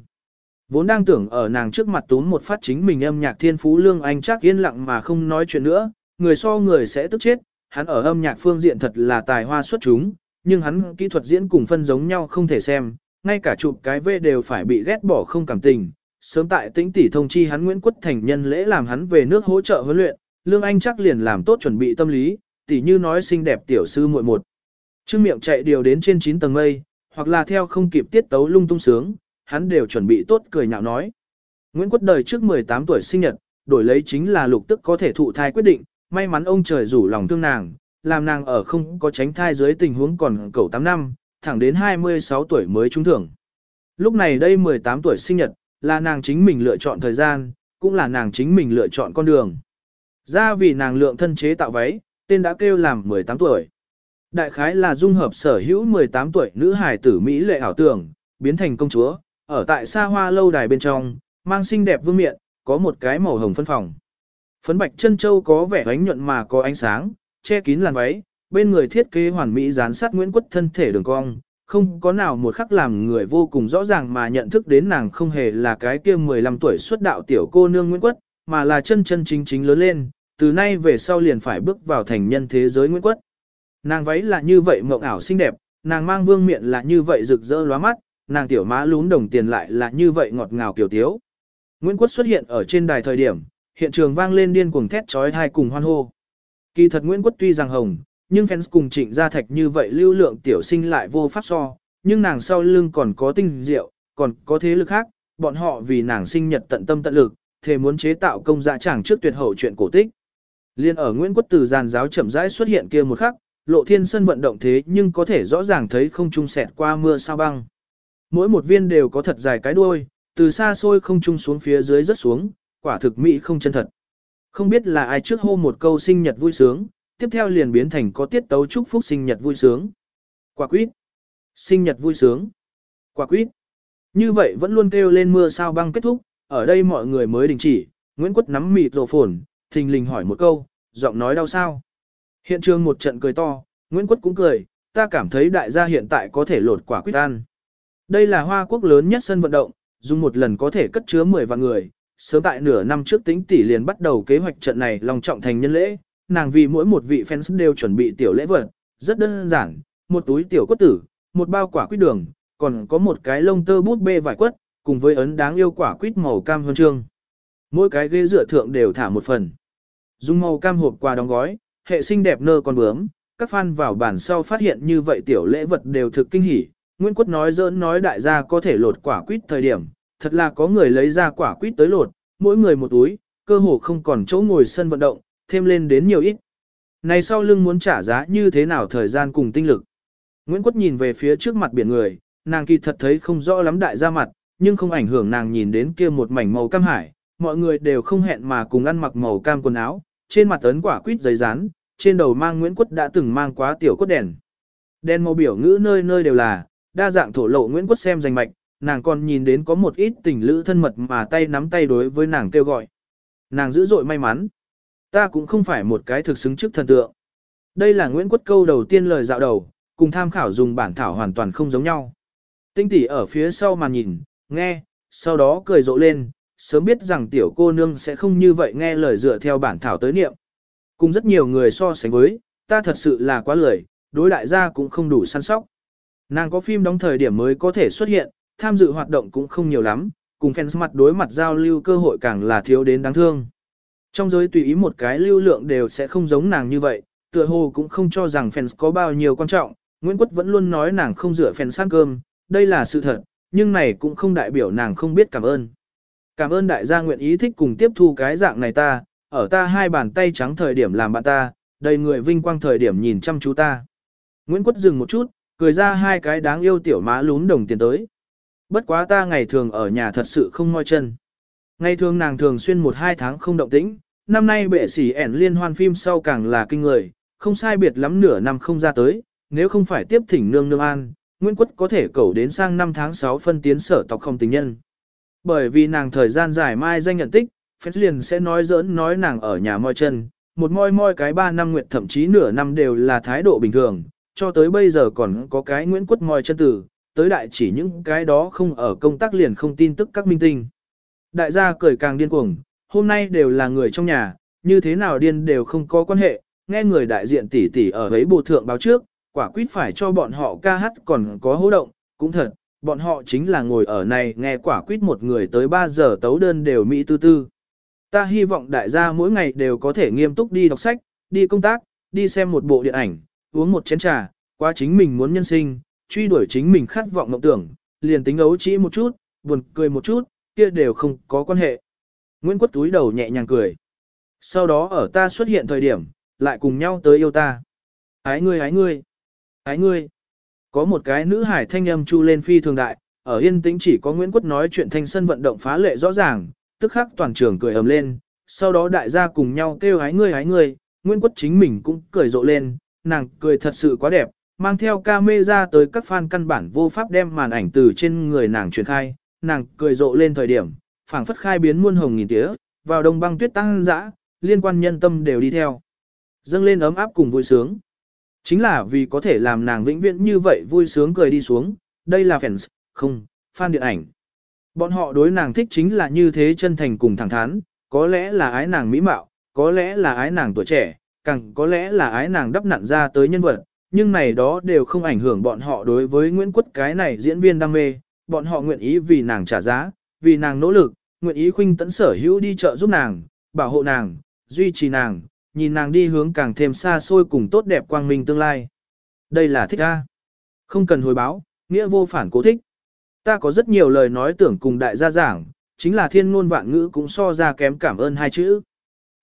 A: Vốn đang tưởng ở nàng trước mặt túm một phát chính mình âm nhạc thiên phú Lương Anh chắc yên lặng mà không nói chuyện nữa, người so người sẽ tức chết, hắn ở âm nhạc phương diện thật là tài hoa xuất chúng, nhưng hắn kỹ thuật diễn cùng phân giống nhau không thể xem, ngay cả chụp cái V đều phải bị ghét bỏ không cảm tình. Sớm tại tĩnh tỷ thông chi hắn Nguyễn Quất Thành nhân lễ làm hắn về nước hỗ trợ huấn luyện, Lương Anh chắc liền làm tốt chuẩn bị tâm lý, tỷ như nói xinh đẹp tiểu sư muội một. Trương miệng chạy điều đến trên 9 tầng mây, hoặc là theo không kịp tiết tấu lung tung sướng, hắn đều chuẩn bị tốt cười nhạo nói. Nguyễn Quất đời trước 18 tuổi sinh nhật, đổi lấy chính là lục tức có thể thụ thai quyết định, may mắn ông trời rủ lòng thương nàng, làm nàng ở không có tránh thai dưới tình huống còn cầu 8 năm, thẳng đến 26 tuổi mới trúng thưởng. Lúc này đây 18 tuổi sinh nhật, là nàng chính mình lựa chọn thời gian, cũng là nàng chính mình lựa chọn con đường. Ra vì nàng lượng thân chế tạo váy, tên đã kêu làm 18 tuổi. Đại khái là dung hợp sở hữu 18 tuổi nữ hài tử Mỹ lệ ảo tưởng, biến thành công chúa, ở tại xa hoa lâu đài bên trong, mang xinh đẹp vương miện, có một cái màu hồng phân phòng. Phấn bạch chân châu có vẻ ánh nhuận mà có ánh sáng, che kín làn váy, bên người thiết kế hoàn mỹ dán sát Nguyễn Quất thân thể đường cong, không có nào một khắc làm người vô cùng rõ ràng mà nhận thức đến nàng không hề là cái kia 15 tuổi xuất đạo tiểu cô nương Nguyễn Quất, mà là chân chân chính chính lớn lên, từ nay về sau liền phải bước vào thành nhân thế giới Nguyễn Quất. Nàng váy là như vậy mộng ảo xinh đẹp, nàng mang vương miệng là như vậy rực rỡ lóa mắt, nàng tiểu má lún đồng tiền lại là như vậy ngọt ngào kiểu tiếu. Nguyễn Quất xuất hiện ở trên đài thời điểm, hiện trường vang lên điên cuồng thét chói tai cùng hoan hô. Kỳ thật Nguyễn Quất tuy rằng hồng, nhưng fans cùng trịnh gia thạch như vậy lưu lượng tiểu sinh lại vô pháp so, nhưng nàng sau lưng còn có tinh diệu, còn có thế lực khác, bọn họ vì nàng sinh nhật tận tâm tận lực, thề muốn chế tạo công dạ chẳng trước tuyệt hậu chuyện cổ tích. Liên ở Nguyễn Quất từ giàn giáo chậm rãi xuất hiện kia một khắc, lộ thiên sân vận động thế nhưng có thể rõ ràng thấy không trung sẹt qua mưa sao băng. Mỗi một viên đều có thật dài cái đuôi, từ xa xôi không trung xuống phía dưới rất xuống, quả thực mỹ không chân thật. Không biết là ai trước hô một câu sinh nhật vui sướng, tiếp theo liền biến thành có tiết tấu chúc phúc sinh nhật vui sướng. Quả quýt. Sinh nhật vui sướng. Quả quýt. Như vậy vẫn luôn kêu lên mưa sao băng kết thúc, ở đây mọi người mới đình chỉ, Nguyễn Quất nắm mịt rổ phồn, thình lình hỏi một câu, giọng nói đau sao. Hiện trường một trận cười to, Nguyễn Quất cũng cười, ta cảm thấy đại gia hiện tại có thể lột quả quýt ăn. Đây là hoa quốc lớn nhất sân vận động, dùng một lần có thể cất chứa 10 vạn người. Sớm tại nửa năm trước tính tỷ liền bắt đầu kế hoạch trận này lòng trọng thành nhân lễ, nàng vì mỗi một vị fans đều chuẩn bị tiểu lễ vật, rất đơn giản, một túi tiểu quất tử, một bao quả quýt đường, còn có một cái lông tơ bút bê vải quất, cùng với ấn đáng yêu quả quýt màu cam hơn chương. Mỗi cái ghế dựa thượng đều thả một phần. Dùng màu cam hộp quà đóng gói, hệ sinh đẹp nơ con bướm, các fan vào bản sau phát hiện như vậy tiểu lễ vật đều thực kinh hỉ. Nguyễn Quất nói dỡn nói đại gia có thể lột quả quýt thời điểm, thật là có người lấy ra quả quýt tới lột, mỗi người một túi, cơ hồ không còn chỗ ngồi sân vận động, thêm lên đến nhiều ít. Này sau lưng muốn trả giá như thế nào thời gian cùng tinh lực. Nguyễn Quất nhìn về phía trước mặt biển người, nàng kỳ thật thấy không rõ lắm đại gia mặt, nhưng không ảnh hưởng nàng nhìn đến kia một mảnh màu cam hải, mọi người đều không hẹn mà cùng ăn mặc màu cam quần áo, trên mặt ấn quả quýt giấy rán, trên đầu mang Nguyễn Quất đã từng mang quá tiểu cốt đèn. Đèn màu biểu ngữ nơi nơi đều là, đa dạng thổ lộ Nguyễn Quất xem danh mạch, nàng còn nhìn đến có một ít tình lữ thân mật mà tay nắm tay đối với nàng kêu gọi. Nàng dữ dội may mắn. Ta cũng không phải một cái thực xứng trước thần tượng. Đây là Nguyễn Quất câu đầu tiên lời dạo đầu, cùng tham khảo dùng bản thảo hoàn toàn không giống nhau. Tinh tỷ ở phía sau mà nhìn, nghe, sau đó cười rộ lên, sớm biết rằng tiểu cô nương sẽ không như vậy nghe lời dựa theo bản thảo tới niệm. Cùng rất nhiều người so sánh với, ta thật sự là quá lười, đối đại gia cũng không đủ săn sóc. Nàng có phim đóng thời điểm mới có thể xuất hiện, tham dự hoạt động cũng không nhiều lắm, cùng fans mặt đối mặt giao lưu cơ hội càng là thiếu đến đáng thương. Trong giới tùy ý một cái lưu lượng đều sẽ không giống nàng như vậy, tựa hồ cũng không cho rằng fans có bao nhiêu quan trọng, Nguyễn Quất vẫn luôn nói nàng không rửa fans ăn cơm, đây là sự thật, nhưng này cũng không đại biểu nàng không biết cảm ơn. Cảm ơn đại gia nguyện ý thích cùng tiếp thu cái dạng này ta, ở ta hai bàn tay trắng thời điểm làm bạn ta, đầy người vinh quang thời điểm nhìn chăm chú ta. Nguyễn Quất dừng một chút, cười ra hai cái đáng yêu tiểu má lún đồng tiền tới. Bất quá ta ngày thường ở nhà thật sự không ngoi chân. Ngày thường nàng thường xuyên một hai tháng không động tĩnh, năm nay bệ sỉ ẻn liên hoan phim sau càng là kinh người, không sai biệt lắm nửa năm không ra tới, nếu không phải tiếp thỉnh nương nương an, Nguyễn Quất có thể cầu đến sang năm tháng 6 phân tiến sở tộc không tình nhân. Bởi vì nàng thời gian dài mai danh nhận tích, phép liền sẽ nói giỡn nói nàng ở nhà moi chân, một moi moi cái 3 năm nguyện thậm chí nửa năm đều là thái độ bình thường, cho tới bây giờ còn có cái Nguyễn Quất moi chân tử, tới đại chỉ những cái đó không ở công tác liền không tin tức các minh tinh. Đại gia cười càng điên cuồng, hôm nay đều là người trong nhà, như thế nào điên đều không có quan hệ, nghe người đại diện tỷ tỷ ở ấy bộ thượng báo trước, quả quyết phải cho bọn họ ca hát còn có hô động, cũng thật, bọn họ chính là ngồi ở này nghe quả quyết một người tới 3 giờ tấu đơn đều mỹ tư tư. Ta hy vọng đại gia mỗi ngày đều có thể nghiêm túc đi đọc sách, đi công tác, đi xem một bộ điện ảnh, uống một chén trà, qua chính mình muốn nhân sinh, truy đuổi chính mình khát vọng mộng tưởng, liền tính ấu trĩ một chút, buồn cười một chút, kia đều không có quan hệ. Nguyễn Quất túi đầu nhẹ nhàng cười. Sau đó ở ta xuất hiện thời điểm, lại cùng nhau tới yêu ta. Ái ngươi ái ngươi, ái ngươi. Có một cái nữ hải thanh âm chu lên phi thường đại, ở yên tĩnh chỉ có Nguyễn Quất nói chuyện thanh sân vận động phá lệ rõ ràng, tức khắc toàn trường cười ầm lên, sau đó đại gia cùng nhau kêu ái ngươi ái ngươi, Nguyễn Quất chính mình cũng cười rộ lên, nàng cười thật sự quá đẹp, mang theo ca mê ra tới các fan căn bản vô pháp đem màn ảnh từ trên người nàng truyền khai, nàng cười rộ lên thời điểm, phảng phất khai biến muôn hồng nghìn tía, vào đông băng tuyết tăng dã, liên quan nhân tâm đều đi theo. Dâng lên ấm áp cùng vui sướng. Chính là vì có thể làm nàng vĩnh viễn như vậy vui sướng cười đi xuống, đây là fans, không, fan điện ảnh. Bọn họ đối nàng thích chính là như thế chân thành cùng thẳng thắn, có lẽ là ái nàng mỹ mạo, có lẽ là ái nàng tuổi trẻ, càng có lẽ là ái nàng đắp nặn ra tới nhân vật, nhưng này đó đều không ảnh hưởng bọn họ đối với Nguyễn Quất cái này diễn viên đam mê, bọn họ nguyện ý vì nàng trả giá, vì nàng nỗ lực, nguyện ý khuynh tấn sở hữu đi chợ giúp nàng, bảo hộ nàng, duy trì nàng, nhìn nàng đi hướng càng thêm xa xôi cùng tốt đẹp quang minh tương lai. Đây là thích a. Không cần hồi báo, nghĩa vô phản cố thích. Ta có rất nhiều lời nói tưởng cùng đại gia giảng, chính là thiên ngôn vạn ngữ cũng so ra kém cảm ơn hai chữ.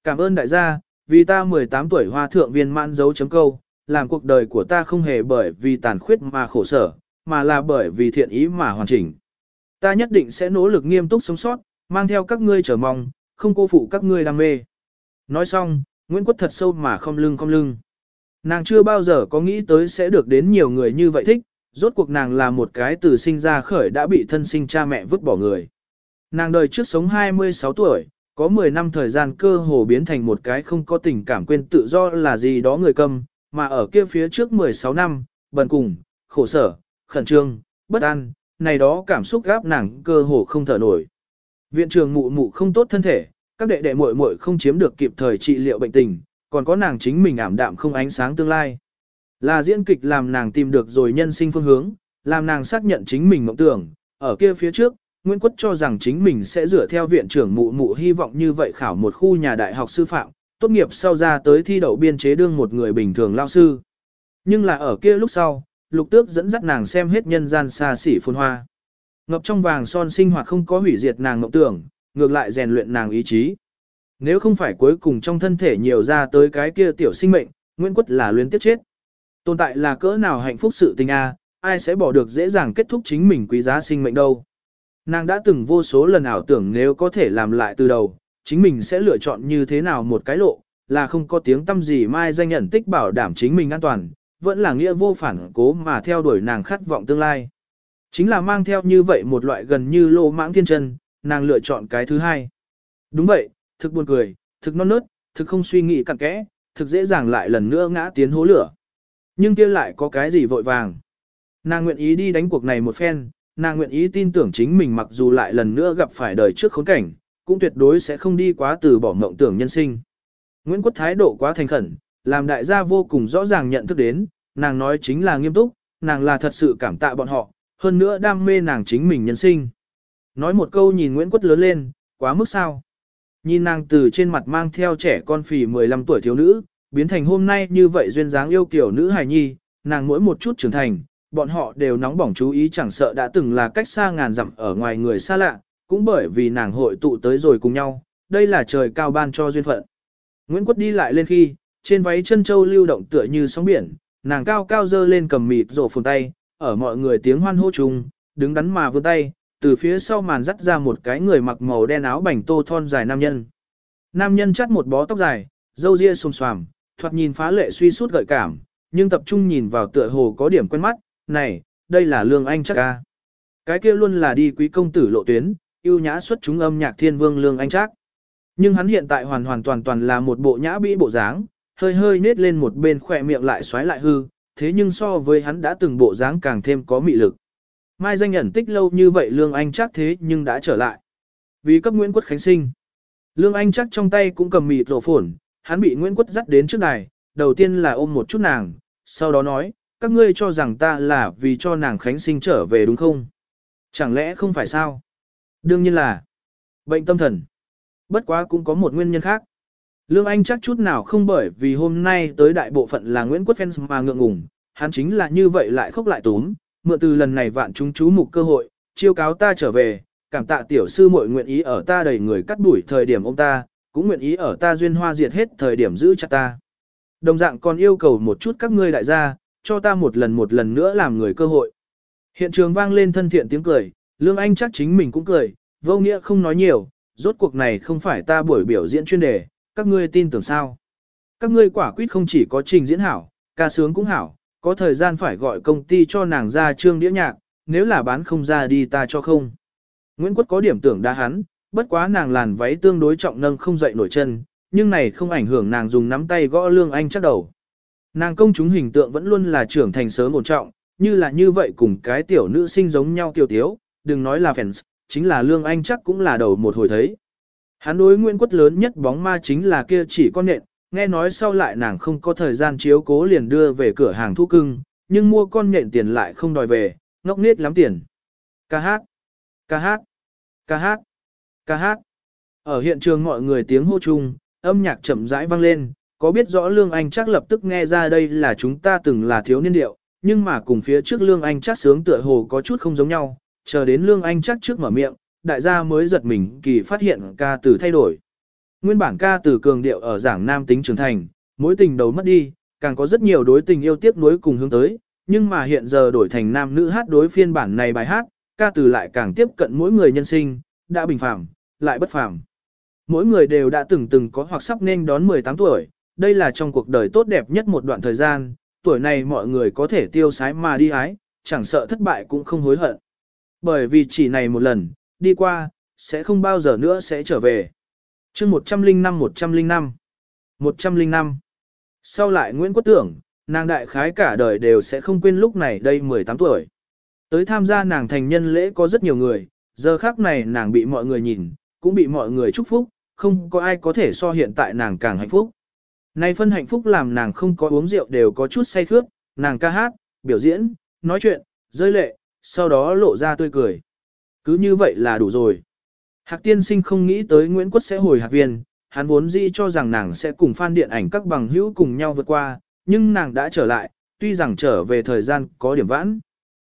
A: Cảm ơn đại gia, vì ta 18 tuổi hoa thượng viên mãn dấu chấm câu, làm cuộc đời của ta không hề bởi vì tàn khuyết mà khổ sở, mà là bởi vì thiện ý mà hoàn chỉnh. Ta nhất định sẽ nỗ lực nghiêm túc sống sót, mang theo các ngươi chờ mong, không cô phụ các ngươi đam mê. Nói xong, Nguyễn Quất thật sâu mà không lưng không lưng. Nàng chưa bao giờ có nghĩ tới sẽ được đến nhiều người như vậy thích, rốt cuộc nàng là một cái từ sinh ra khởi đã bị thân sinh cha mẹ vứt bỏ người. Nàng đời trước sống 26 tuổi, có 10 năm thời gian cơ hồ biến thành một cái không có tình cảm quên tự do là gì đó người cầm, mà ở kia phía trước 16 năm, bần cùng, khổ sở, khẩn trương, bất an, này đó cảm xúc gáp nàng cơ hồ không thở nổi. Viện trường mụ mụ không tốt thân thể, các đệ đệ muội muội không chiếm được kịp thời trị liệu bệnh tình, còn có nàng chính mình ảm đạm không ánh sáng tương lai. Là diễn kịch làm nàng tìm được rồi nhân sinh phương hướng, làm nàng xác nhận chính mình mộng tưởng, ở kia phía trước, Nguyễn Quất cho rằng chính mình sẽ dựa theo viện trưởng mụ mụ hy vọng như vậy khảo một khu nhà đại học sư phạm, tốt nghiệp sau ra tới thi đậu biên chế đương một người bình thường lao sư. Nhưng là ở kia lúc sau, lục tước dẫn dắt nàng xem hết nhân gian xa xỉ phồn hoa. Ngập trong vàng son sinh hoạt không có hủy diệt nàng ngộng tưởng, ngược lại rèn luyện nàng ý chí. Nếu không phải cuối cùng trong thân thể nhiều ra tới cái kia tiểu sinh mệnh, Nguyễn Quất là luyến tiếp chết. Tồn tại là cỡ nào hạnh phúc sự tình a, ai sẽ bỏ được dễ dàng kết thúc chính mình quý giá sinh mệnh đâu. Nàng đã từng vô số lần ảo tưởng nếu có thể làm lại từ đầu, chính mình sẽ lựa chọn như thế nào một cái lộ, là không có tiếng tâm gì mai danh nhận tích bảo đảm chính mình an toàn, vẫn là nghĩa vô phản cố mà theo đuổi nàng khát vọng tương lai. Chính là mang theo như vậy một loại gần như lô mãng thiên chân, nàng lựa chọn cái thứ hai. Đúng vậy, thực buồn cười, thực non nớt, thực không suy nghĩ cặn kẽ, thực dễ dàng lại lần nữa ngã tiến hố lửa. Nhưng kia lại có cái gì vội vàng. Nàng nguyện ý đi đánh cuộc này một phen, nàng nguyện ý tin tưởng chính mình mặc dù lại lần nữa gặp phải đời trước khốn cảnh, cũng tuyệt đối sẽ không đi quá từ bỏ mộng tưởng nhân sinh. Nguyễn Quốc thái độ quá thành khẩn, làm đại gia vô cùng rõ ràng nhận thức đến, nàng nói chính là nghiêm túc, nàng là thật sự cảm tạ bọn họ, hơn nữa đam mê nàng chính mình nhân sinh. Nói một câu nhìn Nguyễn Quất lớn lên, quá mức sao. Nhìn nàng từ trên mặt mang theo trẻ con phì 15 tuổi thiếu nữ, biến thành hôm nay như vậy duyên dáng yêu kiểu nữ hài nhi, nàng mỗi một chút trưởng thành, bọn họ đều nóng bỏng chú ý chẳng sợ đã từng là cách xa ngàn dặm ở ngoài người xa lạ, cũng bởi vì nàng hội tụ tới rồi cùng nhau, đây là trời cao ban cho duyên phận. Nguyễn Quất đi lại lên khi, trên váy chân châu lưu động tựa như sóng biển, nàng cao cao dơ lên cầm mịt rổ phồn tay, ở mọi người tiếng hoan hô chung, đứng đắn mà vươn tay, từ phía sau màn dắt ra một cái người mặc màu đen áo bảnh tô thon dài nam nhân. Nam nhân chắt một bó tóc dài, râu ria xồm xoàm, thoạt nhìn phá lệ suy sút gợi cảm, nhưng tập trung nhìn vào tựa hồ có điểm quen mắt, này, đây là Lương Anh chắc ca. Cái kia luôn là đi quý công tử lộ tuyến, yêu nhã xuất chúng âm nhạc thiên vương Lương Anh trác Nhưng hắn hiện tại hoàn hoàn toàn toàn là một bộ nhã bĩ bộ dáng, hơi hơi nết lên một bên khỏe miệng lại xoáy lại hư, thế nhưng so với hắn đã từng bộ dáng càng thêm có mị lực. Mai danh ẩn tích lâu như vậy Lương Anh chắc thế nhưng đã trở lại. Vì cấp Nguyễn Quất Khánh sinh. Lương Anh chắc trong tay cũng cầm mịt rổ phổn, hắn bị Nguyễn Quất dắt đến trước này, đầu tiên là ôm một chút nàng, sau đó nói, các ngươi cho rằng ta là vì cho nàng Khánh sinh trở về đúng không? Chẳng lẽ không phải sao? Đương nhiên là bệnh tâm thần. Bất quá cũng có một nguyên nhân khác. Lương Anh chắc chút nào không bởi vì hôm nay tới đại bộ phận là Nguyễn Quốc Fans mà ngượng ngùng, hắn chính là như vậy lại khóc lại túm, mượn từ lần này vạn chúng chú mục cơ hội, chiêu cáo ta trở về, cảm tạ tiểu sư muội nguyện ý ở ta đầy người cắt đuổi thời điểm ông ta, cũng nguyện ý ở ta duyên hoa diệt hết thời điểm giữ chặt ta. Đồng dạng còn yêu cầu một chút các ngươi đại gia, cho ta một lần một lần nữa làm người cơ hội. Hiện trường vang lên thân thiện tiếng cười, Lương Anh chắc chính mình cũng cười, vô nghĩa không nói nhiều, rốt cuộc này không phải ta buổi biểu diễn chuyên đề, các ngươi tin tưởng sao. Các ngươi quả quyết không chỉ có trình diễn hảo, ca sướng cũng hảo, có thời gian phải gọi công ty cho nàng ra trương đĩa nhạc, nếu là bán không ra đi ta cho không. Nguyễn Quất có điểm tưởng đa hắn, bất quá nàng làn váy tương đối trọng nâng không dậy nổi chân, nhưng này không ảnh hưởng nàng dùng nắm tay gõ lương anh chắc đầu. Nàng công chúng hình tượng vẫn luôn là trưởng thành sớm ổn trọng, như là như vậy cùng cái tiểu nữ sinh giống nhau kiều tiếu, đừng nói là fans, chính là lương anh chắc cũng là đầu một hồi thấy. Hắn đối Nguyễn Quất lớn nhất bóng ma chính là kia chỉ con nện, nghe nói sau lại nàng không có thời gian chiếu cố liền đưa về cửa hàng thu cưng, nhưng mua con nện tiền lại không đòi về, ngốc nghếch lắm tiền. Ca hát, ca hát, ca hát, ca hát. Ở hiện trường mọi người tiếng hô chung, âm nhạc chậm rãi vang lên, có biết rõ Lương Anh chắc lập tức nghe ra đây là chúng ta từng là thiếu niên điệu, nhưng mà cùng phía trước Lương Anh chắc sướng tựa hồ có chút không giống nhau, chờ đến Lương Anh chắc trước mở miệng, đại gia mới giật mình kỳ phát hiện ca từ thay đổi. Nguyên bản ca từ cường điệu ở giảng nam tính trưởng thành, mối tình đầu mất đi, càng có rất nhiều đối tình yêu tiếp nối cùng hướng tới, nhưng mà hiện giờ đổi thành nam nữ hát đối phiên bản này bài hát, ca từ lại càng tiếp cận mỗi người nhân sinh, đã bình phàm, lại bất phàm. Mỗi người đều đã từng từng có hoặc sắp nên đón 18 tuổi, đây là trong cuộc đời tốt đẹp nhất một đoạn thời gian, tuổi này mọi người có thể tiêu sái mà đi ái, chẳng sợ thất bại cũng không hối hận. Bởi vì chỉ này một lần, đi qua, sẽ không bao giờ nữa sẽ trở về. chương 105 105 105 Sau lại Nguyễn Quốc Tưởng, nàng đại khái cả đời đều sẽ không quên lúc này đây 18 tuổi. Tới tham gia nàng thành nhân lễ có rất nhiều người, giờ khác này nàng bị mọi người nhìn, cũng bị mọi người chúc phúc, không có ai có thể so hiện tại nàng càng hạnh phúc. Này phân hạnh phúc làm nàng không có uống rượu đều có chút say khướt, nàng ca hát, biểu diễn, nói chuyện, rơi lệ, sau đó lộ ra tươi cười. Cứ như vậy là đủ rồi. Hạc tiên sinh không nghĩ tới Nguyễn Quất sẽ hồi hạc viên, hắn vốn dĩ cho rằng nàng sẽ cùng fan điện ảnh các bằng hữu cùng nhau vượt qua, nhưng nàng đã trở lại, tuy rằng trở về thời gian có điểm vãn.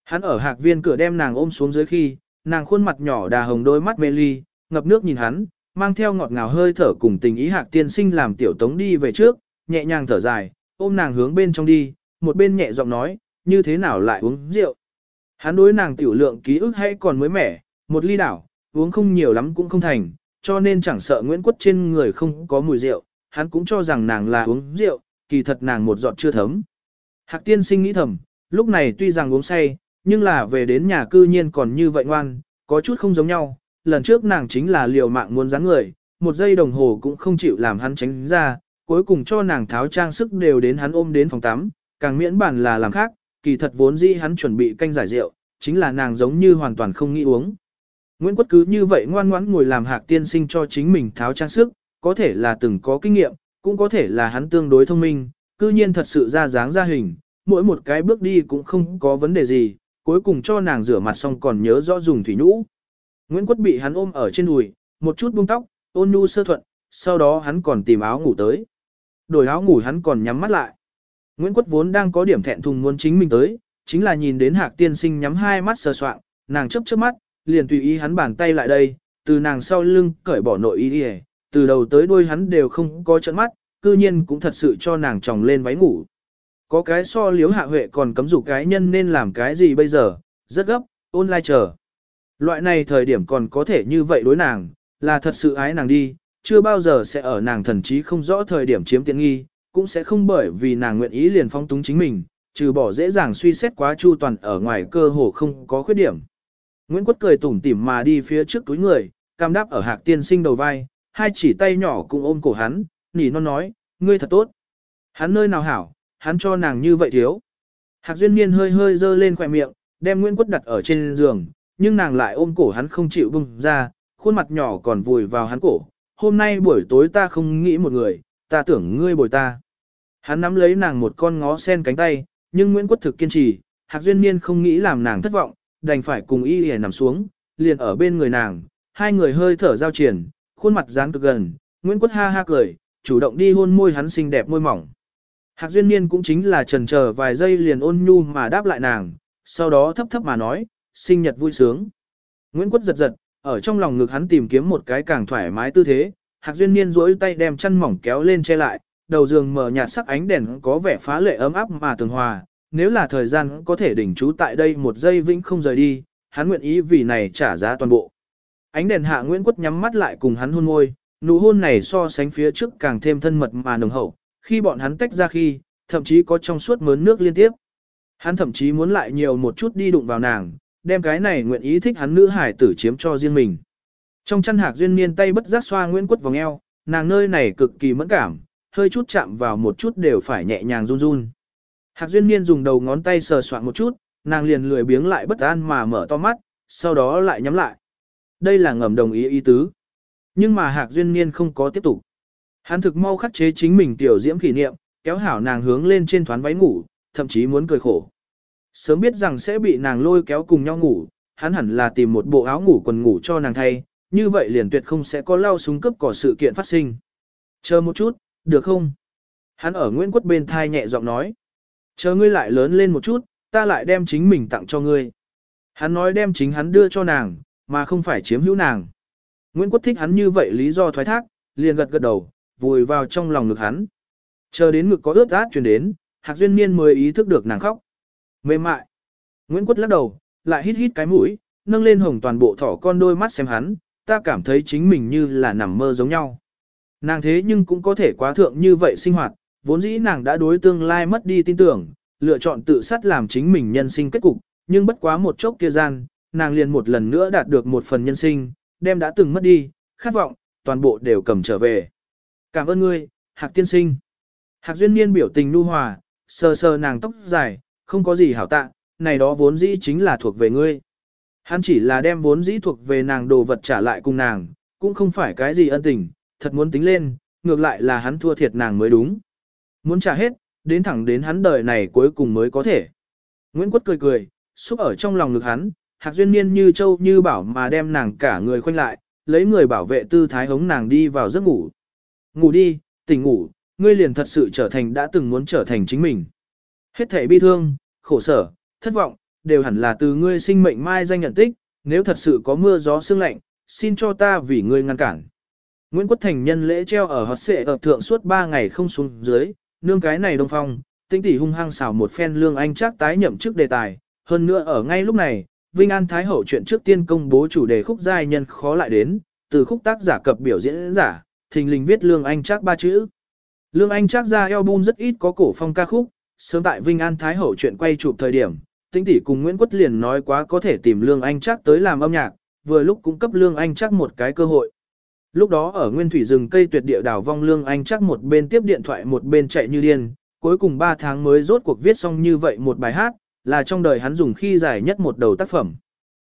A: Hắn ở hạc viên cửa đem nàng ôm xuống dưới khi, nàng khuôn mặt nhỏ đà hồng đôi mắt mê ly, ngập nước nhìn hắn, mang theo ngọt ngào hơi thở cùng tình ý hạc tiên sinh làm tiểu tống đi về trước, nhẹ nhàng thở dài, ôm nàng hướng bên trong đi, một bên nhẹ giọng nói, như thế nào lại uống rượu. Hắn đối nàng tiểu lượng ký ức hay còn mới mẻ, một ly đảo, uống không nhiều lắm cũng không thành, cho nên chẳng sợ Nguyễn Quất trên người không có mùi rượu, hắn cũng cho rằng nàng là uống rượu, kỳ thật nàng một giọt chưa thấm. Hạc tiên sinh nghĩ thầm, lúc này tuy rằng uống say, nhưng là về đến nhà cư nhiên còn như vậy ngoan, có chút không giống nhau, lần trước nàng chính là liều mạng muốn dáng người, một giây đồng hồ cũng không chịu làm hắn tránh ra, cuối cùng cho nàng tháo trang sức đều đến hắn ôm đến phòng tắm, càng miễn bản là làm khác, kỳ thật vốn dĩ hắn chuẩn bị canh giải rượu, chính là nàng giống như hoàn toàn không nghĩ uống. Nguyễn Quất cứ như vậy ngoan ngoãn ngồi làm hạc tiên sinh cho chính mình tháo trang sức, có thể là từng có kinh nghiệm, cũng có thể là hắn tương đối thông minh, cư nhiên thật sự ra dáng ra hình, mỗi một cái bước đi cũng không có vấn đề gì, cuối cùng cho nàng rửa mặt xong còn nhớ rõ dùng thủy nhũ. Nguyễn Quất bị hắn ôm ở trên đùi, một chút buông tóc, ôn nhu sơ thuận, sau đó hắn còn tìm áo ngủ tới. Đổi áo ngủ hắn còn nhắm mắt lại. Nguyễn Quất vốn đang có điểm thẹn thùng muốn chính mình tới, chính là nhìn đến Hạc tiên sinh nhắm hai mắt sờ soạng, nàng chớp chớp mắt, liền tùy ý hắn bàn tay lại đây, từ nàng sau lưng cởi bỏ nội y từ đầu tới đuôi hắn đều không có chớp mắt, cư nhiên cũng thật sự cho nàng tròng lên váy ngủ. Có cái so liếu hạ huệ còn cấm dục cái nhân nên làm cái gì bây giờ, rất gấp, ôn lai chờ. Loại này thời điểm còn có thể như vậy đối nàng, là thật sự ái nàng đi, chưa bao giờ sẽ ở nàng thần trí không rõ thời điểm chiếm tiện nghi, cũng sẽ không bởi vì nàng nguyện ý liền phong túng chính mình, trừ bỏ dễ dàng suy xét quá chu toàn ở ngoài cơ hồ không có khuyết điểm. Nguyễn Quất cười tủm tỉm mà đi phía trước túi người, cam đáp ở hạc tiên sinh đầu vai, hai chỉ tay nhỏ cũng ôm cổ hắn, nỉ non nói, ngươi thật tốt. Hắn nơi nào hảo, hắn cho nàng như vậy thiếu. Hạc duyên niên hơi hơi dơ lên khỏe miệng, đem Nguyễn Quất đặt ở trên giường, nhưng nàng lại ôm cổ hắn không chịu bung ra, khuôn mặt nhỏ còn vùi vào hắn cổ. Hôm nay buổi tối ta không nghĩ một người, ta tưởng ngươi bồi ta. Hắn nắm lấy nàng một con ngó sen cánh tay, nhưng Nguyễn Quất thực kiên trì, Hạc Duyên Niên không nghĩ làm nàng thất vọng, đành phải cùng y hề nằm xuống, liền ở bên người nàng, hai người hơi thở giao triển, khuôn mặt dán cực gần, Nguyễn Quất ha ha cười, chủ động đi hôn môi hắn xinh đẹp môi mỏng. Hạc Duyên Niên cũng chính là trần chờ vài giây liền ôn nhu mà đáp lại nàng, sau đó thấp thấp mà nói, sinh nhật vui sướng. Nguyễn Quất giật giật, ở trong lòng ngực hắn tìm kiếm một cái càng thoải mái tư thế, Hạc Duyên Niên duỗi tay đem chăn mỏng kéo lên che lại, đầu giường mở nhạt sắc ánh đèn có vẻ phá lệ ấm áp mà tường hòa, nếu là thời gian có thể đỉnh trú tại đây một giây vĩnh không rời đi, hắn nguyện ý vì này trả giá toàn bộ. Ánh đèn hạ Nguyễn Quất nhắm mắt lại cùng hắn hôn môi, nụ hôn này so sánh phía trước càng thêm thân mật mà nồng hậu, khi bọn hắn tách ra khi, thậm chí có trong suốt mớn nước liên tiếp. Hắn thậm chí muốn lại nhiều một chút đi đụng vào nàng, đem cái này nguyện ý thích hắn nữ hải tử chiếm cho riêng mình. Trong chăn hạc duyên niên tay bất giác xoa Nguyễn Quất vòng eo, nàng nơi này cực kỳ mẫn cảm, hơi chút chạm vào một chút đều phải nhẹ nhàng run run. Hạc duyên niên dùng đầu ngón tay sờ soạn một chút, nàng liền lười biếng lại bất an mà mở to mắt, sau đó lại nhắm lại. Đây là ngầm đồng ý ý tứ. Nhưng mà Hạc duyên niên không có tiếp tục. Hắn thực mau khắc chế chính mình tiểu diễm kỷ niệm, kéo hảo nàng hướng lên trên thoán váy ngủ, thậm chí muốn cười khổ. Sớm biết rằng sẽ bị nàng lôi kéo cùng nhau ngủ, hắn hẳn là tìm một bộ áo ngủ quần ngủ cho nàng thay, như vậy liền tuyệt không sẽ có lao súng cấp cỏ sự kiện phát sinh. Chờ một chút, được không? Hắn ở Nguyễn Quất bên thai nhẹ giọng nói. Chờ ngươi lại lớn lên một chút, ta lại đem chính mình tặng cho ngươi. Hắn nói đem chính hắn đưa cho nàng, mà không phải chiếm hữu nàng. Nguyễn Quất thích hắn như vậy lý do thoái thác, liền gật gật đầu, vùi vào trong lòng ngực hắn. Chờ đến ngực có ướt át truyền đến, Hạc Duyên Niên mới ý thức được nàng khóc. Mềm mại. Nguyễn Quất lắc đầu, lại hít hít cái mũi, nâng lên hồng toàn bộ thỏ con đôi mắt xem hắn, ta cảm thấy chính mình như là nằm mơ giống nhau. Nàng thế nhưng cũng có thể quá thượng như vậy sinh hoạt, vốn dĩ nàng đã đối tương lai mất đi tin tưởng, lựa chọn tự sát làm chính mình nhân sinh kết cục, nhưng bất quá một chốc kia gian, nàng liền một lần nữa đạt được một phần nhân sinh, đem đã từng mất đi, khát vọng, toàn bộ đều cầm trở về. Cảm ơn ngươi, Hạc tiên sinh. Hạc duyên niên biểu tình nu hòa, sờ sờ nàng tóc dài, không có gì hảo tạ, này đó vốn dĩ chính là thuộc về ngươi. Hắn chỉ là đem vốn dĩ thuộc về nàng đồ vật trả lại cùng nàng, cũng không phải cái gì ân tình, thật muốn tính lên, ngược lại là hắn thua thiệt nàng mới đúng. Muốn trả hết, đến thẳng đến hắn đời này cuối cùng mới có thể. Nguyễn Quất cười cười, xúc ở trong lòng ngực hắn, hạc duyên niên như châu như bảo mà đem nàng cả người khoanh lại, lấy người bảo vệ tư thái hống nàng đi vào giấc ngủ. Ngủ đi, tỉnh ngủ, ngươi liền thật sự trở thành đã từng muốn trở thành chính mình. Hết thể bi thương, khổ sở, thất vọng, đều hẳn là từ ngươi sinh mệnh mai danh nhận tích, nếu thật sự có mưa gió sương lạnh, xin cho ta vì ngươi ngăn cản. Nguyễn Quốc Thành nhân lễ treo ở hot xệ ở thượng suốt 3 ngày không xuống dưới, nương cái này đông phong, tinh tỷ hung hăng xào một phen lương anh chắc tái nhậm chức đề tài, hơn nữa ở ngay lúc này, Vinh An Thái Hậu chuyện trước tiên công bố chủ đề khúc giai nhân khó lại đến, từ khúc tác giả cập biểu diễn giả, thình lình viết lương anh chắc ba chữ. Lương anh chắc ra album rất ít có cổ phong ca khúc, sớm tại Vinh An Thái Hậu chuyện quay chụp thời điểm, tinh tỷ cùng Nguyễn Quất liền nói quá có thể tìm lương anh chắc tới làm âm nhạc, vừa lúc cũng cấp lương anh chắc một cái cơ hội. Lúc đó ở nguyên thủy rừng cây tuyệt địa đảo vong lương anh chắc một bên tiếp điện thoại một bên chạy như điên, cuối cùng 3 tháng mới rốt cuộc viết xong như vậy một bài hát, là trong đời hắn dùng khi dài nhất một đầu tác phẩm.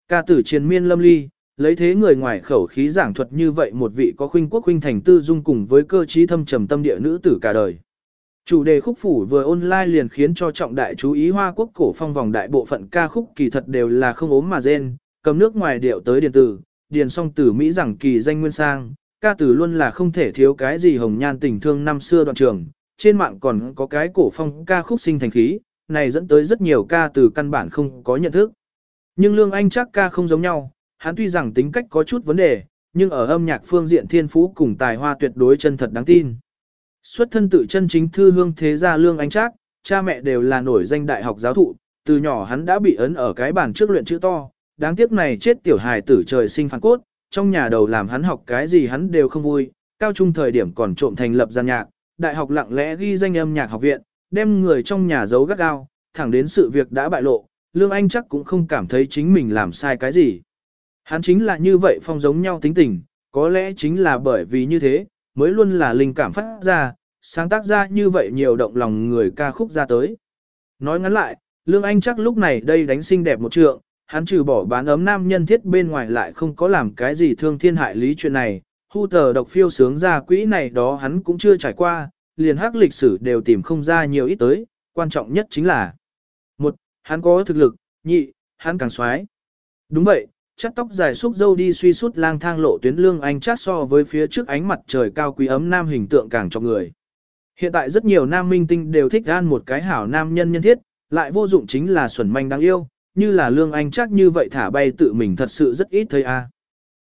A: Ca tử triền miên lâm ly, lấy thế người ngoài khẩu khí giảng thuật như vậy một vị có khuynh quốc khuynh thành tư dung cùng với cơ trí thâm trầm tâm địa nữ tử cả đời. Chủ đề khúc phủ vừa online liền khiến cho trọng đại chú ý Hoa Quốc cổ phong vòng đại bộ phận ca khúc kỳ thật đều là không ốm mà rên, cầm nước ngoài điệu tới điện tử, điền song tử Mỹ rằng kỳ danh nguyên sang, ca tử luôn là không thể thiếu cái gì hồng nhan tình thương năm xưa đoạn trường, trên mạng còn có cái cổ phong ca khúc sinh thành khí, này dẫn tới rất nhiều ca từ căn bản không có nhận thức. Nhưng Lương Anh chắc ca không giống nhau, hắn tuy rằng tính cách có chút vấn đề, nhưng ở âm nhạc phương diện thiên phú cùng tài hoa tuyệt đối chân thật đáng tin. Xuất thân tự chân chính thư hương thế gia Lương Anh Trác, cha mẹ đều là nổi danh đại học giáo thụ, từ nhỏ hắn đã bị ấn ở cái bàn trước luyện chữ to, đáng tiếc này chết tiểu hài tử trời sinh phản cốt, trong nhà đầu làm hắn học cái gì hắn đều không vui, cao trung thời điểm còn trộm thành lập gian nhạc, đại học lặng lẽ ghi danh âm nhạc học viện, đem người trong nhà giấu gắt gao, thẳng đến sự việc đã bại lộ, Lương Anh chắc cũng không cảm thấy chính mình làm sai cái gì. Hắn chính là như vậy phong giống nhau tính tình, có lẽ chính là bởi vì như thế, mới luôn là linh cảm phát ra, sáng tác ra như vậy nhiều động lòng người ca khúc ra tới. Nói ngắn lại, Lương Anh chắc lúc này đây đánh xinh đẹp một trượng, hắn trừ bỏ bán ấm nam nhân thiết bên ngoài lại không có làm cái gì thương thiên hại lý chuyện này, hu tờ độc phiêu sướng ra quỹ này đó hắn cũng chưa trải qua, liền hắc lịch sử đều tìm không ra nhiều ít tới, quan trọng nhất chính là một, hắn có thực lực, nhị, hắn càng xoái. Đúng vậy, chắt tóc dài xúc dâu đi suy sút lang thang lộ tuyến lương anh chát so với phía trước ánh mặt trời cao quý ấm nam hình tượng càng cho người. Hiện tại rất nhiều nam minh tinh đều thích gan một cái hảo nam nhân nhân thiết, lại vô dụng chính là xuẩn manh đáng yêu, như là lương anh chắc như vậy thả bay tự mình thật sự rất ít thấy a.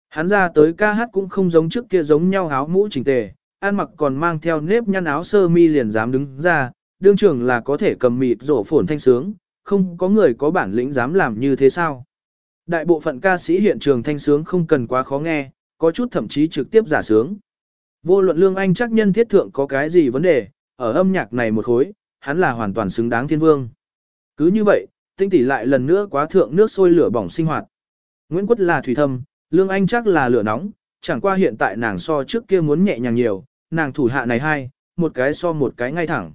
A: Hắn ra tới ca hát cũng không giống trước kia giống nhau áo mũ chỉnh tề, ăn mặc còn mang theo nếp nhăn áo sơ mi liền dám đứng ra, đương trưởng là có thể cầm mịt rổ phồn thanh sướng, không có người có bản lĩnh dám làm như thế sao. Đại bộ phận ca sĩ hiện trường thanh sướng không cần quá khó nghe, có chút thậm chí trực tiếp giả sướng. Vô luận lương anh chắc nhân thiết thượng có cái gì vấn đề, ở âm nhạc này một khối, hắn là hoàn toàn xứng đáng thiên vương. Cứ như vậy, tinh tỷ lại lần nữa quá thượng nước sôi lửa bỏng sinh hoạt. Nguyễn Quất là thủy thâm, lương anh chắc là lửa nóng, chẳng qua hiện tại nàng so trước kia muốn nhẹ nhàng nhiều, nàng thủ hạ này hai, một cái so một cái ngay thẳng.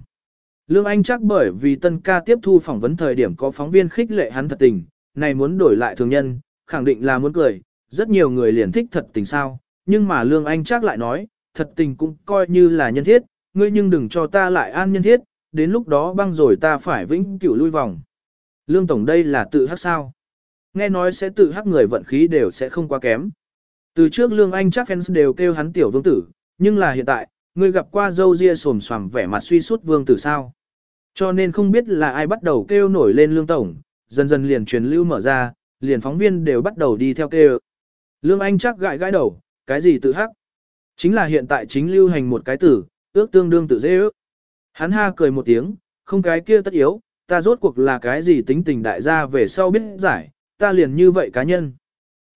A: Lương Anh chắc bởi vì tân ca tiếp thu phỏng vấn thời điểm có phóng viên khích lệ hắn thật tình, này muốn đổi lại thường nhân, khẳng định là muốn cười, rất nhiều người liền thích thật tình sao, nhưng mà Lương Anh chắc lại nói, thật tình cũng coi như là nhân thiết, ngươi nhưng đừng cho ta lại an nhân thiết, đến lúc đó băng rồi ta phải vĩnh cửu lui vòng. Lương Tổng đây là tự hắc sao. Nghe nói sẽ tự hắc người vận khí đều sẽ không quá kém. Từ trước Lương Anh chắc fans đều kêu hắn tiểu vương tử, nhưng là hiện tại, người gặp qua dâu ria sồm xoàm vẻ mặt suy sút vương tử sao. Cho nên không biết là ai bắt đầu kêu nổi lên Lương Tổng, dần dần liền truyền lưu mở ra, liền phóng viên đều bắt đầu đi theo kêu. Lương Anh chắc gãi gãi đầu, cái gì tự hắc? Chính là hiện tại chính lưu hành một cái tử, ước tương đương tự dễ ước. Hắn ha cười một tiếng, không cái kia tất yếu, ta rốt cuộc là cái gì tính tình đại gia về sau biết giải, ta liền như vậy cá nhân.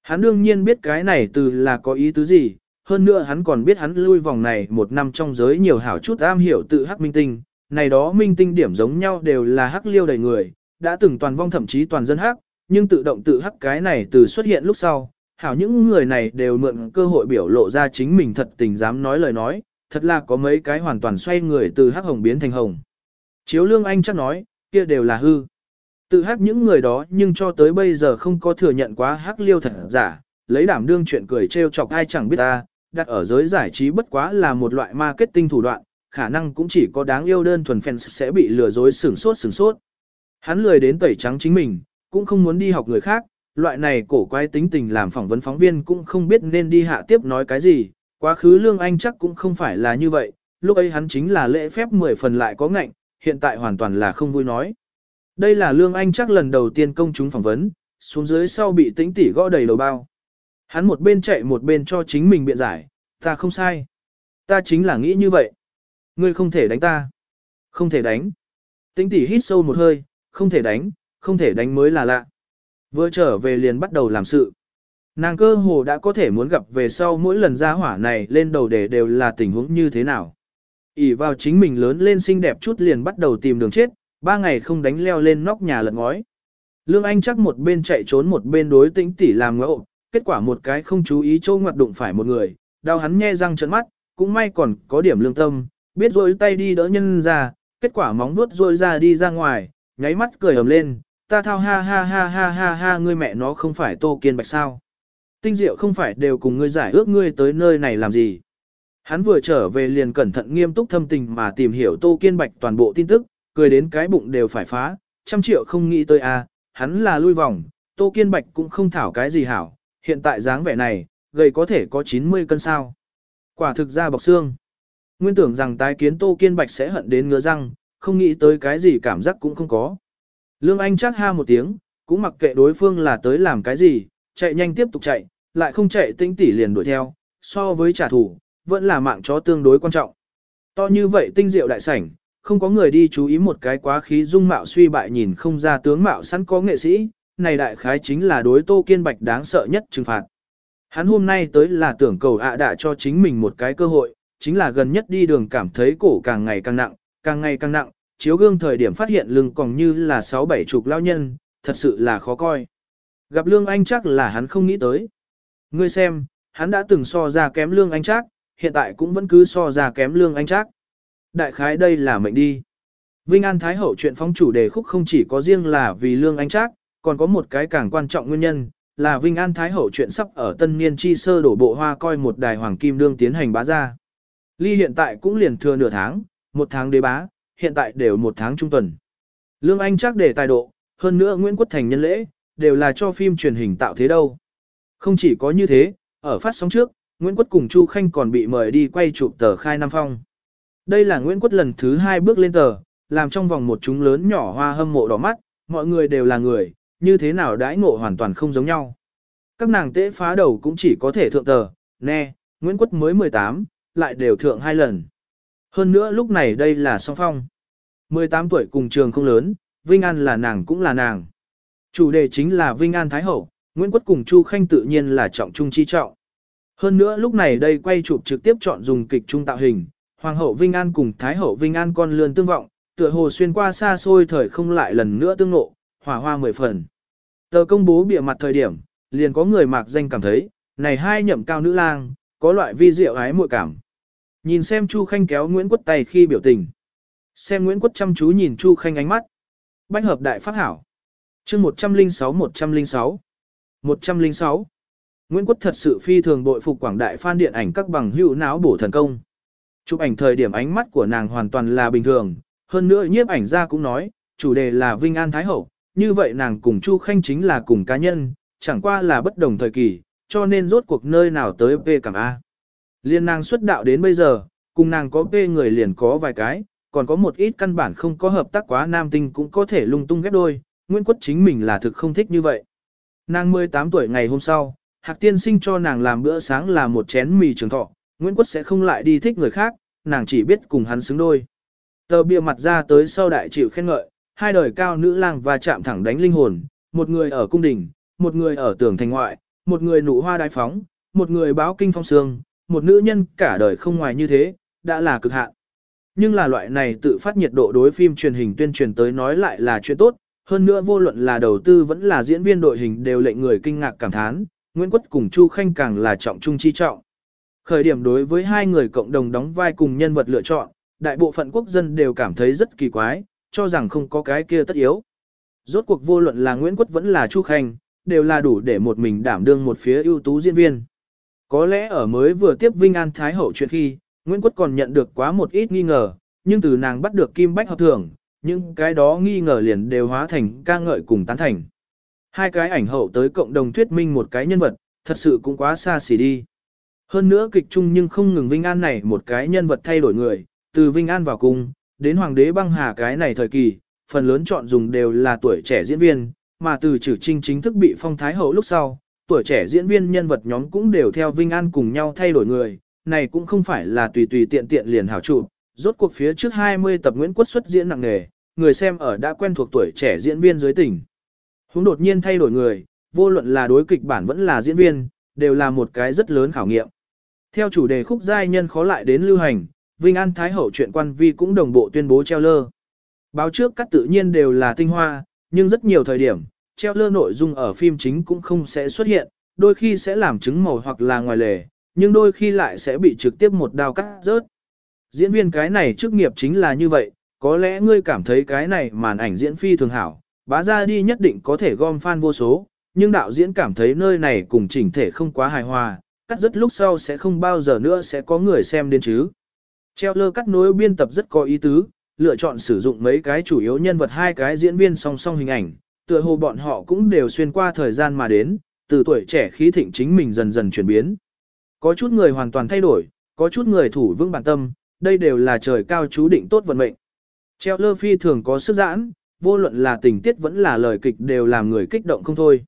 A: Hắn đương nhiên biết cái này từ là có ý tứ gì, hơn nữa hắn còn biết hắn lui vòng này một năm trong giới nhiều hảo chút am hiểu tự hắc minh tinh, này đó minh tinh điểm giống nhau đều là hắc liêu đầy người, đã từng toàn vong thậm chí toàn dân hắc, nhưng tự động tự hắc cái này từ xuất hiện lúc sau, hảo những người này đều mượn cơ hội biểu lộ ra chính mình thật tình dám nói lời nói, thật là có mấy cái hoàn toàn xoay người từ hắc hồng biến thành hồng. Chiếu lương anh chắc nói, kia đều là hư. Tự hắc những người đó nhưng cho tới bây giờ không có thừa nhận quá hắc liêu thật giả, lấy đảm đương chuyện cười trêu chọc ai chẳng biết ta, đặt ở giới giải trí bất quá là một loại marketing thủ đoạn, khả năng cũng chỉ có đáng yêu đơn thuần fans sẽ bị lừa dối sửng sốt sửng sốt. Hắn lười đến tẩy trắng chính mình, cũng không muốn đi học người khác, loại này cổ quái tính tình làm phỏng vấn phóng viên cũng không biết nên đi hạ tiếp nói cái gì, quá khứ Lương Anh chắc cũng không phải là như vậy, lúc ấy hắn chính là lễ phép 10 phần lại có ngạnh, hiện tại hoàn toàn là không vui nói. Đây là Lương Anh chắc lần đầu tiên công chúng phỏng vấn, xuống dưới sau bị tĩnh tỉ gõ đầy đầu bao. Hắn một bên chạy một bên cho chính mình biện giải, ta không sai. Ta chính là nghĩ như vậy. Ngươi không thể đánh ta. Không thể đánh. Tĩnh tỉ hít sâu một hơi, không thể đánh, không thể đánh mới là lạ. Vừa trở về liền bắt đầu làm sự. Nàng cơ hồ đã có thể muốn gặp về sau mỗi lần ra hỏa này lên đầu để đều là tình huống như thế nào ỉ vào chính mình lớn lên xinh đẹp chút liền bắt đầu tìm đường chết, ba ngày không đánh leo lên nóc nhà lật ngói. Lương Anh chắc một bên chạy trốn một bên đối tĩnh tỉ làm ngẫu, kết quả một cái không chú ý châu ngoặt đụng phải một người, đau hắn nhe răng trợn mắt, cũng may còn có điểm lương tâm, biết rôi tay đi đỡ nhân ra, kết quả móng vuốt rôi ra đi ra ngoài, nháy mắt cười ầm lên, ta thao ha ha ha ha ha ha ngươi mẹ nó không phải tô kiên bạch sao. Tinh diệu không phải đều cùng ngươi giải ước ngươi tới nơi này làm gì. Hắn vừa trở về liền cẩn thận nghiêm túc thâm tình mà tìm hiểu tô kiên bạch toàn bộ tin tức, cười đến cái bụng đều phải phá, trăm triệu không nghĩ tới a, à, hắn là lui vòng, tô kiên bạch cũng không thảo cái gì hảo, hiện tại dáng vẻ này, gầy có thể có 90 cân sao. Quả thực ra bọc xương. Nguyên tưởng rằng tái kiến Tô Kiên Bạch sẽ hận đến ngứa răng, không nghĩ tới cái gì cảm giác cũng không có. Lương Anh chắc ha một tiếng, cũng mặc kệ đối phương là tới làm cái gì, chạy nhanh tiếp tục chạy, lại không chạy tinh tỉ liền đuổi theo, so với trả thù, vẫn là mạng chó tương đối quan trọng. To như vậy tinh diệu đại sảnh, không có người đi chú ý một cái quá khí dung mạo suy bại nhìn không ra tướng mạo sẵn có nghệ sĩ, này đại khái chính là đối Tô Kiên Bạch đáng sợ nhất trừng phạt. Hắn hôm nay tới là tưởng cầu ạ à đã cho chính mình một cái cơ hội, chính là gần nhất đi đường cảm thấy cổ càng ngày càng nặng, càng ngày càng nặng, chiếu gương thời điểm phát hiện lưng còn như là sáu bảy chục lao nhân, thật sự là khó coi. Gặp Lương Anh chắc là hắn không nghĩ tới. Ngươi xem, hắn đã từng so ra kém Lương Anh chắc, hiện tại cũng vẫn cứ so ra kém Lương Anh chắc. Đại khái đây là mệnh đi. Vinh An Thái Hậu chuyện phong chủ đề khúc không chỉ có riêng là vì Lương Anh chắc, còn có một cái càng quan trọng nguyên nhân, là Vinh An Thái Hậu chuyện sắp ở tân niên chi sơ đổ bộ hoa coi một đài hoàng kim đương tiến hành bá ra. Ly hiện tại cũng liền thừa nửa tháng, một tháng đế bá, hiện tại đều một tháng trung tuần. Lương Anh chắc để tài độ, hơn nữa Nguyễn Quốc Thành nhân lễ, đều là cho phim truyền hình tạo thế đâu. Không chỉ có như thế, ở phát sóng trước, Nguyễn Quất cùng Chu Khanh còn bị mời đi quay chụp tờ khai Nam Phong. Đây là Nguyễn Quất lần thứ hai bước lên tờ, làm trong vòng một chúng lớn nhỏ hoa hâm mộ đỏ mắt, mọi người đều là người, như thế nào đãi ngộ hoàn toàn không giống nhau. Các nàng tế phá đầu cũng chỉ có thể thượng tờ, nè, Nguyễn Quất mới 18, lại đều thượng hai lần. Hơn nữa lúc này đây là song phong. 18 tuổi cùng trường không lớn, Vinh An là nàng cũng là nàng. Chủ đề chính là Vinh An Thái Hậu, Nguyễn Quất cùng Chu Khanh tự nhiên là trọng trung chi trọng. Hơn nữa lúc này đây quay chụp trực tiếp chọn dùng kịch trung tạo hình, Hoàng hậu Vinh An cùng Thái hậu Vinh An con lươn tương vọng, tựa hồ xuyên qua xa xôi thời không lại lần nữa tương ngộ, hỏa hoa mười phần. Tờ công bố bịa mặt thời điểm, liền có người mạc danh cảm thấy, này hai nhậm cao nữ lang, có loại vi diệu ái muội cảm. Nhìn xem Chu Khanh kéo Nguyễn Quất tay khi biểu tình. Xem Nguyễn Quất chăm chú nhìn Chu Khanh ánh mắt. Bách hợp đại pháp hảo. chương 106-106. 106. Nguyễn Quất thật sự phi thường bội phục quảng đại fan điện ảnh các bằng hữu não bổ thần công. Chụp ảnh thời điểm ánh mắt của nàng hoàn toàn là bình thường, hơn nữa nhiếp ảnh gia cũng nói, chủ đề là Vinh An Thái Hậu, như vậy nàng cùng Chu Khanh chính là cùng cá nhân, chẳng qua là bất đồng thời kỳ, cho nên rốt cuộc nơi nào tới về cảm A. Liên nàng xuất đạo đến bây giờ, cùng nàng có về người liền có vài cái, còn có một ít căn bản không có hợp tác quá nam tinh cũng có thể lung tung ghép đôi, Nguyễn Quất chính mình là thực không thích như vậy. Nàng 18 tuổi ngày hôm sau, Hạc Tiên sinh cho nàng làm bữa sáng là một chén mì trường thọ, Nguyễn Quất sẽ không lại đi thích người khác, nàng chỉ biết cùng hắn xứng đôi. Tờ bia mặt ra tới sau đại chịu khen ngợi, hai đời cao nữ lang và chạm thẳng đánh linh hồn, một người ở cung đình, một người ở tường thành ngoại, một người nụ hoa đai phóng, một người báo kinh phong sương, một nữ nhân cả đời không ngoài như thế, đã là cực hạn. Nhưng là loại này tự phát nhiệt độ đối phim truyền hình tuyên truyền tới nói lại là chuyện tốt, hơn nữa vô luận là đầu tư vẫn là diễn viên đội hình đều lệnh người kinh ngạc cảm thán, Nguyễn Quất cùng Chu Khanh càng là trọng trung chi trọng. Khởi điểm đối với hai người cộng đồng đóng vai cùng nhân vật lựa chọn, đại bộ phận quốc dân đều cảm thấy rất kỳ quái, cho rằng không có cái kia tất yếu. Rốt cuộc vô luận là Nguyễn Quất vẫn là Chu Khanh, đều là đủ để một mình đảm đương một phía ưu tú diễn viên. Có lẽ ở mới vừa tiếp Vinh An Thái Hậu chuyện khi, Nguyễn Quất còn nhận được quá một ít nghi ngờ, nhưng từ nàng bắt được Kim Bách hợp thưởng, những cái đó nghi ngờ liền đều hóa thành ca ngợi cùng tán thành. Hai cái ảnh hậu tới cộng đồng thuyết minh một cái nhân vật, thật sự cũng quá xa xỉ đi. Hơn nữa kịch chung nhưng không ngừng Vinh An này một cái nhân vật thay đổi người, từ Vinh An vào cung, đến Hoàng đế băng hà cái này thời kỳ, phần lớn chọn dùng đều là tuổi trẻ diễn viên, mà từ trừ trinh chính thức bị phong thái hậu lúc sau, tuổi trẻ diễn viên nhân vật nhóm cũng đều theo Vinh An cùng nhau thay đổi người, này cũng không phải là tùy tùy tiện tiện liền hảo trụ, rốt cuộc phía trước 20 tập Nguyễn Quốc xuất diễn nặng nghề, người xem ở đã quen thuộc tuổi trẻ diễn viên dưới tỉnh. Húng đột nhiên thay đổi người, vô luận là đối kịch bản vẫn là diễn viên, đều là một cái rất lớn khảo nghiệm. Theo chủ đề khúc giai nhân khó lại đến lưu hành, Vinh An Thái Hậu chuyện quan vi cũng đồng bộ tuyên bố treo lơ. Báo trước các tự nhiên đều là tinh hoa, nhưng rất nhiều thời điểm, treo lơ nội dung ở phim chính cũng không sẽ xuất hiện, đôi khi sẽ làm chứng màu hoặc là ngoài lề, nhưng đôi khi lại sẽ bị trực tiếp một đao cắt rớt. Diễn viên cái này chức nghiệp chính là như vậy, có lẽ ngươi cảm thấy cái này màn ảnh diễn phi thường hảo, bá ra đi nhất định có thể gom fan vô số, nhưng đạo diễn cảm thấy nơi này cùng chỉnh thể không quá hài hòa, cắt rất lúc sau sẽ không bao giờ nữa sẽ có người xem đến chứ. Treo lơ cắt nối biên tập rất có ý tứ, lựa chọn sử dụng mấy cái chủ yếu nhân vật hai cái diễn viên song song hình ảnh, tựa hồ bọn họ cũng đều xuyên qua thời gian mà đến, từ tuổi trẻ khí thịnh chính mình dần dần chuyển biến. Có chút người hoàn toàn thay đổi, có chút người thủ vững bản tâm, đây đều là trời cao chú định tốt vận mệnh. Treo lơ phi thường có sức giãn, vô luận là tình tiết vẫn là lời kịch đều làm người kích động không thôi.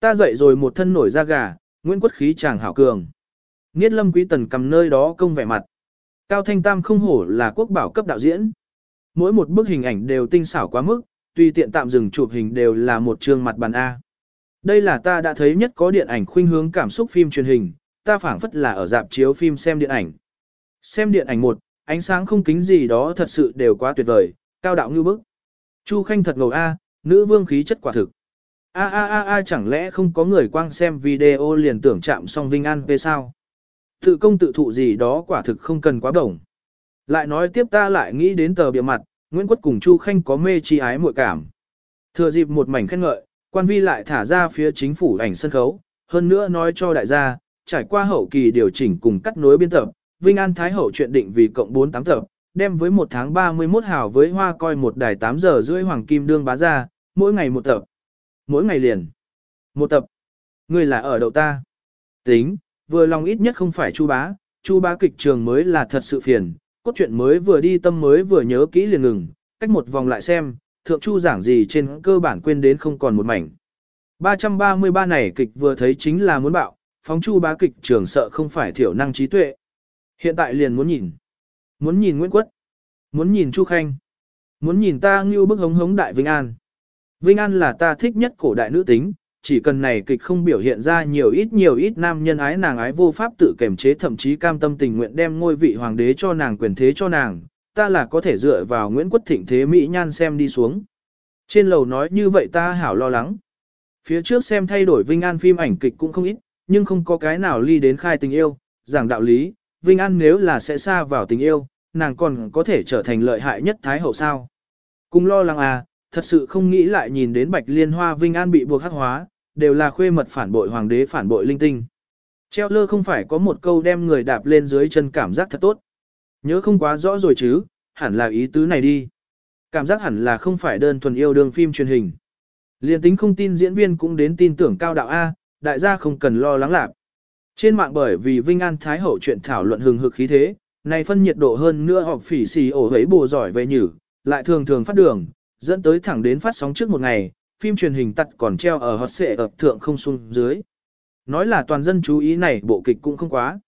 A: Ta dậy rồi một thân nổi da gà, Nguyễn Quất khí chàng hảo cường. Nghiết lâm quý tần cầm nơi đó công vẻ mặt. Cao Thanh Tam không hổ là quốc bảo cấp đạo diễn. Mỗi một bức hình ảnh đều tinh xảo quá mức, tùy tiện tạm dừng chụp hình đều là một trường mặt bàn A. Đây là ta đã thấy nhất có điện ảnh khuynh hướng cảm xúc phim truyền hình, ta phảng phất là ở dạp chiếu phim xem điện ảnh. Xem điện ảnh một, ánh sáng không kính gì đó thật sự đều quá tuyệt vời, cao đạo như bức. Chu Khanh thật ngầu A, nữ vương khí chất quả thực. A a a a chẳng lẽ không có người quang xem video liền tưởng chạm song Vinh An về sao? Tự công tự thụ gì đó quả thực không cần quá đồng. Lại nói tiếp ta lại nghĩ đến tờ bìa mặt, Nguyễn Quất cùng Chu Khanh có mê chi ái muội cảm. Thừa dịp một mảnh khen ngợi, quan vi lại thả ra phía chính phủ ảnh sân khấu, hơn nữa nói cho đại gia, trải qua hậu kỳ điều chỉnh cùng cắt nối biên tập, Vinh An Thái Hậu chuyện định vì cộng 48 tập, đem với một tháng 31 hào với hoa coi một đài 8 giờ rưỡi hoàng kim đương bá ra, mỗi ngày một tập. Mỗi ngày liền. Một tập. Người là ở đậu ta. Tính, vừa lòng ít nhất không phải chu bá, chu bá kịch trường mới là thật sự phiền, cốt truyện mới vừa đi tâm mới vừa nhớ kỹ liền ngừng, cách một vòng lại xem, thượng chu giảng gì trên cơ bản quên đến không còn một mảnh. 333 này kịch vừa thấy chính là muốn bạo, phóng chu bá kịch trường sợ không phải thiểu năng trí tuệ. Hiện tại liền muốn nhìn. Muốn nhìn Nguyễn Quất. Muốn nhìn Chu Khanh. Muốn nhìn ta như bức hống hống đại Vinh An. Vinh An là ta thích nhất cổ đại nữ tính, chỉ cần này kịch không biểu hiện ra nhiều ít nhiều ít nam nhân ái nàng ái vô pháp tự kềm chế thậm chí cam tâm tình nguyện đem ngôi vị hoàng đế cho nàng quyền thế cho nàng, ta là có thể dựa vào Nguyễn Quất Thịnh thế Mỹ nhan xem đi xuống. Trên lầu nói như vậy ta hảo lo lắng. Phía trước xem thay đổi Vinh An phim ảnh kịch cũng không ít, nhưng không có cái nào ly đến khai tình yêu, giảng đạo lý, Vinh An nếu là sẽ xa vào tình yêu, nàng còn có thể trở thành lợi hại nhất Thái Hậu sao. Cùng lo lắng à, thật sự không nghĩ lại nhìn đến Bạch Liên Hoa Vinh An bị buộc hắc hóa, đều là khuê mật phản bội hoàng đế phản bội linh tinh. Treo lơ không phải có một câu đem người đạp lên dưới chân cảm giác thật tốt. Nhớ không quá rõ rồi chứ, hẳn là ý tứ này đi. Cảm giác hẳn là không phải đơn thuần yêu đương phim truyền hình. Liên tính không tin diễn viên cũng đến tin tưởng cao đạo A, đại gia không cần lo lắng lạc. Trên mạng bởi vì Vinh An Thái Hậu chuyện thảo luận hừng hực khí thế, này phân nhiệt độ hơn nữa họp phỉ xì ổ hấy bồ giỏi về nhử, lại thường thường phát đường, dẫn tới thẳng đến phát sóng trước một ngày, phim truyền hình tắt còn treo ở hot xệ ập thượng không xuống dưới. Nói là toàn dân chú ý này bộ kịch cũng không quá.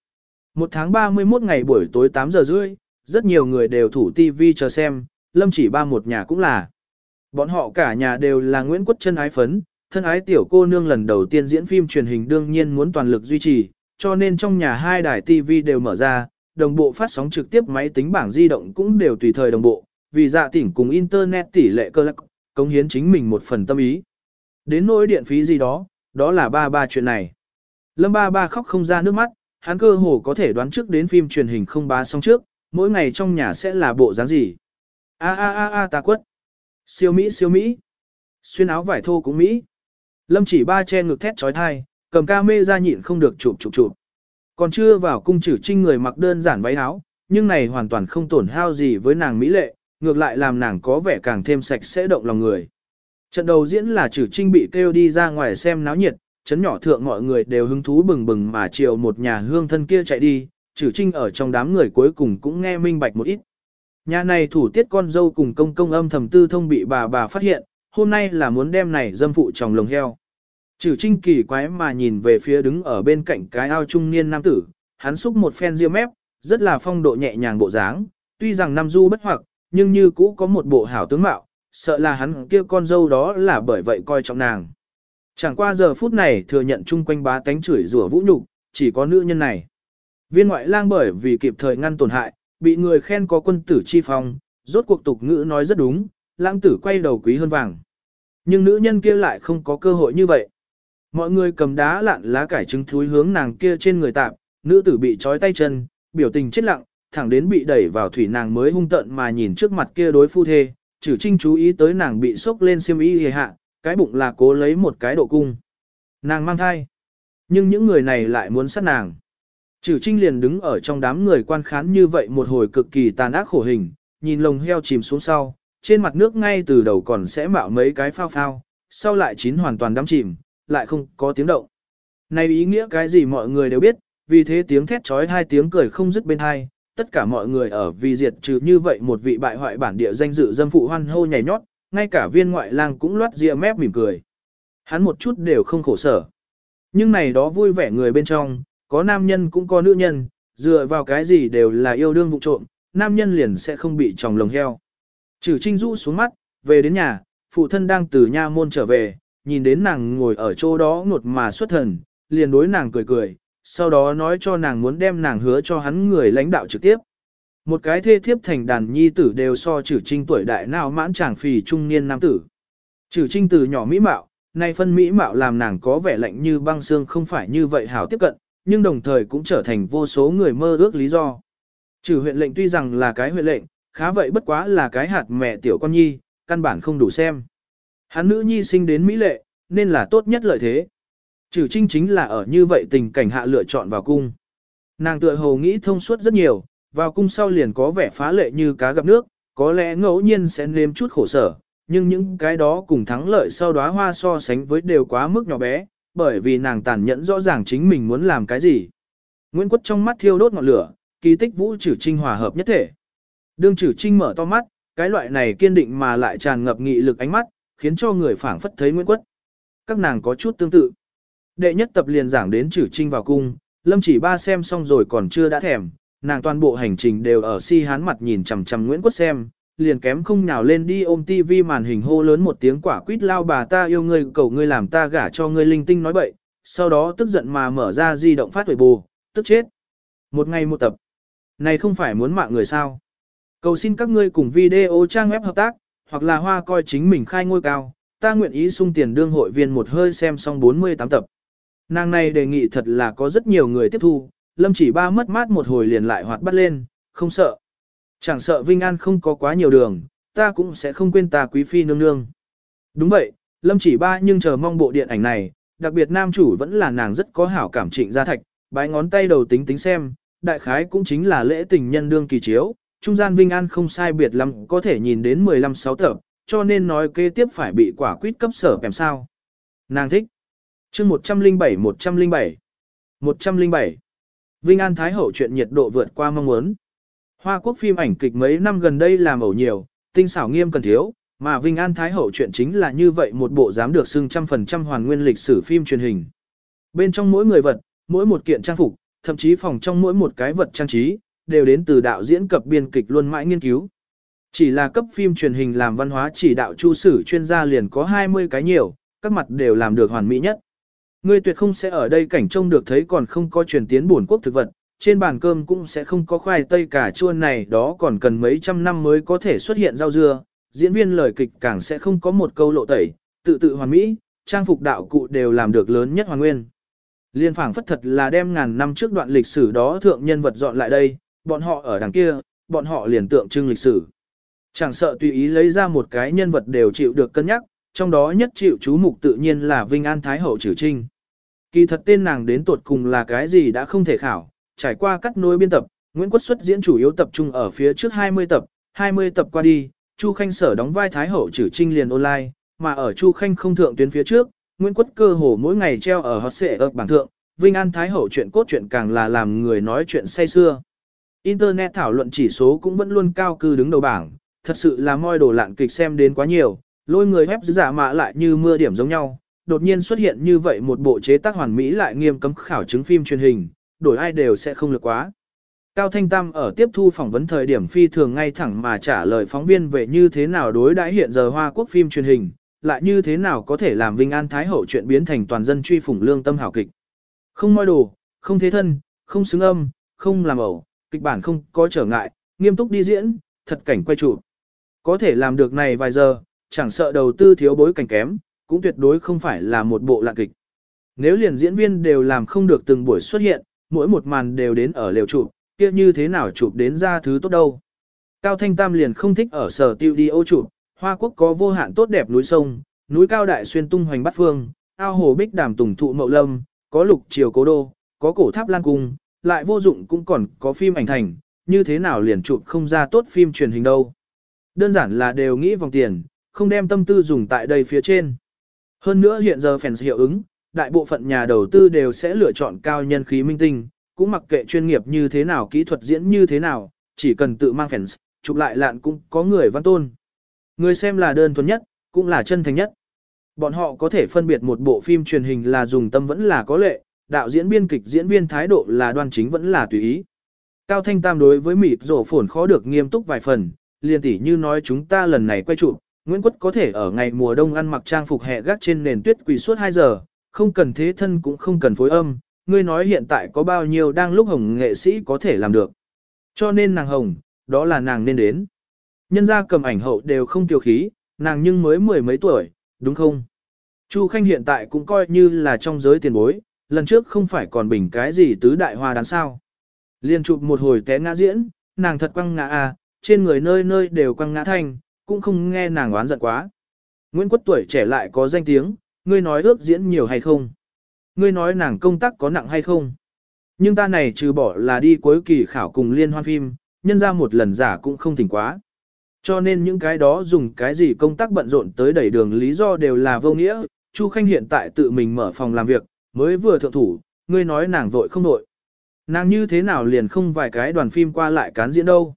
A: Một tháng 31 ngày buổi tối 8 giờ rưỡi, rất nhiều người đều thủ TV chờ xem, lâm chỉ ba một nhà cũng là. Bọn họ cả nhà đều là Nguyễn Quốc chân ái phấn, thân ái tiểu cô nương lần đầu tiên diễn phim truyền hình đương nhiên muốn toàn lực duy trì, cho nên trong nhà hai đài TV đều mở ra, đồng bộ phát sóng trực tiếp máy tính bảng di động cũng đều tùy thời đồng bộ, vì dạ tỉnh cùng Internet tỷ lệ cơ lạc, công hiến chính mình một phần tâm ý. Đến nỗi điện phí gì đó, đó là ba ba chuyện này. Lâm ba ba khóc không ra nước mắt, hắn cơ hồ có thể đoán trước đến phim truyền hình không bá xong trước, mỗi ngày trong nhà sẽ là bộ dáng gì. A a a a ta quất. Siêu Mỹ siêu Mỹ. Xuyên áo vải thô cũng Mỹ. Lâm chỉ ba che ngực thét trói thai, cầm ca mê ra nhịn không được chụp chụp chụp. Còn chưa vào cung trừ trinh người mặc đơn giản váy áo, nhưng này hoàn toàn không tổn hao gì với nàng Mỹ lệ, ngược lại làm nàng có vẻ càng thêm sạch sẽ động lòng người. Trận đầu diễn là trừ trinh bị kêu đi ra ngoài xem náo nhiệt, chấn nhỏ thượng mọi người đều hứng thú bừng bừng mà chiều một nhà hương thân kia chạy đi, trừ trinh ở trong đám người cuối cùng cũng nghe minh bạch một ít. Nhà này thủ tiết con dâu cùng công công âm thầm tư thông bị bà bà phát hiện, hôm nay là muốn đem này dâm phụ chồng lồng heo. Trừ trinh kỳ quái mà nhìn về phía đứng ở bên cạnh cái ao trung niên nam tử, hắn xúc một phen riêng mép, rất là phong độ nhẹ nhàng bộ dáng, tuy rằng nam du bất hoặc, nhưng như cũ có một bộ hảo tướng mạo, sợ là hắn kia con dâu đó là bởi vậy coi trọng nàng. Chẳng qua giờ phút này thừa nhận chung quanh bá tánh chửi rủa vũ nhục, chỉ có nữ nhân này. Viên ngoại lang bởi vì kịp thời ngăn tổn hại, bị người khen có quân tử chi phong, rốt cuộc tục ngữ nói rất đúng, lang tử quay đầu quý hơn vàng. Nhưng nữ nhân kia lại không có cơ hội như vậy. Mọi người cầm đá lạn lá cải trứng thúi hướng nàng kia trên người tạm, nữ tử bị trói tay chân, biểu tình chết lặng, thẳng đến bị đẩy vào thủy nàng mới hung tận mà nhìn trước mặt kia đối phu thê, trừ trinh chú ý tới nàng bị sốc lên xiêm y hề hạ, cái bụng là cố lấy một cái độ cung. Nàng mang thai, nhưng những người này lại muốn sát nàng. Trừ trinh liền đứng ở trong đám người quan khán như vậy một hồi cực kỳ tàn ác khổ hình, nhìn lồng heo chìm xuống sau, trên mặt nước ngay từ đầu còn sẽ mạo mấy cái phao phao, sau lại chín hoàn toàn đắm chìm, lại không có tiếng động. Này ý nghĩa cái gì mọi người đều biết, vì thế tiếng thét trói hai tiếng cười không dứt bên hai, tất cả mọi người ở vì diệt trừ như vậy một vị bại hoại bản địa danh dự dâm phụ hoan hô nhảy nhót, ngay cả viên ngoại lang cũng loát ria mép mỉm cười. Hắn một chút đều không khổ sở. Nhưng này đó vui vẻ người bên trong, có nam nhân cũng có nữ nhân, dựa vào cái gì đều là yêu đương vụ trộm, nam nhân liền sẽ không bị tròng lồng heo. Trừ trinh rũ xuống mắt, về đến nhà, phụ thân đang từ nha môn trở về, nhìn đến nàng ngồi ở chỗ đó ngột mà xuất thần, liền đối nàng cười cười, sau đó nói cho nàng muốn đem nàng hứa cho hắn người lãnh đạo trực tiếp. Một cái thê thiếp thành đàn nhi tử đều so trừ trinh tuổi đại nào mãn chàng phì trung niên nam tử. Trừ trinh từ nhỏ mỹ mạo, nay phân mỹ mạo làm nàng có vẻ lạnh như băng xương không phải như vậy hảo tiếp cận, nhưng đồng thời cũng trở thành vô số người mơ ước lý do. Trừ huyện lệnh tuy rằng là cái huyện lệnh, khá vậy bất quá là cái hạt mẹ tiểu con nhi, căn bản không đủ xem. Hắn nữ nhi sinh đến mỹ lệ, nên là tốt nhất lợi thế. Trừ trinh chính là ở như vậy tình cảnh hạ lựa chọn vào cung. Nàng tựa hồ nghĩ thông suốt rất nhiều, vào cung sau liền có vẻ phá lệ như cá gặp nước, có lẽ ngẫu nhiên sẽ nếm chút khổ sở, nhưng những cái đó cùng thắng lợi sau đóa hoa so sánh với đều quá mức nhỏ bé, bởi vì nàng tàn nhẫn rõ ràng chính mình muốn làm cái gì. Nguyễn Quất trong mắt thiêu đốt ngọn lửa, kỳ tích vũ trừ trinh hòa hợp nhất thể. Đương trừ trinh mở to mắt, cái loại này kiên định mà lại tràn ngập nghị lực ánh mắt, khiến cho người phảng phất thấy Nguyễn Quất. Các nàng có chút tương tự. Đệ nhất tập liền giảng đến trừ trinh vào cung, lâm chỉ ba xem xong rồi còn chưa đã thèm, nàng toàn bộ hành trình đều ở si hán mặt nhìn chằm chằm Nguyễn Quất xem, liền kém không nhào lên đi ôm tivi màn hình hô lớn một tiếng quả quýt lao bà ta yêu ngươi cầu ngươi làm ta gả cho ngươi linh tinh nói bậy, sau đó tức giận mà mở ra di động phát tuổi bù, tức chết. Một ngày một tập. Này không phải muốn mạng người sao. Cầu xin các ngươi cùng video trang web hợp tác, hoặc là hoa coi chính mình khai ngôi cao, ta nguyện ý sung tiền đương hội viên một hơi xem xong 48 tập. Nàng này đề nghị thật là có rất nhiều người tiếp thu, lâm chỉ ba mất mát một hồi liền lại hoạt bắt lên, không sợ. Chẳng sợ Vinh An không có quá nhiều đường, ta cũng sẽ không quên ta quý phi nương nương. Đúng vậy, lâm chỉ ba nhưng chờ mong bộ điện ảnh này, đặc biệt nam chủ vẫn là nàng rất có hảo cảm trịnh gia thạch, bái ngón tay đầu tính tính xem, đại khái cũng chính là lễ tình nhân đương kỳ chiếu, trung gian Vinh An không sai biệt lắm có thể nhìn đến 15-6 tập, cho nên nói kế tiếp phải bị quả quýt cấp sở kèm sao. Nàng thích. chương 107-107 107 Vinh An Thái Hậu chuyện nhiệt độ vượt qua mong muốn. Hoa quốc phim ảnh kịch mấy năm gần đây làm ẩu nhiều, tinh xảo nghiêm cần thiếu, mà Vinh An Thái Hậu chuyện chính là như vậy một bộ dám được xưng trăm phần trăm hoàn nguyên lịch sử phim truyền hình. Bên trong mỗi người vật, mỗi một kiện trang phục, thậm chí phòng trong mỗi một cái vật trang trí, đều đến từ đạo diễn cập biên kịch luôn mãi nghiên cứu. Chỉ là cấp phim truyền hình làm văn hóa chỉ đạo chu sử chuyên gia liền có 20 cái nhiều, các mặt đều làm được hoàn mỹ nhất. Ngươi tuyệt không sẽ ở đây cảnh trông được thấy còn không có truyền tiến bổn quốc thực vật, trên bàn cơm cũng sẽ không có khoai tây cà chua này đó còn cần mấy trăm năm mới có thể xuất hiện rau dưa, diễn viên lời kịch càng sẽ không có một câu lộ tẩy, tự tự hoàn mỹ, trang phục đạo cụ đều làm được lớn nhất hoàn nguyên. Liên phảng phất thật là đem ngàn năm trước đoạn lịch sử đó thượng nhân vật dọn lại đây, bọn họ ở đằng kia, bọn họ liền tượng trưng lịch sử. Chẳng sợ tùy ý lấy ra một cái nhân vật đều chịu được cân nhắc, trong đó nhất chịu chú mục tự nhiên là Vinh An Thái Hậu Trử Trinh. Kỳ thật tên nàng đến tuột cùng là cái gì đã không thể khảo, trải qua cắt nối biên tập, Nguyễn Quốc xuất diễn chủ yếu tập trung ở phía trước 20 tập, 20 tập qua đi, Chu Khanh sở đóng vai Thái Hậu Trử Trinh liền online, mà ở Chu Khanh không thượng tuyến phía trước, Nguyễn Quốc cơ hồ mỗi ngày treo ở hot xệ ở bảng thượng, Vinh An Thái Hậu chuyện cốt truyện càng là làm người nói chuyện say xưa. Internet thảo luận chỉ số cũng vẫn luôn cao cư đứng đầu bảng, thật sự là moi đồ lạn kịch xem đến quá nhiều, lôi người web giả mạ lại như mưa điểm giống nhau, đột nhiên xuất hiện như vậy một bộ chế tác hoàn mỹ lại nghiêm cấm khảo chứng phim truyền hình, đổi ai đều sẽ không lực quá. Cao Thanh Tam ở tiếp thu phỏng vấn thời điểm phi thường ngay thẳng mà trả lời phóng viên về như thế nào đối đãi hiện giờ Hoa Quốc phim truyền hình, lại như thế nào có thể làm Vinh An Thái Hậu chuyện biến thành toàn dân truy phủng lương tâm hảo kịch. Không moi đồ, không thế thân, không xứng âm, không làm ẩu, kịch bản không có trở ngại, nghiêm túc đi diễn, thật cảnh quay trụ. Có thể làm được này vài giờ, chẳng sợ đầu tư thiếu bối cảnh kém, cũng tuyệt đối không phải là một bộ lạ kịch. Nếu liền diễn viên đều làm không được từng buổi xuất hiện, mỗi một màn đều đến ở lều chụp, kia như thế nào chụp đến ra thứ tốt đâu. Cao Thanh Tam liền không thích ở sở tiêu đi ô chụp, Hoa Quốc có vô hạn tốt đẹp núi sông, núi cao đại xuyên tung hoành bát phương, ao hồ bích đàm tùng thụ mậu lâm, có lục triều cố đô, có cổ tháp lan cung, lại vô dụng cũng còn có phim ảnh thành, như thế nào liền chụp không ra tốt phim truyền hình đâu. Đơn giản là đều nghĩ vòng tiền, không đem tâm tư dùng tại đây phía trên. Hơn nữa hiện giờ fans hiệu ứng, đại bộ phận nhà đầu tư đều sẽ lựa chọn cao nhân khí minh tinh, cũng mặc kệ chuyên nghiệp như thế nào kỹ thuật diễn như thế nào, chỉ cần tự mang fans, chụp lại lạn cũng có người văn tôn. Người xem là đơn thuần nhất, cũng là chân thành nhất. Bọn họ có thể phân biệt một bộ phim truyền hình là dùng tâm vẫn là có lệ, đạo diễn biên kịch diễn viên thái độ là đoan chính vẫn là tùy ý. Cao Thanh Tam đối với mịt rổ phồn khó được nghiêm túc vài phần, liền tỉ như nói chúng ta lần này quay chụp, Nguyễn Quất có thể ở ngày mùa đông ăn mặc trang phục hẹ gác trên nền tuyết quỳ suốt 2 giờ, không cần thế thân cũng không cần phối âm, ngươi nói hiện tại có bao nhiêu đang lúc hồng nghệ sĩ có thể làm được. Cho nên nàng hồng, đó là nàng nên đến. Nhân gia cầm ảnh hậu đều không tiêu khí, nàng nhưng mới mười mấy tuổi, đúng không? Chu Khanh hiện tại cũng coi như là trong giới tiền bối, lần trước không phải còn bình cái gì tứ đại hoa đán sao. Liên chụp một hồi té ngã diễn, nàng thật quăng ngã à, trên người nơi nơi đều quăng ngã thanh, cũng không nghe nàng oán giận quá. Nguyễn Quất tuổi trẻ lại có danh tiếng, ngươi nói ước diễn nhiều hay không? Ngươi nói nàng công tác có nặng hay không? Nhưng ta này trừ bỏ là đi cuối kỳ khảo cùng liên hoan phim, nhân ra một lần giả cũng không thỉnh quá. Cho nên những cái đó dùng cái gì công tác bận rộn tới đẩy đường lý do đều là vô nghĩa, Chu Khanh hiện tại tự mình mở phòng làm việc, mới vừa thượng thủ, ngươi nói nàng vội không nội. Nàng như thế nào liền không vài cái đoàn phim qua lại cán diễn đâu.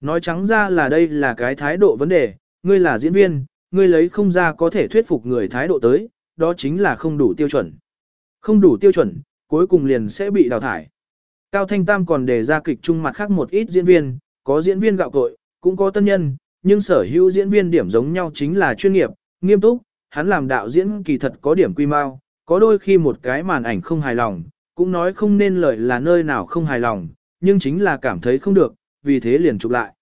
A: Nói trắng ra là đây là cái thái độ vấn đề, ngươi là diễn viên, ngươi lấy không ra có thể thuyết phục người thái độ tới, đó chính là không đủ tiêu chuẩn. Không đủ tiêu chuẩn, cuối cùng liền sẽ bị đào thải. Cao Thanh Tam còn đề ra kịch trung mặt khác một ít diễn viên, có diễn viên gạo cội, cũng có tân nhân, nhưng sở hữu diễn viên điểm giống nhau chính là chuyên nghiệp, nghiêm túc, hắn làm đạo diễn kỳ thật có điểm quy mau, có đôi khi một cái màn ảnh không hài lòng, cũng nói không nên lời là nơi nào không hài lòng, nhưng chính là cảm thấy không được, vì thế liền chụp lại.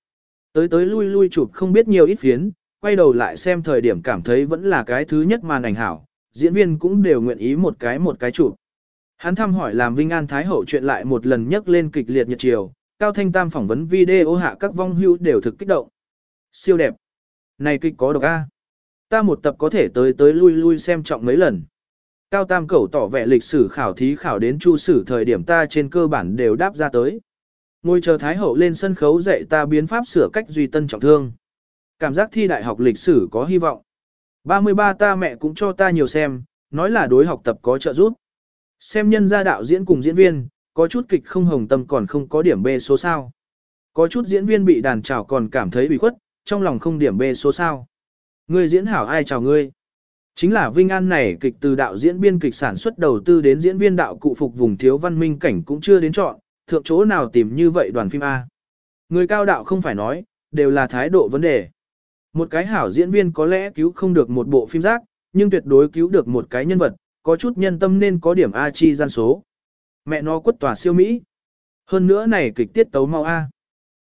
A: Tới tới lui lui chụp không biết nhiều ít phiến, quay đầu lại xem thời điểm cảm thấy vẫn là cái thứ nhất màn ảnh hảo, diễn viên cũng đều nguyện ý một cái một cái chụp. Hắn thăm hỏi làm Vinh An Thái Hậu chuyện lại một lần nhắc lên kịch liệt nhật chiều, Cao Thanh Tam phỏng vấn video hạ các vong hưu đều thực kích động. Siêu đẹp. Này kịch có độc A. Ta một tập có thể tới tới lui lui xem trọng mấy lần. Cao Tam Cẩu tỏ vẻ lịch sử khảo thí khảo đến chu sử thời điểm ta trên cơ bản đều đáp ra tới. Ngồi chờ Thái Hậu lên sân khấu dạy ta biến pháp sửa cách duy tân trọng thương. Cảm giác thi đại học lịch sử có hy vọng. 33 ta mẹ cũng cho ta nhiều xem, nói là đối học tập có trợ giúp. Xem nhân gia đạo diễn cùng diễn viên, có chút kịch không hồng tâm còn không có điểm B số sao. Có chút diễn viên bị đàn chào còn cảm thấy bị khuất, trong lòng không điểm B số sao. Người diễn hảo ai chào ngươi. Chính là Vinh An này kịch từ đạo diễn biên kịch sản xuất đầu tư đến diễn viên đạo cụ phục vùng thiếu văn minh cảnh cũng chưa đến chọn, thượng chỗ nào tìm như vậy đoàn phim A. Người cao đạo không phải nói, đều là thái độ vấn đề. Một cái hảo diễn viên có lẽ cứu không được một bộ phim giác, nhưng tuyệt đối cứu được một cái nhân vật, có chút nhân tâm nên có điểm A chi gian số. Mẹ nó quất tòa siêu Mỹ. Hơn nữa này kịch tiết tấu mau A.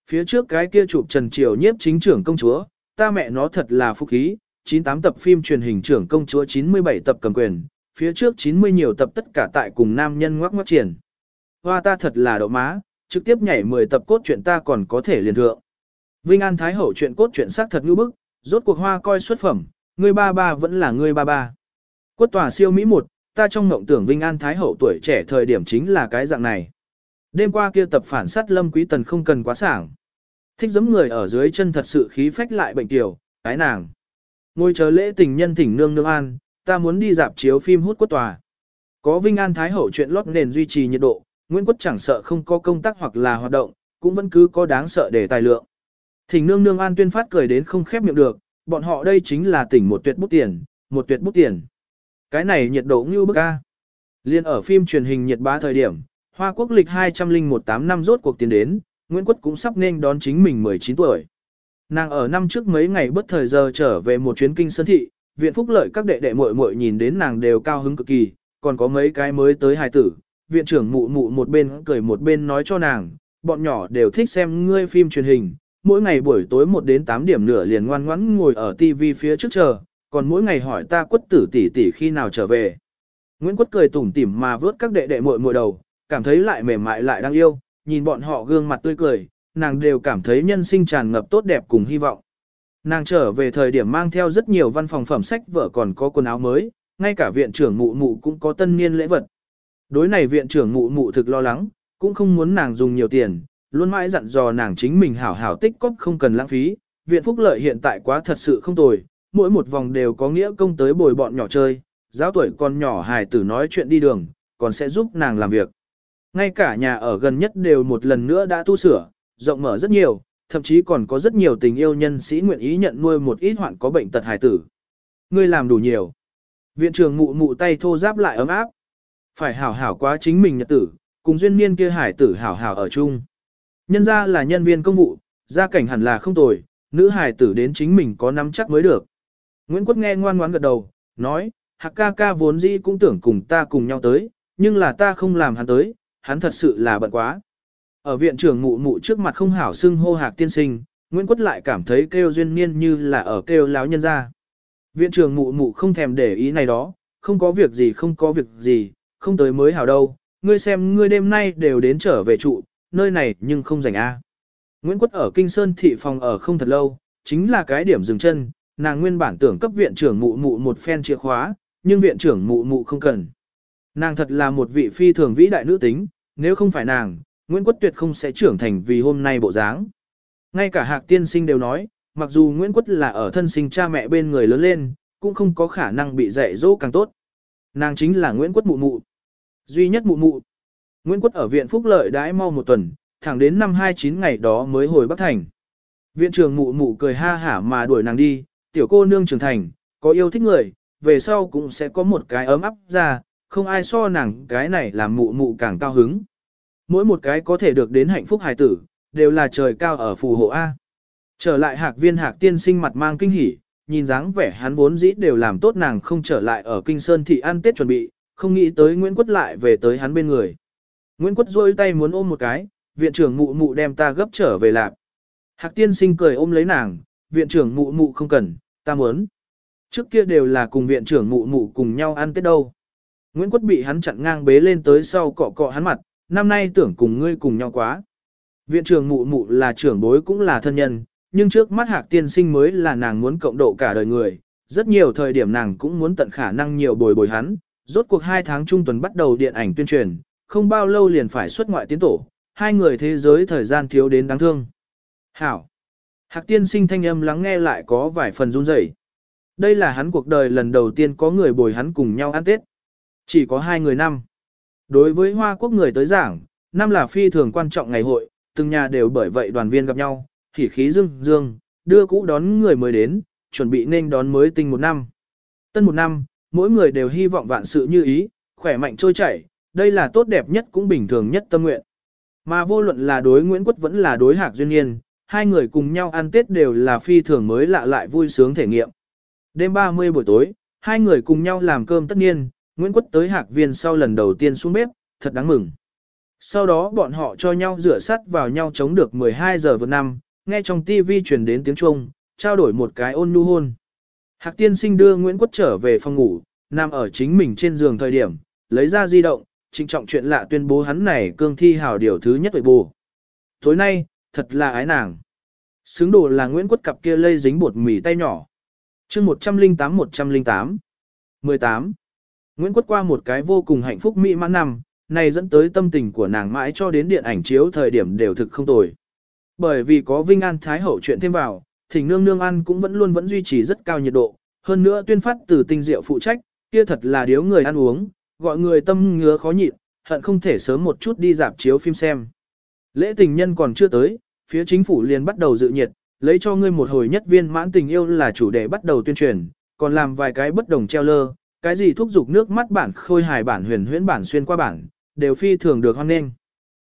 A: Phía trước cái kia chụp Trần Triều nhiếp chính trưởng công chúa, ta mẹ nó thật là phúc khí, 98 tập phim truyền hình trưởng công chúa 97 tập cầm quyền, phía trước 90 nhiều tập tất cả tại cùng nam nhân ngoắc ngoắc triển. Hoa ta thật là đậu má, trực tiếp nhảy 10 tập cốt truyện ta còn có thể liền thượng. Vinh An Thái Hậu chuyện cốt truyện xác thật ngữ bức, rốt cuộc hoa coi xuất phẩm, người ba ba vẫn là người ba ba. Quất tòa siêu Mỹ một, ta trong mộng tưởng Vinh An Thái Hậu tuổi trẻ thời điểm chính là cái dạng này. Đêm qua kia tập phản sát Lâm Quý Tần không cần quá sảng. Thích giấm người ở dưới chân thật sự khí phách lại bệnh tiểu, cái nàng. Ngồi chờ lễ tình nhân thỉnh nương nương an, ta muốn đi dạp chiếu phim hút quất tòa. Có Vinh An Thái Hậu chuyện lót nền duy trì nhiệt độ, Nguyễn Quất chẳng sợ không có công tác hoặc là hoạt động, cũng vẫn cứ có đáng sợ để tài lượng. Thỉnh nương nương an tuyên phát cười đến không khép miệng được, bọn họ đây chính là tỉnh một tuyệt bút tiền, một tuyệt bút tiền. Cái này nhiệt độ như bức A. Liên ở phim truyền hình nhiệt bá thời điểm, Hoa Quốc lịch 2018 năm rốt cuộc tiến đến, Nguyễn Quất cũng sắp nên đón chính mình 19 tuổi. Nàng ở năm trước mấy ngày bất thời giờ trở về một chuyến kinh sơn thị, viện phúc lợi các đệ đệ muội muội nhìn đến nàng đều cao hứng cực kỳ, còn có mấy cái mới tới hài tử. Viện trưởng mụ mụ một bên cười một bên nói cho nàng, bọn nhỏ đều thích xem ngươi phim truyền hình, mỗi ngày buổi tối 1 đến 8 điểm nửa liền ngoan ngoãn ngồi ở tivi phía trước chờ, còn mỗi ngày hỏi ta quất tử tỷ tỷ khi nào trở về. Nguyễn Quất cười tủm tỉm mà vớt các đệ đệ muội muội đầu, cảm thấy lại mềm mại lại đang yêu, nhìn bọn họ gương mặt tươi cười, nàng đều cảm thấy nhân sinh tràn ngập tốt đẹp cùng hy vọng. Nàng trở về thời điểm mang theo rất nhiều văn phòng phẩm sách vợ còn có quần áo mới, ngay cả viện trưởng mụ mụ cũng có tân niên lễ vật. Đối này viện trưởng mụ mụ thực lo lắng, cũng không muốn nàng dùng nhiều tiền, luôn mãi dặn dò nàng chính mình hảo hảo tích cóp không cần lãng phí. Viện phúc lợi hiện tại quá thật sự không tồi, mỗi một vòng đều có nghĩa công tới bồi bọn nhỏ chơi, giáo tuổi còn nhỏ hài tử nói chuyện đi đường, còn sẽ giúp nàng làm việc. Ngay cả nhà ở gần nhất đều một lần nữa đã tu sửa, rộng mở rất nhiều, thậm chí còn có rất nhiều tình yêu nhân sĩ nguyện ý nhận nuôi một ít hoạn có bệnh tật hài tử. Ngươi làm đủ nhiều. Viện trưởng mụ mụ tay thô giáp lại ấm áp. Phải hảo hảo quá chính mình nhật tử, cùng duyên niên kia hải tử hảo hảo ở chung. Nhân ra là nhân viên công vụ, gia cảnh hẳn là không tồi, nữ hải tử đến chính mình có nắm chắc mới được. Nguyễn Quốc nghe ngoan ngoãn gật đầu, nói, Hạc ca ca vốn dĩ cũng tưởng cùng ta cùng nhau tới, nhưng là ta không làm hắn tới, hắn thật sự là bận quá. Ở viện trưởng mụ mụ trước mặt không hảo xưng hô Hạc tiên sinh, Nguyễn quất lại cảm thấy kêu duyên niên như là ở kêu láo nhân ra. Viện trưởng mụ mụ không thèm để ý này đó, không có việc gì không có việc gì, không tới mới hảo đâu, ngươi xem ngươi đêm nay đều đến trở về trụ, nơi này nhưng không rảnh a. Nguyễn Quất ở Kinh Sơn thị phòng ở không thật lâu, chính là cái điểm dừng chân, nàng nguyên bản tưởng cấp viện trưởng mụ mụ một phen chìa khóa, nhưng viện trưởng mụ mụ không cần. Nàng thật là một vị phi thường vĩ đại nữ tính, nếu không phải nàng, Nguyễn Quất tuyệt không sẽ trưởng thành vì hôm nay bộ dáng. Ngay cả hạc tiên sinh đều nói, mặc dù Nguyễn Quất là ở thân sinh cha mẹ bên người lớn lên, cũng không có khả năng bị dạy dỗ càng tốt. Nàng chính là Nguyễn Quất mụ mụ. Duy nhất mụ mụ. Nguyễn Quất ở viện Phúc Lợi đãi mau một tuần, thẳng đến năm 29 ngày đó mới hồi Bắc Thành. Viện trưởng mụ mụ cười ha hả mà đuổi nàng đi, tiểu cô nương trưởng thành, có yêu thích người, về sau cũng sẽ có một cái ấm áp ra, không ai so nàng cái này làm mụ mụ càng cao hứng. Mỗi một cái có thể được đến hạnh phúc hài tử, đều là trời cao ở phù hộ A. Trở lại hạc viên hạc tiên sinh mặt mang kinh hỉ, nhìn dáng vẻ hắn vốn dĩ đều làm tốt nàng không trở lại ở Kinh Sơn thị ăn Tết chuẩn bị, không nghĩ tới Nguyễn Quất lại về tới hắn bên người. Nguyễn Quất rôi tay muốn ôm một cái, viện trưởng mụ mụ đem ta gấp trở về lạp. Hạc tiên sinh cười ôm lấy nàng, viện trưởng mụ mụ không cần, ta muốn. Trước kia đều là cùng viện trưởng mụ mụ cùng nhau ăn Tết đâu. Nguyễn Quất bị hắn chặn ngang bế lên tới sau cọ cọ hắn mặt, năm nay tưởng cùng ngươi cùng nhau quá. Viện trưởng mụ mụ là trưởng bối cũng là thân nhân, nhưng trước mắt hạc tiên sinh mới là nàng muốn cộng độ cả đời người. Rất nhiều thời điểm nàng cũng muốn tận khả năng nhiều bồi bồi hắn, rốt cuộc hai tháng trung tuần bắt đầu điện ảnh tuyên truyền, không bao lâu liền phải xuất ngoại tiến tổ, hai người thế giới thời gian thiếu đến đáng thương. Hảo! Hạc tiên sinh thanh âm lắng nghe lại có vài phần run rẩy. Đây là hắn cuộc đời lần đầu tiên có người bồi hắn cùng nhau ăn Tết. Chỉ có hai người năm. Đối với Hoa Quốc người tới giảng, năm là phi thường quan trọng ngày hội, từng nhà đều bởi vậy đoàn viên gặp nhau, khỉ khí dương dương, đưa cũ đón người mới đến, chuẩn bị nên đón mới tinh một năm. Tân một năm, mỗi người đều hy vọng vạn sự như ý, khỏe mạnh trôi chảy, đây là tốt đẹp nhất cũng bình thường nhất tâm nguyện. Mà vô luận là đối Nguyễn Quất vẫn là đối Hạc Duyên Nhiên, hai người cùng nhau ăn Tết đều là phi thường mới lạ lại vui sướng thể nghiệm. Đêm 30 buổi tối, hai người cùng nhau làm cơm tất nhiên, Nguyễn Quất tới Hạc Viên sau lần đầu tiên xuống bếp, thật đáng mừng. Sau đó bọn họ cho nhau rửa sắt vào nhau chống được 12 giờ vượt năm, nghe trong TV truyền đến tiếng Trung, trao đổi một cái ôn nhu hôn. Hạc tiên sinh đưa Nguyễn Quất trở về phòng ngủ, nằm ở chính mình trên giường thời điểm, lấy ra di động, trịnh trọng chuyện lạ tuyên bố hắn này cương thi hào điều thứ nhất tuổi bù. Tối nay, thật là ái nàng. Xứng đồ là Nguyễn Quất cặp kia lây dính bột mì tay nhỏ. chương 108-108 18. Nguyễn Quất qua một cái vô cùng hạnh phúc mỹ mãn năm, này dẫn tới tâm tình của nàng mãi cho đến điện ảnh chiếu thời điểm đều thực không tồi. Bởi vì có Vinh An Thái Hậu chuyện thêm vào, thỉnh nương nương ăn cũng vẫn luôn vẫn duy trì rất cao nhiệt độ, hơn nữa tuyên phát từ tinh diệu phụ trách, kia thật là điếu người ăn uống, gọi người tâm ngứa khó nhịn, hận không thể sớm một chút đi dạp chiếu phim xem. Lễ tình nhân còn chưa tới, phía chính phủ liền bắt đầu dự nhiệt, lấy cho ngươi một hồi nhất viên mãn tình yêu là chủ đề bắt đầu tuyên truyền, còn làm vài cái bất đồng treo lơ, cái gì thúc giục nước mắt bản khôi hài bản huyền huyễn bản xuyên qua bản, đều phi thường được hoan nghênh.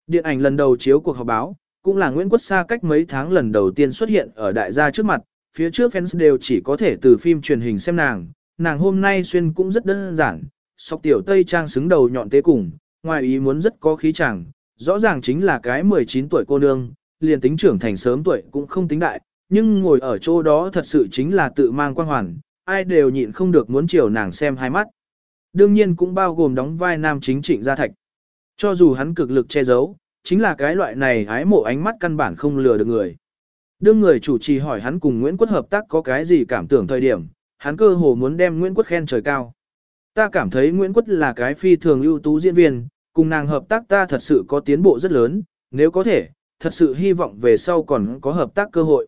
A: Điện ảnh lần đầu chiếu cuộc họp báo, cũng là Nguyễn Quốc Sa cách mấy tháng lần đầu tiên xuất hiện ở đại gia trước mặt, phía trước fans đều chỉ có thể từ phim truyền hình xem nàng, nàng hôm nay xuyên cũng rất đơn giản, sọc tiểu tây trang xứng đầu nhọn tế cùng, ngoài ý muốn rất có khí chàng, rõ ràng chính là cái 19 tuổi cô nương, liền tính trưởng thành sớm tuổi cũng không tính đại, nhưng ngồi ở chỗ đó thật sự chính là tự mang quan hoàn, ai đều nhịn không được muốn chiều nàng xem hai mắt. Đương nhiên cũng bao gồm đóng vai nam chính trịnh gia thạch. Cho dù hắn cực lực che giấu, chính là cái loại này ái mộ ánh mắt căn bản không lừa được người. Đương người chủ trì hỏi hắn cùng Nguyễn Quất hợp tác có cái gì cảm tưởng thời điểm, hắn cơ hồ muốn đem Nguyễn Quất khen trời cao. Ta cảm thấy Nguyễn Quất là cái phi thường ưu tú diễn viên, cùng nàng hợp tác ta thật sự có tiến bộ rất lớn, nếu có thể, thật sự hy vọng về sau còn có hợp tác cơ hội.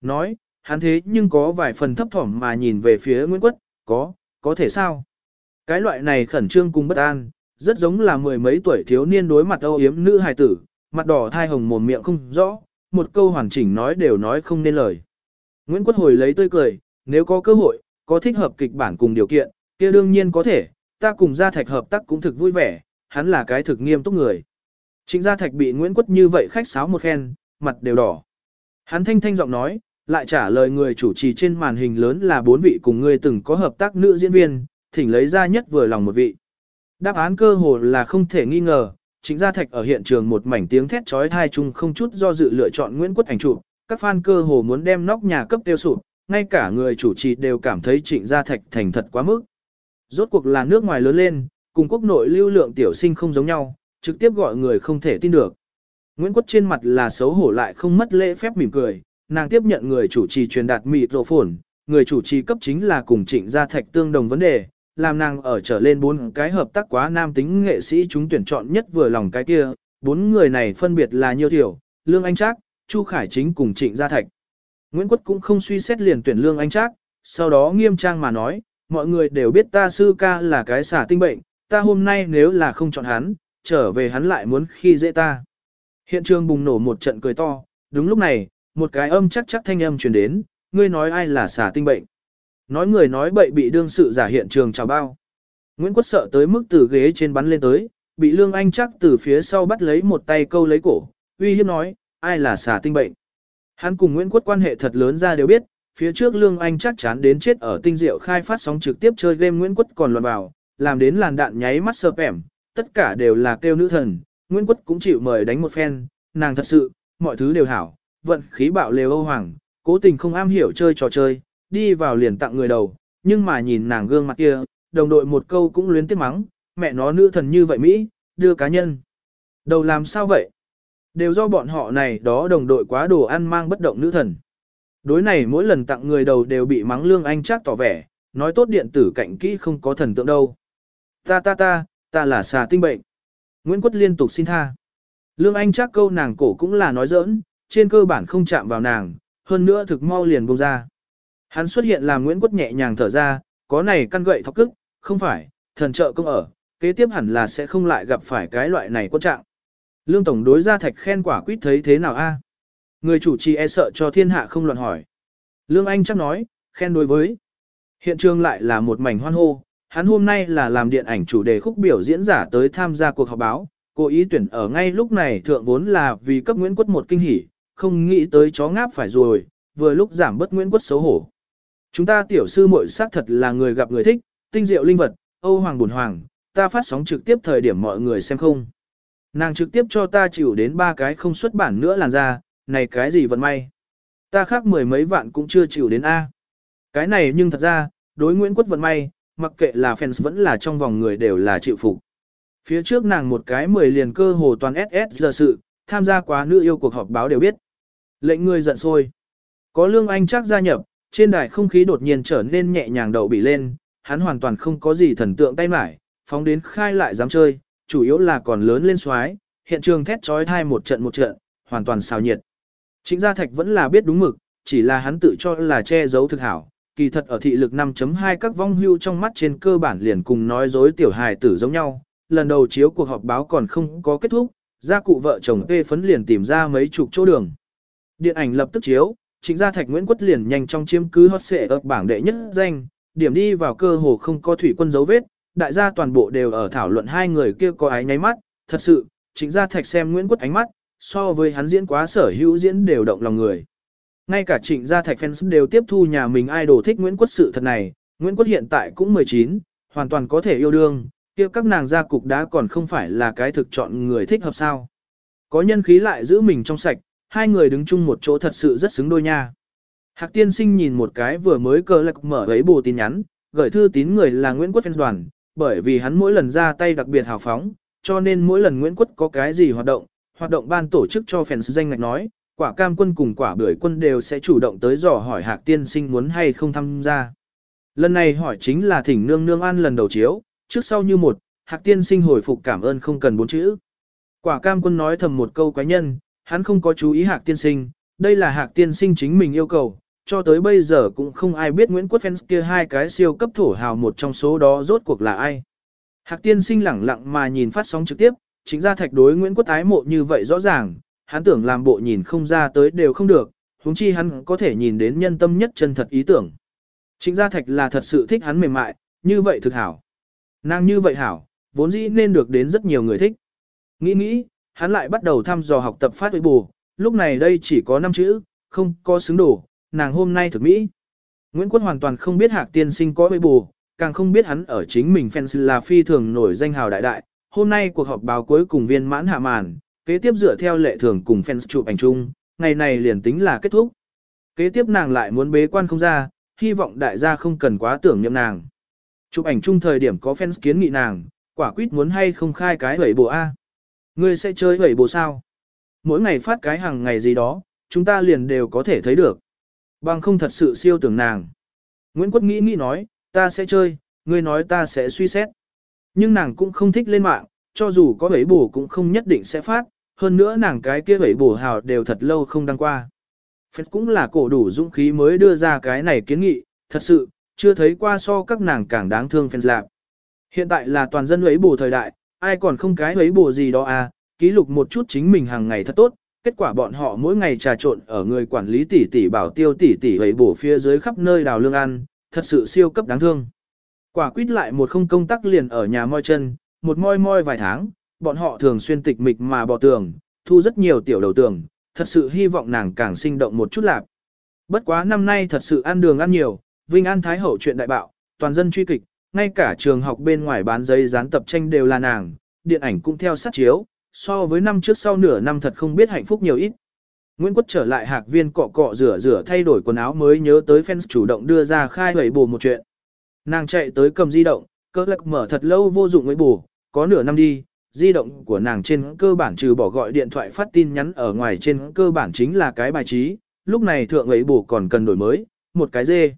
A: Nói, hắn thế nhưng có vài phần thấp thỏm mà nhìn về phía Nguyễn Quất, có, có thể sao? Cái loại này khẩn trương cùng bất an, rất giống là mười mấy tuổi thiếu niên đối mặt âu yếm nữ hài tử, mặt đỏ thai hồng mồm miệng không rõ, một câu hoàn chỉnh nói đều nói không nên lời. Nguyễn quất hồi lấy tươi cười, nếu có cơ hội, có thích hợp kịch bản cùng điều kiện, kia đương nhiên có thể, ta cùng Gia Thạch hợp tác cũng thực vui vẻ, hắn là cái thực nghiêm túc người. Trịnh Gia Thạch bị Nguyễn Quất như vậy khách sáo một khen, mặt đều đỏ. Hắn thanh thanh giọng nói, lại trả lời người chủ trì trên màn hình lớn là bốn vị cùng người từng có hợp tác nữ diễn viên, thỉnh lấy ra nhất vừa lòng một vị. Đáp án cơ hồ là không thể nghi ngờ, chính Gia Thạch ở hiện trường một mảnh tiếng thét chói tai chung không chút do dự lựa chọn Nguyễn Quất ảnh chụp, các fan cơ hồ muốn đem nóc nhà cấp tiêu sụp, ngay cả người chủ trì đều cảm thấy Trịnh Gia Thạch thành thật quá mức. Rốt cuộc là nước ngoài lớn lên, cùng quốc nội lưu lượng tiểu sinh không giống nhau, trực tiếp gọi người không thể tin được. Nguyễn Quất trên mặt là xấu hổ lại không mất lễ phép mỉm cười, nàng tiếp nhận người chủ trì truyền đạt mịt rộ phồn, người chủ trì cấp chính là cùng trịnh gia thạch tương đồng vấn đề, làm nàng ở trở lên bốn cái hợp tác quá nam tính nghệ sĩ chúng tuyển chọn nhất vừa lòng cái kia, bốn người này phân biệt là Nhiêu Thiểu, Lương Anh Trác, Chu Khải Chính cùng Trịnh Gia Thạch. Nguyễn Quất cũng không suy xét liền tuyển Lương Anh Trác, sau đó nghiêm trang mà nói, mọi người đều biết ta sư ca là cái xả tinh bệnh, ta hôm nay nếu là không chọn hắn, trở về hắn lại muốn khi dễ ta. Hiện trường bùng nổ một trận cười to, đúng lúc này, một cái âm chắc chắc thanh âm truyền đến, ngươi nói ai là xả tinh bệnh. Nói người nói bậy bị đương sự giả hiện trường chào bao. Nguyễn Quất sợ tới mức từ ghế trên bắn lên tới, bị Lương Anh chắc từ phía sau bắt lấy một tay câu lấy cổ, uy hiếp nói, ai là xả tinh bệnh. Hắn cùng Nguyễn Quất quan hệ thật lớn ra đều biết, phía trước Lương Anh chắc chán đến chết ở tinh diệu khai phát sóng trực tiếp chơi game Nguyễn Quất còn loạn vào, làm đến làn đạn nháy mắt sợp ẻm, tất cả đều là kêu nữ thần, Nguyễn Quất cũng chịu mời đánh một phen, nàng thật sự, mọi thứ đều hảo, vận khí bạo lều Âu Hoàng, cố tình không am hiểu chơi trò chơi, đi vào liền tặng người đầu, nhưng mà nhìn nàng gương mặt kia, đồng đội một câu cũng luyến tiếc mắng, mẹ nó nữ thần như vậy Mỹ, đưa cá nhân. Đầu làm sao vậy? Đều do bọn họ này đó đồng đội quá đồ ăn mang bất động nữ thần. Đối này mỗi lần tặng người đầu đều bị mắng lương anh chắc tỏ vẻ, nói tốt điện tử cạnh kỹ không có thần tượng đâu. Ta ta ta, ta là xà tinh bệnh. Nguyễn Quất liên tục xin tha. Lương Anh chắc câu nàng cổ cũng là nói giỡn, trên cơ bản không chạm vào nàng, hơn nữa thực mau liền buông ra. Hắn xuất hiện làm Nguyễn Quất nhẹ nhàng thở ra, có này căn gậy thọc cức, không phải, thần trợ công ở, kế tiếp hẳn là sẽ không lại gặp phải cái loại này quan trạng. Lương Tổng đối ra thạch khen quả quyết thấy thế nào a? Người chủ trì e sợ cho thiên hạ không luận hỏi. Lương Anh chắc nói, khen đối với. Hiện trường lại là một mảnh hoan hô, hắn hôm nay là làm điện ảnh chủ đề khúc biểu diễn giả tới tham gia cuộc họp báo, cố ý tuyển ở ngay lúc này thượng vốn là vì cấp Nguyễn Quất một kinh hỉ, không nghĩ tới chó ngáp phải rồi, vừa lúc giảm bớt Nguyễn Quất xấu hổ. Chúng ta tiểu sư muội xác thật là người gặp người thích, tinh diệu linh vật, Âu Hoàng buồn hoàng, ta phát sóng trực tiếp thời điểm mọi người xem không. Nàng trực tiếp cho ta chịu đến ba cái không xuất bản nữa làn ra, này cái gì vận may. Ta khác mười mấy vạn cũng chưa chịu đến A. Cái này nhưng thật ra, đối Nguyễn Quất vận may, mặc kệ là fans vẫn là trong vòng người đều là chịu phục. Phía trước nàng một cái mười liền cơ hồ toàn SS giờ sự, tham gia quá nữ yêu cuộc họp báo đều biết. Lệnh người giận sôi Có Lương Anh chắc gia nhập, trên đài không khí đột nhiên trở nên nhẹ nhàng đậu bị lên, hắn hoàn toàn không có gì thần tượng tay mải, phóng đến khai lại dám chơi, chủ yếu là còn lớn lên xoái, hiện trường thét trói thai một trận một trận, hoàn toàn xào nhiệt. Chính gia thạch vẫn là biết đúng mực, chỉ là hắn tự cho là che giấu thực hảo, kỳ thật ở thị lực 5.2 các vong hưu trong mắt trên cơ bản liền cùng nói dối tiểu hài tử giống nhau. Lần đầu chiếu cuộc họp báo còn không có kết thúc, gia cụ vợ chồng tê phấn liền tìm ra mấy chục chỗ đường. Điện ảnh lập tức chiếu, chính gia thạch Nguyễn Quất liền nhanh trong chiếm cứ hot xệ ở bảng đệ nhất danh, điểm đi vào cơ hồ không có thủy quân dấu vết, đại gia toàn bộ đều ở thảo luận hai người kia có ái nháy mắt, thật sự, chính gia thạch xem Nguyễn Quất ánh mắt, so với hắn diễn quá sở hữu diễn đều động lòng người. Ngay cả trịnh gia thạch fans đều tiếp thu nhà mình idol thích Nguyễn Quất sự thật này, Nguyễn Quất hiện tại cũng 19, hoàn toàn có thể yêu đương, kia các nàng gia cục đã còn không phải là cái thực chọn người thích hợp sao. Có nhân khí lại giữ mình trong sạch, hai người đứng chung một chỗ thật sự rất xứng đôi nha. Hạc tiên sinh nhìn một cái vừa mới cờ lạc mở ấy bù tin nhắn, gửi thư tín người là Nguyễn Quất fans đoàn, bởi vì hắn mỗi lần ra tay đặc biệt hào phóng, cho nên mỗi lần Nguyễn Quất có cái gì hoạt động, hoạt động ban tổ chức cho fans danh ngạch nói, quả cam quân cùng quả bưởi quân đều sẽ chủ động tới dò hỏi hạc tiên sinh muốn hay không tham gia. Lần này hỏi chính là thỉnh nương nương ăn lần đầu chiếu, trước sau như một, hạc tiên sinh hồi phục cảm ơn không cần bốn chữ. Quả cam quân nói thầm một câu quái nhân, hắn không có chú ý hạc tiên sinh, đây là hạc tiên sinh chính mình yêu cầu, cho tới bây giờ cũng không ai biết Nguyễn Quốc fans kia hai cái siêu cấp thổ hào một trong số đó rốt cuộc là ai. Hạc tiên sinh lẳng lặng mà nhìn phát sóng trực tiếp, chính ra thạch đối Nguyễn Quốc ái mộ như vậy rõ ràng, hắn tưởng làm bộ nhìn không ra tới đều không được, huống chi hắn có thể nhìn đến nhân tâm nhất chân thật ý tưởng. Chính gia thạch là thật sự thích hắn mềm mại, như vậy thực hảo. Nàng như vậy hảo, vốn dĩ nên được đến rất nhiều người thích. Nghĩ nghĩ, hắn lại bắt đầu thăm dò học tập phát huy bù, lúc này đây chỉ có 5 chữ, không có xứng đủ, nàng hôm nay thực mỹ. Nguyễn Quốc hoàn toàn không biết hạc tiên sinh có bê bù, càng không biết hắn ở chính mình fans là phi thường nổi danh hào đại đại. Hôm nay cuộc họp báo cuối cùng viên mãn hạ màn, kế tiếp dựa theo lệ thường cùng fans chụp ảnh chung, ngày này liền tính là kết thúc. Kế tiếp nàng lại muốn bế quan không ra, hy vọng đại gia không cần quá tưởng niệm nàng. Chụp ảnh chung thời điểm có fans kiến nghị nàng, quả quyết muốn hay không khai cái hẩy bộ A. Ngươi sẽ chơi hẩy bộ sao? Mỗi ngày phát cái hàng ngày gì đó, chúng ta liền đều có thể thấy được. Bằng không thật sự siêu tưởng nàng. Nguyễn Quốc nghĩ nghĩ nói, ta sẽ chơi, ngươi nói ta sẽ suy xét. Nhưng nàng cũng không thích lên mạng, cho dù có hẩy bổ cũng không nhất định sẽ phát, hơn nữa nàng cái kia hẩy bổ hào đều thật lâu không đăng qua. Phép cũng là cổ đủ dũng khí mới đưa ra cái này kiến nghị, thật sự, chưa thấy qua so các nàng càng đáng thương phèn lạc. Hiện tại là toàn dân ấy bù thời đại, ai còn không cái ấy bù gì đó à, ký lục một chút chính mình hàng ngày thật tốt, kết quả bọn họ mỗi ngày trà trộn ở người quản lý tỷ tỷ bảo tiêu tỷ tỷ ấy bổ phía dưới khắp nơi đào lương ăn, thật sự siêu cấp đáng thương. Quả quýt lại một không công tác liền ở nhà moi chân, một moi moi vài tháng, bọn họ thường xuyên tịch mịch mà bỏ tường, thu rất nhiều tiểu đầu tường, thật sự hy vọng nàng càng sinh động một chút lạc. Bất quá năm nay thật sự ăn đường ăn nhiều, Vinh An Thái Hậu chuyện đại bạo, toàn dân truy kịch, ngay cả trường học bên ngoài bán giấy dán tập tranh đều là nàng, điện ảnh cũng theo sát chiếu, so với năm trước sau nửa năm thật không biết hạnh phúc nhiều ít. Nguyễn Quốc trở lại hạc viên cọ cọ rửa rửa thay đổi quần áo mới nhớ tới fans chủ động đưa ra khai hầy bù một chuyện. Nàng chạy tới cầm di động, cơ lạc mở thật lâu vô dụng với bù, có nửa năm đi, di động của nàng trên cơ bản trừ bỏ gọi điện thoại phát tin nhắn ở ngoài trên cơ bản chính là cái bài trí, lúc này thượng ấy bù còn cần đổi mới, một cái dê.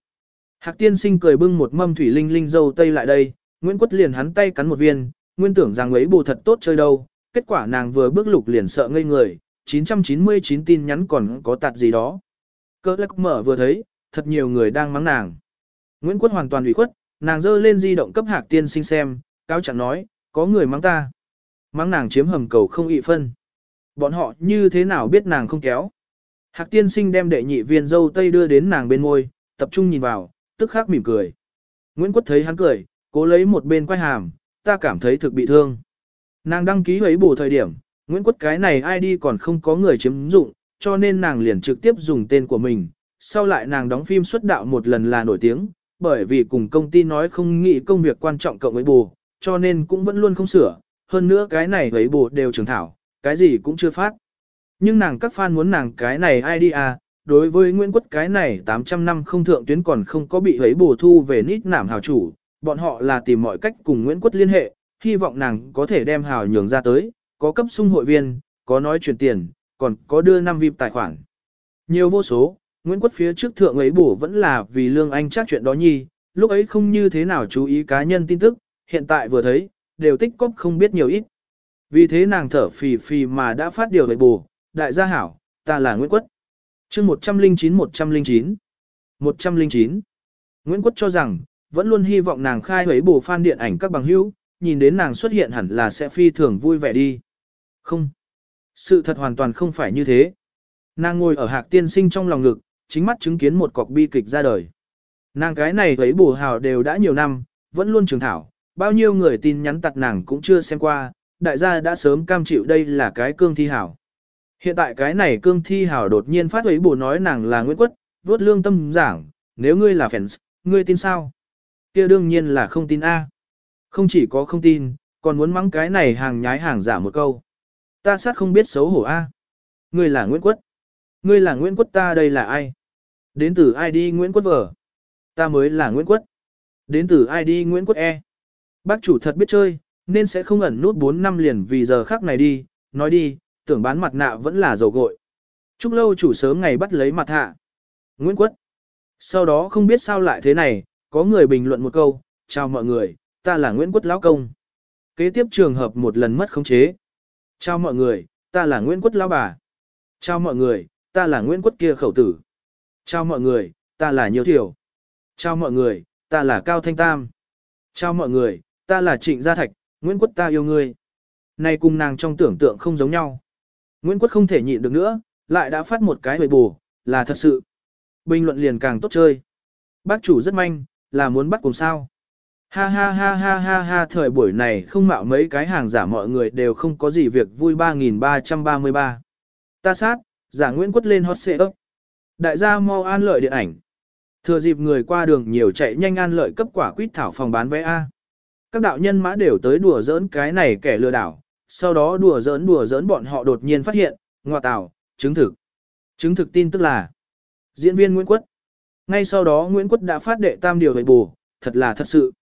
A: Hạc tiên sinh cười bưng một mâm thủy linh linh dâu tây lại đây, Nguyễn Quất liền hắn tay cắn một viên, nguyên tưởng rằng ấy bù thật tốt chơi đâu, kết quả nàng vừa bước lục liền sợ ngây người, 999 tin nhắn còn có tạt gì đó. Cơ lắc mở vừa thấy, thật nhiều người đang mắng nàng. Nguyễn Quất hoàn toàn ủy khuất, nàng dơ lên di động cấp hạc tiên sinh xem, cáo chẳng nói, có người mắng ta. Mắng nàng chiếm hầm cầu không ị phân. Bọn họ như thế nào biết nàng không kéo. Hạc tiên sinh đem đệ nhị viên dâu tây đưa đến nàng bên môi, tập trung nhìn vào, tức khắc mỉm cười. Nguyễn Quất thấy hắn cười, cố lấy một bên quay hàm, ta cảm thấy thực bị thương. Nàng đăng ký ấy bù thời điểm, Nguyễn Quất cái này ID còn không có người chiếm dụng, cho nên nàng liền trực tiếp dùng tên của mình. Sau lại nàng đóng phim xuất đạo một lần là nổi tiếng, bởi vì cùng công ty nói không nghĩ công việc quan trọng cộng ấy bù, cho nên cũng vẫn luôn không sửa. Hơn nữa cái này ấy bù đều trường thảo, cái gì cũng chưa phát. Nhưng nàng các fan muốn nàng cái này ID à, đối với Nguyễn Quất cái này 800 năm không thượng tuyến còn không có bị hấy bù thu về nít nảm hào chủ, bọn họ là tìm mọi cách cùng Nguyễn Quất liên hệ, hy vọng nàng có thể đem hào nhường ra tới, có cấp sung hội viên, có nói chuyển tiền, còn có đưa 5 VIP tài khoản. Nhiều vô số, Nguyễn Quất phía trước thượng ấy bổ vẫn là vì lương anh chắc chuyện đó nhi, lúc ấy không như thế nào chú ý cá nhân tin tức, hiện tại vừa thấy, đều tích cóp không biết nhiều ít. Vì thế nàng thở phì phì mà đã phát điều ấy bổ, đại gia hảo, ta là Nguyễn Quất chương 109-109 109 Nguyễn Quất cho rằng, vẫn luôn hy vọng nàng khai hấy bổ fan điện ảnh các bằng hữu, nhìn đến nàng xuất hiện hẳn là sẽ phi thường vui vẻ đi. Không. Sự thật hoàn toàn không phải như thế. Nàng ngồi ở hạc tiên sinh trong lòng ngực, chính mắt chứng kiến một cọc bi kịch ra đời. Nàng cái này thấy bổ hào đều đã nhiều năm, vẫn luôn trường thảo, bao nhiêu người tin nhắn tặt nàng cũng chưa xem qua, đại gia đã sớm cam chịu đây là cái cương thi hảo. Hiện tại cái này cương thi hảo đột nhiên phát ấy bù nói nàng là Nguyễn Quất, vốt lương tâm giảng, nếu ngươi là fans, ngươi tin sao? kia đương nhiên là không tin A. Không chỉ có không tin, còn muốn mắng cái này hàng nhái hàng giả một câu. Ta sát không biết xấu hổ a. Ngươi là Nguyễn Quất. Ngươi là Nguyễn Quất ta đây là ai? Đến từ ai đi Nguyễn Quất vở? Ta mới là Nguyễn Quất. Đến từ ai đi Nguyễn Quất E. Bác chủ thật biết chơi, nên sẽ không ẩn nút 4 năm liền vì giờ khác này đi, nói đi, tưởng bán mặt nạ vẫn là dầu gội. Chúc lâu chủ sớm ngày bắt lấy mặt hạ. Nguyễn Quất. Sau đó không biết sao lại thế này, có người bình luận một câu, chào mọi người, ta là Nguyễn Quất Lão Công. Kế tiếp trường hợp một lần mất khống chế. Chào mọi người, ta là Nguyễn Quất Lão Bà. Chào mọi người, ta là Nguyễn Quất kia khẩu tử. Chào mọi người, ta là Nhiêu Thiểu. Chào mọi người, ta là Cao Thanh Tam. Chào mọi người, ta là Trịnh Gia Thạch, Nguyễn Quất ta yêu ngươi. Này cùng nàng trong tưởng tượng không giống nhau. Nguyễn Quất không thể nhịn được nữa, lại đã phát một cái hồi bù, là thật sự. Bình luận liền càng tốt chơi. Bác chủ rất manh, là muốn bắt cùng sao. Ha ha ha ha ha ha thời buổi này không mạo mấy cái hàng giả mọi người đều không có gì việc vui 3333. Ta sát, giả Nguyễn Quất lên hot xe ấp. Đại gia mau an lợi điện ảnh. Thừa dịp người qua đường nhiều chạy nhanh an lợi cấp quả quýt thảo phòng bán vé A. Các đạo nhân mã đều tới đùa giỡn cái này kẻ lừa đảo, sau đó đùa giỡn đùa giỡn bọn họ đột nhiên phát hiện, ngoa tảo, chứng thực. Chứng thực tin tức là diễn viên Nguyễn Quất. Ngay sau đó Nguyễn Quất đã phát đệ tam điều về bù, thật là thật sự.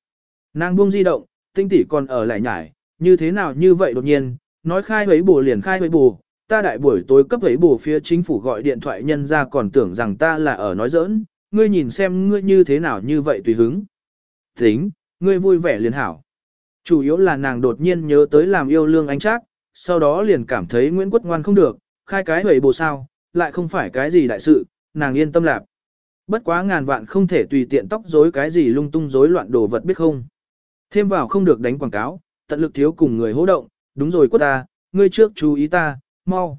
A: Nàng buông di động, tinh tỷ còn ở lại nhải, như thế nào như vậy đột nhiên, nói khai với bù liền khai với bù, ta đại buổi tối cấp ấy bù phía chính phủ gọi điện thoại nhân ra còn tưởng rằng ta là ở nói giỡn, ngươi nhìn xem ngươi như thế nào như vậy tùy hứng. Tính, ngươi vui vẻ liền hảo. Chủ yếu là nàng đột nhiên nhớ tới làm yêu lương anh trác, sau đó liền cảm thấy Nguyễn Quất ngoan không được, khai cái hầy bồ sao, lại không phải cái gì đại sự, nàng yên tâm lạc. Bất quá ngàn vạn không thể tùy tiện tóc rối cái gì lung tung rối loạn đồ vật biết không. Thêm vào không được đánh quảng cáo, tận lực thiếu cùng người hỗ động, đúng rồi quất ta, ngươi trước chú ý ta, mau.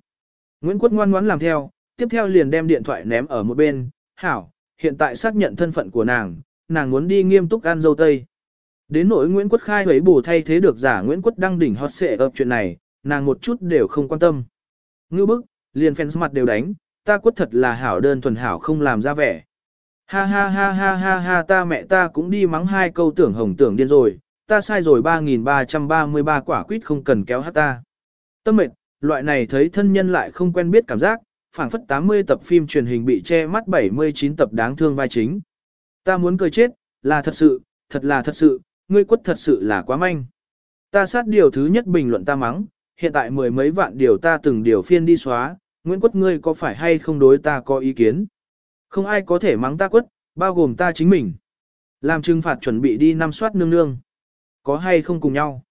A: Nguyễn Quất ngoan ngoãn làm theo, tiếp theo liền đem điện thoại ném ở một bên, hảo, hiện tại xác nhận thân phận của nàng, nàng muốn đi nghiêm túc ăn dâu tây. Đến nỗi Nguyễn Quất khai ấy bù thay thế được giả Nguyễn Quất đăng đỉnh hot xệ ập chuyện này, nàng một chút đều không quan tâm. Ngư bức, liền fans mặt đều đánh, ta quất thật là hảo đơn thuần hảo không làm ra vẻ. Ha ha ha ha ha ha ta mẹ ta cũng đi mắng hai câu tưởng hồng tưởng điên rồi, ta sai rồi 3.333 quả quýt không cần kéo hát ta. Tâm mệt, loại này thấy thân nhân lại không quen biết cảm giác, phảng phất 80 tập phim truyền hình bị che mắt 79 tập đáng thương vai chính. Ta muốn cười chết, là thật sự, thật là thật sự, ngươi quất thật sự là quá manh. Ta sát điều thứ nhất bình luận ta mắng, hiện tại mười mấy vạn điều ta từng điều phiên đi xóa, Nguyễn quất ngươi có phải hay không đối ta có ý kiến. Không ai có thể mắng ta quất, bao gồm ta chính mình. Làm trừng phạt chuẩn bị đi năm soát nương nương. Có hay không cùng nhau.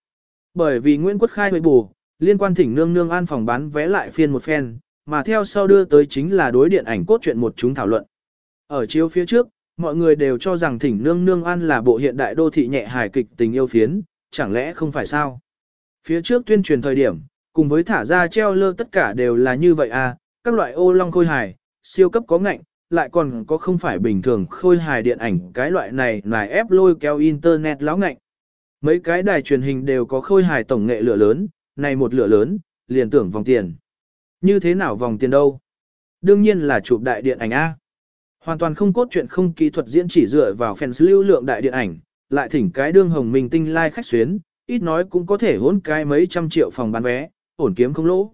A: Bởi vì Nguyễn Quất khai huệ bù, liên quan thỉnh nương nương an phòng bán vé lại phiên một phen, mà theo sau đưa tới chính là đối điện ảnh cốt truyện một chúng thảo luận. Ở chiếu phía trước, mọi người đều cho rằng thỉnh nương nương an là bộ hiện đại đô thị nhẹ hài kịch tình yêu phiến, chẳng lẽ không phải sao? Phía trước tuyên truyền thời điểm, cùng với thả ra treo lơ tất cả đều là như vậy à, các loại ô long khôi hài, siêu cấp có ngạnh, lại còn có không phải bình thường khôi hài điện ảnh cái loại này lại ép lôi kéo internet láo ngạnh. Mấy cái đài truyền hình đều có khôi hài tổng nghệ lửa lớn, này một lửa lớn, liền tưởng vòng tiền. Như thế nào vòng tiền đâu? Đương nhiên là chụp đại điện ảnh A. Hoàn toàn không cốt truyện không kỹ thuật diễn chỉ dựa vào fans lưu lượng đại điện ảnh, lại thỉnh cái đương hồng mình tinh lai like khách xuyến, ít nói cũng có thể hỗn cái mấy trăm triệu phòng bán vé, ổn kiếm không lỗ.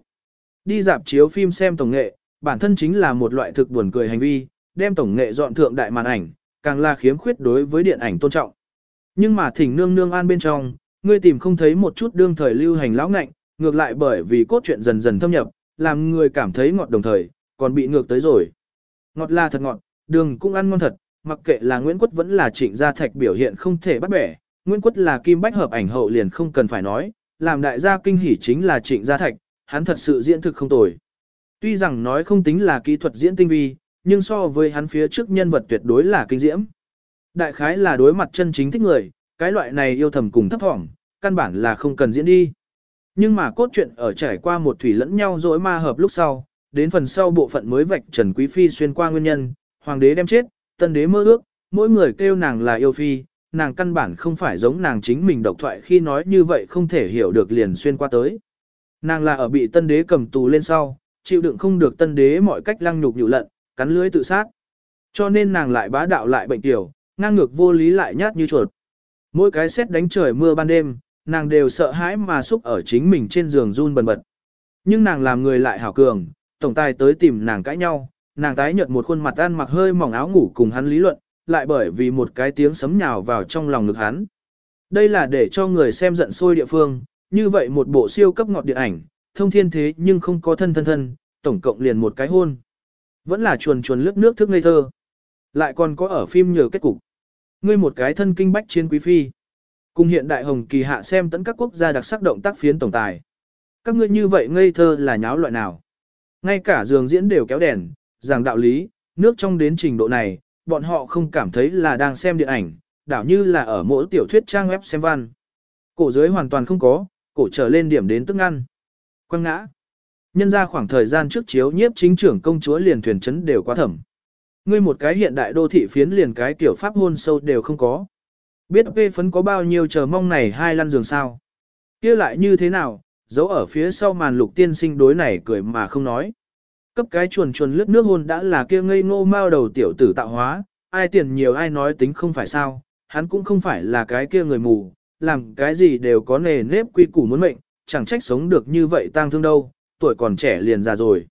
A: Đi dạp chiếu phim xem tổng nghệ, bản thân chính là một loại thực buồn cười hành vi, đem tổng nghệ dọn thượng đại màn ảnh, càng là khiếm khuyết đối với điện ảnh tôn trọng. Nhưng mà thỉnh nương nương an bên trong, ngươi tìm không thấy một chút đương thời lưu hành lão ngạnh, ngược lại bởi vì cốt truyện dần dần thâm nhập, làm người cảm thấy ngọt đồng thời, còn bị ngược tới rồi. Ngọt là thật ngọt, đường cũng ăn ngon thật, mặc kệ là Nguyễn Quất vẫn là trịnh gia thạch biểu hiện không thể bắt bẻ, Nguyễn Quất là kim bách hợp ảnh hậu liền không cần phải nói, làm đại gia kinh hỉ chính là trịnh gia thạch, hắn thật sự diễn thực không tồi. Tuy rằng nói không tính là kỹ thuật diễn tinh vi, nhưng so với hắn phía trước nhân vật tuyệt đối là kinh diễm. Đại khái là đối mặt chân chính thích người, cái loại này yêu thầm cùng thấp thỏm, căn bản là không cần diễn đi. Nhưng mà cốt truyện ở trải qua một thủy lẫn nhau dối ma hợp lúc sau, đến phần sau bộ phận mới vạch Trần Quý Phi xuyên qua nguyên nhân, hoàng đế đem chết, tân đế mơ ước, mỗi người kêu nàng là yêu phi, nàng căn bản không phải giống nàng chính mình độc thoại khi nói như vậy không thể hiểu được liền xuyên qua tới. Nàng là ở bị tân đế cầm tù lên sau, chịu đựng không được tân đế mọi cách lăng nhục nhụ lận, cắn lưới tự sát. Cho nên nàng lại bá đạo lại bệnh tiểu, ngang ngược vô lý lại nhát như chuột. Mỗi cái xét đánh trời mưa ban đêm, nàng đều sợ hãi mà xúc ở chính mình trên giường run bần bật. Nhưng nàng làm người lại hảo cường, tổng tài tới tìm nàng cãi nhau, nàng tái nhợt một khuôn mặt ăn mặc hơi mỏng áo ngủ cùng hắn lý luận, lại bởi vì một cái tiếng sấm nhào vào trong lòng ngực hắn. Đây là để cho người xem giận sôi địa phương, như vậy một bộ siêu cấp ngọt điện ảnh, thông thiên thế nhưng không có thân thân thân, tổng cộng liền một cái hôn. Vẫn là chuồn chuồn lướt nước thức ngây thơ. Lại còn có ở phim nhờ kết cục. Ngươi một cái thân kinh bách chiến quý phi. Cùng hiện đại hồng kỳ hạ xem tấn các quốc gia đặc sắc động tác phiến tổng tài. Các ngươi như vậy ngây thơ là nháo loại nào. Ngay cả giường diễn đều kéo đèn, giảng đạo lý, nước trong đến trình độ này, bọn họ không cảm thấy là đang xem điện ảnh, đảo như là ở mỗi tiểu thuyết trang web xem văn. Cổ dưới hoàn toàn không có, cổ trở lên điểm đến tức ngăn. Quăng ngã. Nhân ra khoảng thời gian trước chiếu nhiếp chính trưởng công chúa liền thuyền chấn đều quá thẩm. Ngươi một cái hiện đại đô thị phiến liền cái kiểu pháp hôn sâu đều không có. Biết phê phấn có bao nhiêu chờ mong này hai lăn giường sao. kia lại như thế nào, giấu ở phía sau màn lục tiên sinh đối này cười mà không nói. Cấp cái chuồn chuồn lướt nước hôn đã là kia ngây ngô mao đầu tiểu tử tạo hóa, ai tiền nhiều ai nói tính không phải sao, hắn cũng không phải là cái kia người mù, làm cái gì đều có nề nếp quy củ muốn mệnh, chẳng trách sống được như vậy tang thương đâu, tuổi còn trẻ liền già rồi.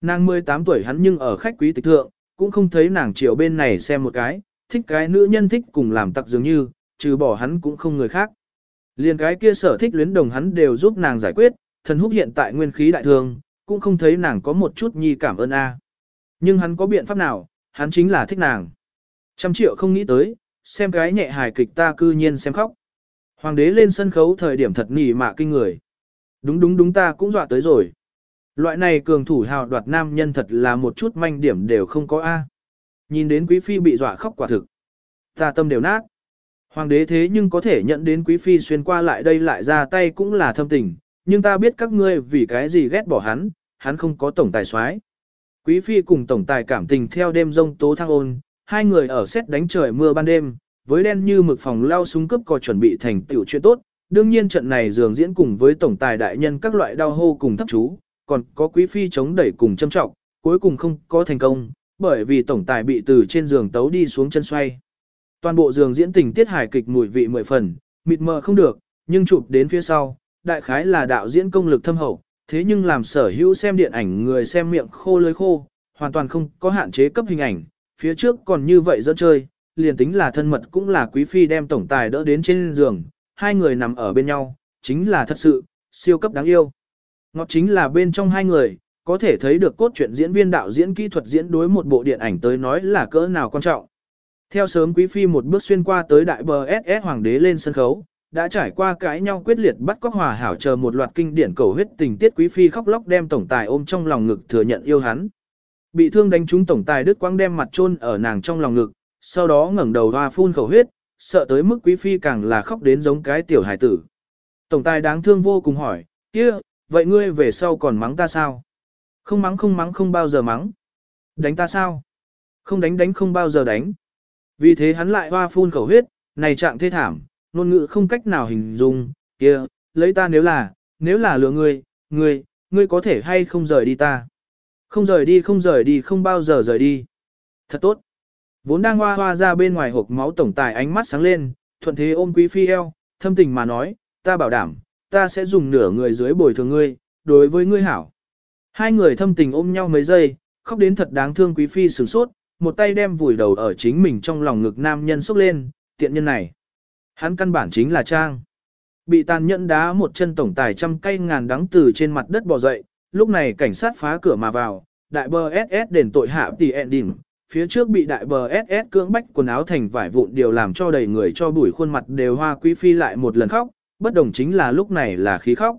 A: Nàng 18 tuổi hắn nhưng ở khách quý tịch thượng, cũng không thấy nàng chiều bên này xem một cái, thích cái nữ nhân thích cùng làm tặc dường như, trừ bỏ hắn cũng không người khác. Liền cái kia sở thích luyến đồng hắn đều giúp nàng giải quyết, thần húc hiện tại nguyên khí đại thương, cũng không thấy nàng có một chút nhi cảm ơn a. Nhưng hắn có biện pháp nào, hắn chính là thích nàng. Trăm triệu không nghĩ tới, xem cái nhẹ hài kịch ta cư nhiên xem khóc. Hoàng đế lên sân khấu thời điểm thật nỉ mạ kinh người. Đúng đúng đúng ta cũng dọa tới rồi. Loại này cường thủ hào đoạt nam nhân thật là một chút manh điểm đều không có A. Nhìn đến quý phi bị dọa khóc quả thực. Ta tâm đều nát. Hoàng đế thế nhưng có thể nhận đến quý phi xuyên qua lại đây lại ra tay cũng là thâm tình, nhưng ta biết các ngươi vì cái gì ghét bỏ hắn, hắn không có tổng tài soái. Quý phi cùng tổng tài cảm tình theo đêm rông tố thăng ôn, hai người ở xét đánh trời mưa ban đêm, với đen như mực phòng lao súng cấp có chuẩn bị thành tiểu chuyện tốt, đương nhiên trận này dường diễn cùng với tổng tài đại nhân các loại đau hô cùng thấp chú, còn có quý phi chống đẩy cùng châm trọng, cuối cùng không có thành công, bởi vì tổng tài bị từ trên giường tấu đi xuống chân xoay. Toàn bộ giường diễn tình tiết hài kịch mùi vị mười phần, mịt mờ không được, nhưng chụp đến phía sau, đại khái là đạo diễn công lực thâm hậu, thế nhưng làm sở hữu xem điện ảnh người xem miệng khô lưới khô, hoàn toàn không có hạn chế cấp hình ảnh, phía trước còn như vậy dẫn chơi, liền tính là thân mật cũng là quý phi đem tổng tài đỡ đến trên giường, hai người nằm ở bên nhau, chính là thật sự, siêu cấp đáng yêu. Ngọt chính là bên trong hai người, có thể thấy được cốt truyện diễn viên đạo diễn kỹ thuật diễn đối một bộ điện ảnh tới nói là cỡ nào quan trọng. Theo sớm quý phi một bước xuyên qua tới đại bờ SS hoàng đế lên sân khấu, đã trải qua cãi nhau quyết liệt bắt cóc hòa hảo chờ một loạt kinh điển cầu huyết tình tiết quý phi khóc lóc đem tổng tài ôm trong lòng ngực thừa nhận yêu hắn. Bị thương đánh trúng tổng tài đức quang đem mặt chôn ở nàng trong lòng ngực, sau đó ngẩng đầu hoa phun khẩu huyết, sợ tới mức quý phi càng là khóc đến giống cái tiểu hải tử. Tổng tài đáng thương vô cùng hỏi, kia, vậy ngươi về sau còn mắng ta sao? Không mắng không mắng không bao giờ mắng. Đánh ta sao? Không đánh đánh không bao giờ đánh. Vì thế hắn lại hoa phun khẩu huyết, này trạng thê thảm, ngôn ngữ không cách nào hình dung, kia, lấy ta nếu là, nếu là lừa ngươi, ngươi, ngươi có thể hay không rời đi ta. Không rời đi không rời đi không bao giờ rời đi. Thật tốt. Vốn đang hoa hoa ra bên ngoài hộp máu tổng tài ánh mắt sáng lên, thuận thế ôm quý phi eo, thâm tình mà nói, ta bảo đảm, ta sẽ dùng nửa người dưới bồi thường ngươi, đối với ngươi hảo. Hai người thâm tình ôm nhau mấy giây, khóc đến thật đáng thương quý phi sửng sốt, một tay đem vùi đầu ở chính mình trong lòng ngực nam nhân xúc lên, tiện nhân này. Hắn căn bản chính là Trang. Bị tàn nhẫn đá một chân tổng tài trăm cây ngàn đắng từ trên mặt đất bò dậy, lúc này cảnh sát phá cửa mà vào, đại bờ SS đền tội hạ tỷ ending, phía trước bị đại bờ SS cưỡng bách quần áo thành vải vụn điều làm cho đầy người cho bụi khuôn mặt đều hoa quý phi lại một lần khóc, bất đồng chính là lúc này là khí khóc.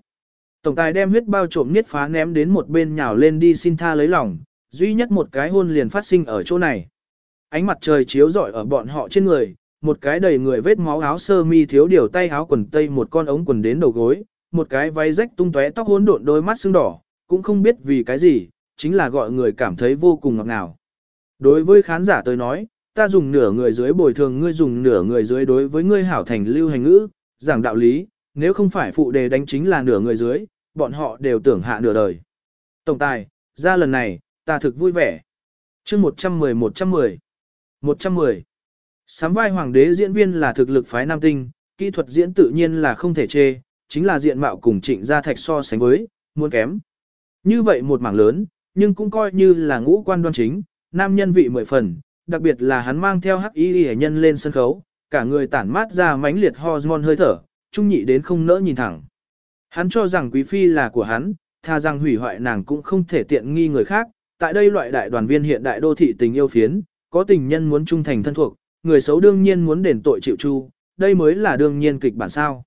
A: Tổng tài đem huyết bao trộm niết phá ném đến một bên nhào lên đi xin tha lấy lòng, duy nhất một cái hôn liền phát sinh ở chỗ này. Ánh mặt trời chiếu rọi ở bọn họ trên người, một cái đầy người vết máu áo sơ mi thiếu điều tay áo quần tây một con ống quần đến đầu gối, một cái váy rách tung tóe tóc hỗn độn đôi mắt sưng đỏ, cũng không biết vì cái gì, chính là gọi người cảm thấy vô cùng ngọt ngào. Đối với khán giả tôi nói, ta dùng nửa người dưới bồi thường ngươi dùng nửa người dưới đối với ngươi hảo thành lưu hành ngữ, giảng đạo lý, nếu không phải phụ đề đánh chính là nửa người dưới, bọn họ đều tưởng hạ nửa đời. Tổng tài, ra lần này, ta thực vui vẻ. chương 110-110 110 Sám vai hoàng đế diễn viên là thực lực phái nam tinh, kỹ thuật diễn tự nhiên là không thể chê, chính là diện mạo cùng trịnh gia thạch so sánh với, muốn kém. Như vậy một mảng lớn, nhưng cũng coi như là ngũ quan đoan chính, nam nhân vị mười phần, đặc biệt là hắn mang theo hắc y hệ nhân lên sân khấu, cả người tản mát ra mãnh liệt hormone hơi thở, trung nhị đến không nỡ nhìn thẳng. Hắn cho rằng quý phi là của hắn, tha rằng hủy hoại nàng cũng không thể tiện nghi người khác, tại đây loại đại đoàn viên hiện đại đô thị tình yêu phiến, có tình nhân muốn trung thành thân thuộc, người xấu đương nhiên muốn đền tội chịu chu, đây mới là đương nhiên kịch bản sao.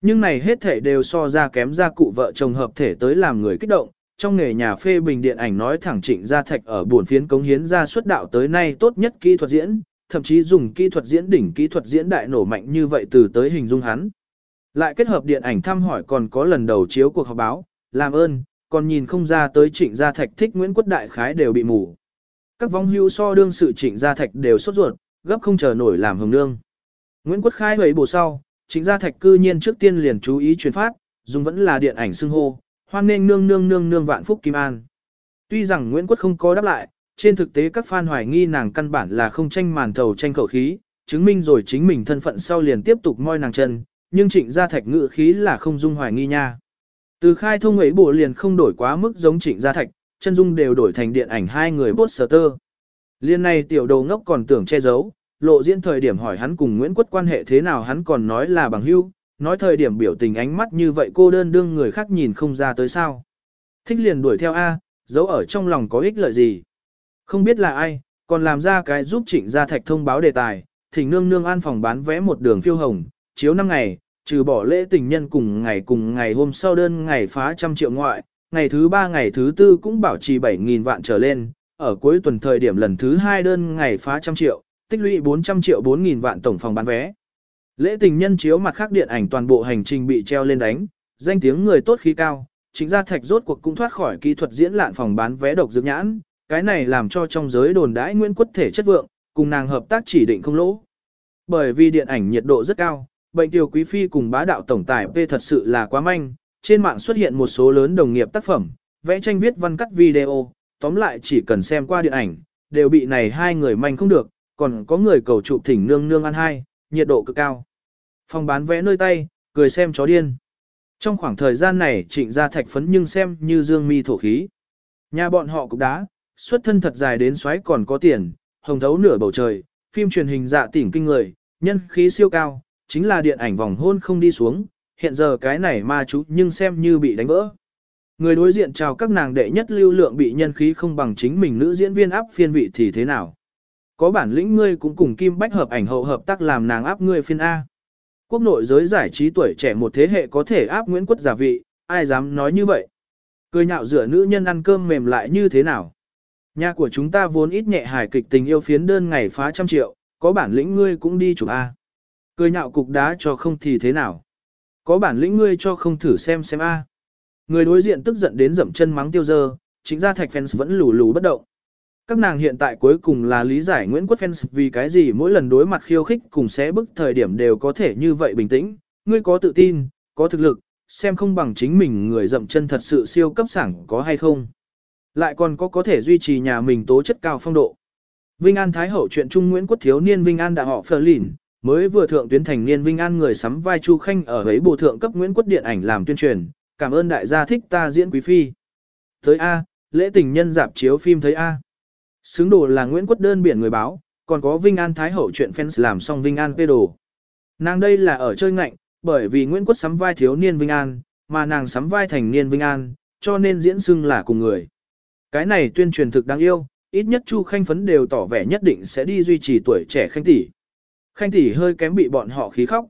A: Nhưng này hết thể đều so ra kém ra cụ vợ chồng hợp thể tới làm người kích động, trong nghề nhà phê bình điện ảnh nói thẳng Trịnh Gia Thạch ở buồn phiến cống hiến ra xuất đạo tới nay tốt nhất kỹ thuật diễn, thậm chí dùng kỹ thuật diễn đỉnh kỹ thuật diễn đại nổ mạnh như vậy từ tới hình dung hắn. Lại kết hợp điện ảnh thăm hỏi còn có lần đầu chiếu cuộc họp báo, làm ơn, còn nhìn không ra tới Trịnh Gia Thạch thích Nguyễn Quốc Đại Khái đều bị mù. Các vong hưu so đương sự Trịnh Gia Thạch đều sốt ruột, gấp không chờ nổi làm hồng nương. Nguyễn Quốc Khai hủy bổ sau, Trịnh Gia Thạch cư nhiên trước tiên liền chú ý truyền phát, dùng vẫn là điện ảnh xưng hô, hoan nên nương nương nương nương vạn phúc kim an. Tuy rằng Nguyễn Quốc không có đáp lại, trên thực tế các fan hoài nghi nàng căn bản là không tranh màn thầu tranh khẩu khí, chứng minh rồi chính mình thân phận sau liền tiếp tục moi nàng chân, nhưng trịnh gia thạch ngự khí là không dung hoài nghi nha. Từ khai thông ấy bộ liền không đổi quá mức giống trịnh gia thạch, chân dung đều đổi thành điện ảnh hai người poster. Liên này tiểu đầu ngốc còn tưởng che giấu, lộ diễn thời điểm hỏi hắn cùng Nguyễn Quốc quan hệ thế nào hắn còn nói là bằng hữu, nói thời điểm biểu tình ánh mắt như vậy cô đơn đương người khác nhìn không ra tới sao. Thích liền đuổi theo A, giấu ở trong lòng có ích lợi gì. Không biết là ai, còn làm ra cái giúp trịnh gia thạch thông báo đề tài, thỉnh nương nương an phòng bán vẽ một đường phiêu hồng, chiếu năm ngày, trừ bỏ lễ tình nhân cùng ngày cùng ngày hôm sau đơn ngày phá trăm triệu ngoại, ngày thứ ba ngày thứ tư cũng bảo trì 7.000 vạn trở lên, ở cuối tuần thời điểm lần thứ hai đơn ngày phá trăm triệu, tích lũy 400 triệu 4.000 vạn tổng phòng bán vé. Lễ tình nhân chiếu mặt khác điện ảnh toàn bộ hành trình bị treo lên đánh, danh tiếng người tốt khí cao, chính gia thạch rốt cuộc cũng thoát khỏi kỹ thuật diễn lạn phòng bán vé độc dược nhãn, cái này làm cho trong giới đồn đãi Nguyễn Quất thể chất vượng, cùng nàng hợp tác chỉ định không lỗ. Bởi vì điện ảnh nhiệt độ rất cao, bệnh tiểu quý phi cùng bá đạo tổng tài P thật sự là quá manh, trên mạng xuất hiện một số lớn đồng nghiệp tác phẩm, vẽ tranh viết văn cắt video, tóm lại chỉ cần xem qua điện ảnh, đều bị này hai người manh không được, còn có người cầu chụp thỉnh nương nương ăn hai, nhiệt độ cực cao. Phòng bán vẽ nơi tay, cười xem chó điên. Trong khoảng thời gian này trịnh ra thạch phấn nhưng xem như dương mi thổ khí. Nhà bọn họ cũng đá, xuất thân thật dài đến xoáy còn có tiền, hồng thấu nửa bầu trời, phim truyền hình dạ tỉnh kinh người, nhân khí siêu cao, chính là điện ảnh vòng hôn không đi xuống, hiện giờ cái này ma chú nhưng xem như bị đánh vỡ. Người đối diện chào các nàng đệ nhất lưu lượng bị nhân khí không bằng chính mình nữ diễn viên áp phiên vị thì thế nào. Có bản lĩnh ngươi cũng cùng Kim Bách hợp ảnh hậu hợp tác làm nàng áp ngươi phiên A. Quốc nội giới giải trí tuổi trẻ một thế hệ có thể áp Nguyễn Quốc giả vị, ai dám nói như vậy. Cười nhạo rửa nữ nhân ăn cơm mềm lại như thế nào. Nhà của chúng ta vốn ít nhẹ hài kịch tình yêu phiến đơn ngày phá trăm triệu, có bản lĩnh ngươi cũng đi chụp A. Cười nhạo cục đá cho không thì thế nào. Có bản lĩnh ngươi cho không thử xem xem A. Người đối diện tức giận đến dậm chân mắng tiêu dơ, chính ra thạch fans vẫn lù lù bất động. Các nàng hiện tại cuối cùng là lý giải Nguyễn Quốc fans vì cái gì mỗi lần đối mặt khiêu khích cùng xé bức thời điểm đều có thể như vậy bình tĩnh, ngươi có tự tin, có thực lực, xem không bằng chính mình người dậm chân thật sự siêu cấp sảng có hay không. Lại còn có có thể duy trì nhà mình tố chất cao phong độ. Vinh An Thái Hậu chuyện Trung Nguyễn Quốc thiếu niên Vinh An đã họ phờ lìn, mới vừa thượng tuyến thành niên Vinh An người sắm vai Chu Khanh ở ấy bộ thượng cấp Nguyễn Quốc điện ảnh làm tuyên truyền, cảm ơn đại gia thích ta diễn quý phi. Tới A, lễ tình nhân dạp chiếu phim thấy A. Xứng đồ là Nguyễn Quốc đơn biển người báo, còn có Vinh An Thái Hậu chuyện fans làm xong Vinh An phê đồ. Nàng đây là ở chơi ngạnh, bởi vì Nguyễn Quốc sắm vai thiếu niên Vinh An, mà nàng sắm vai thành niên Vinh An, cho nên diễn xưng là cùng người. Cái này tuyên truyền thực đáng yêu, ít nhất Chu Khanh Phấn đều tỏ vẻ nhất định sẽ đi duy trì tuổi trẻ Khanh tỷ. Khanh tỷ hơi kém bị bọn họ khí khóc.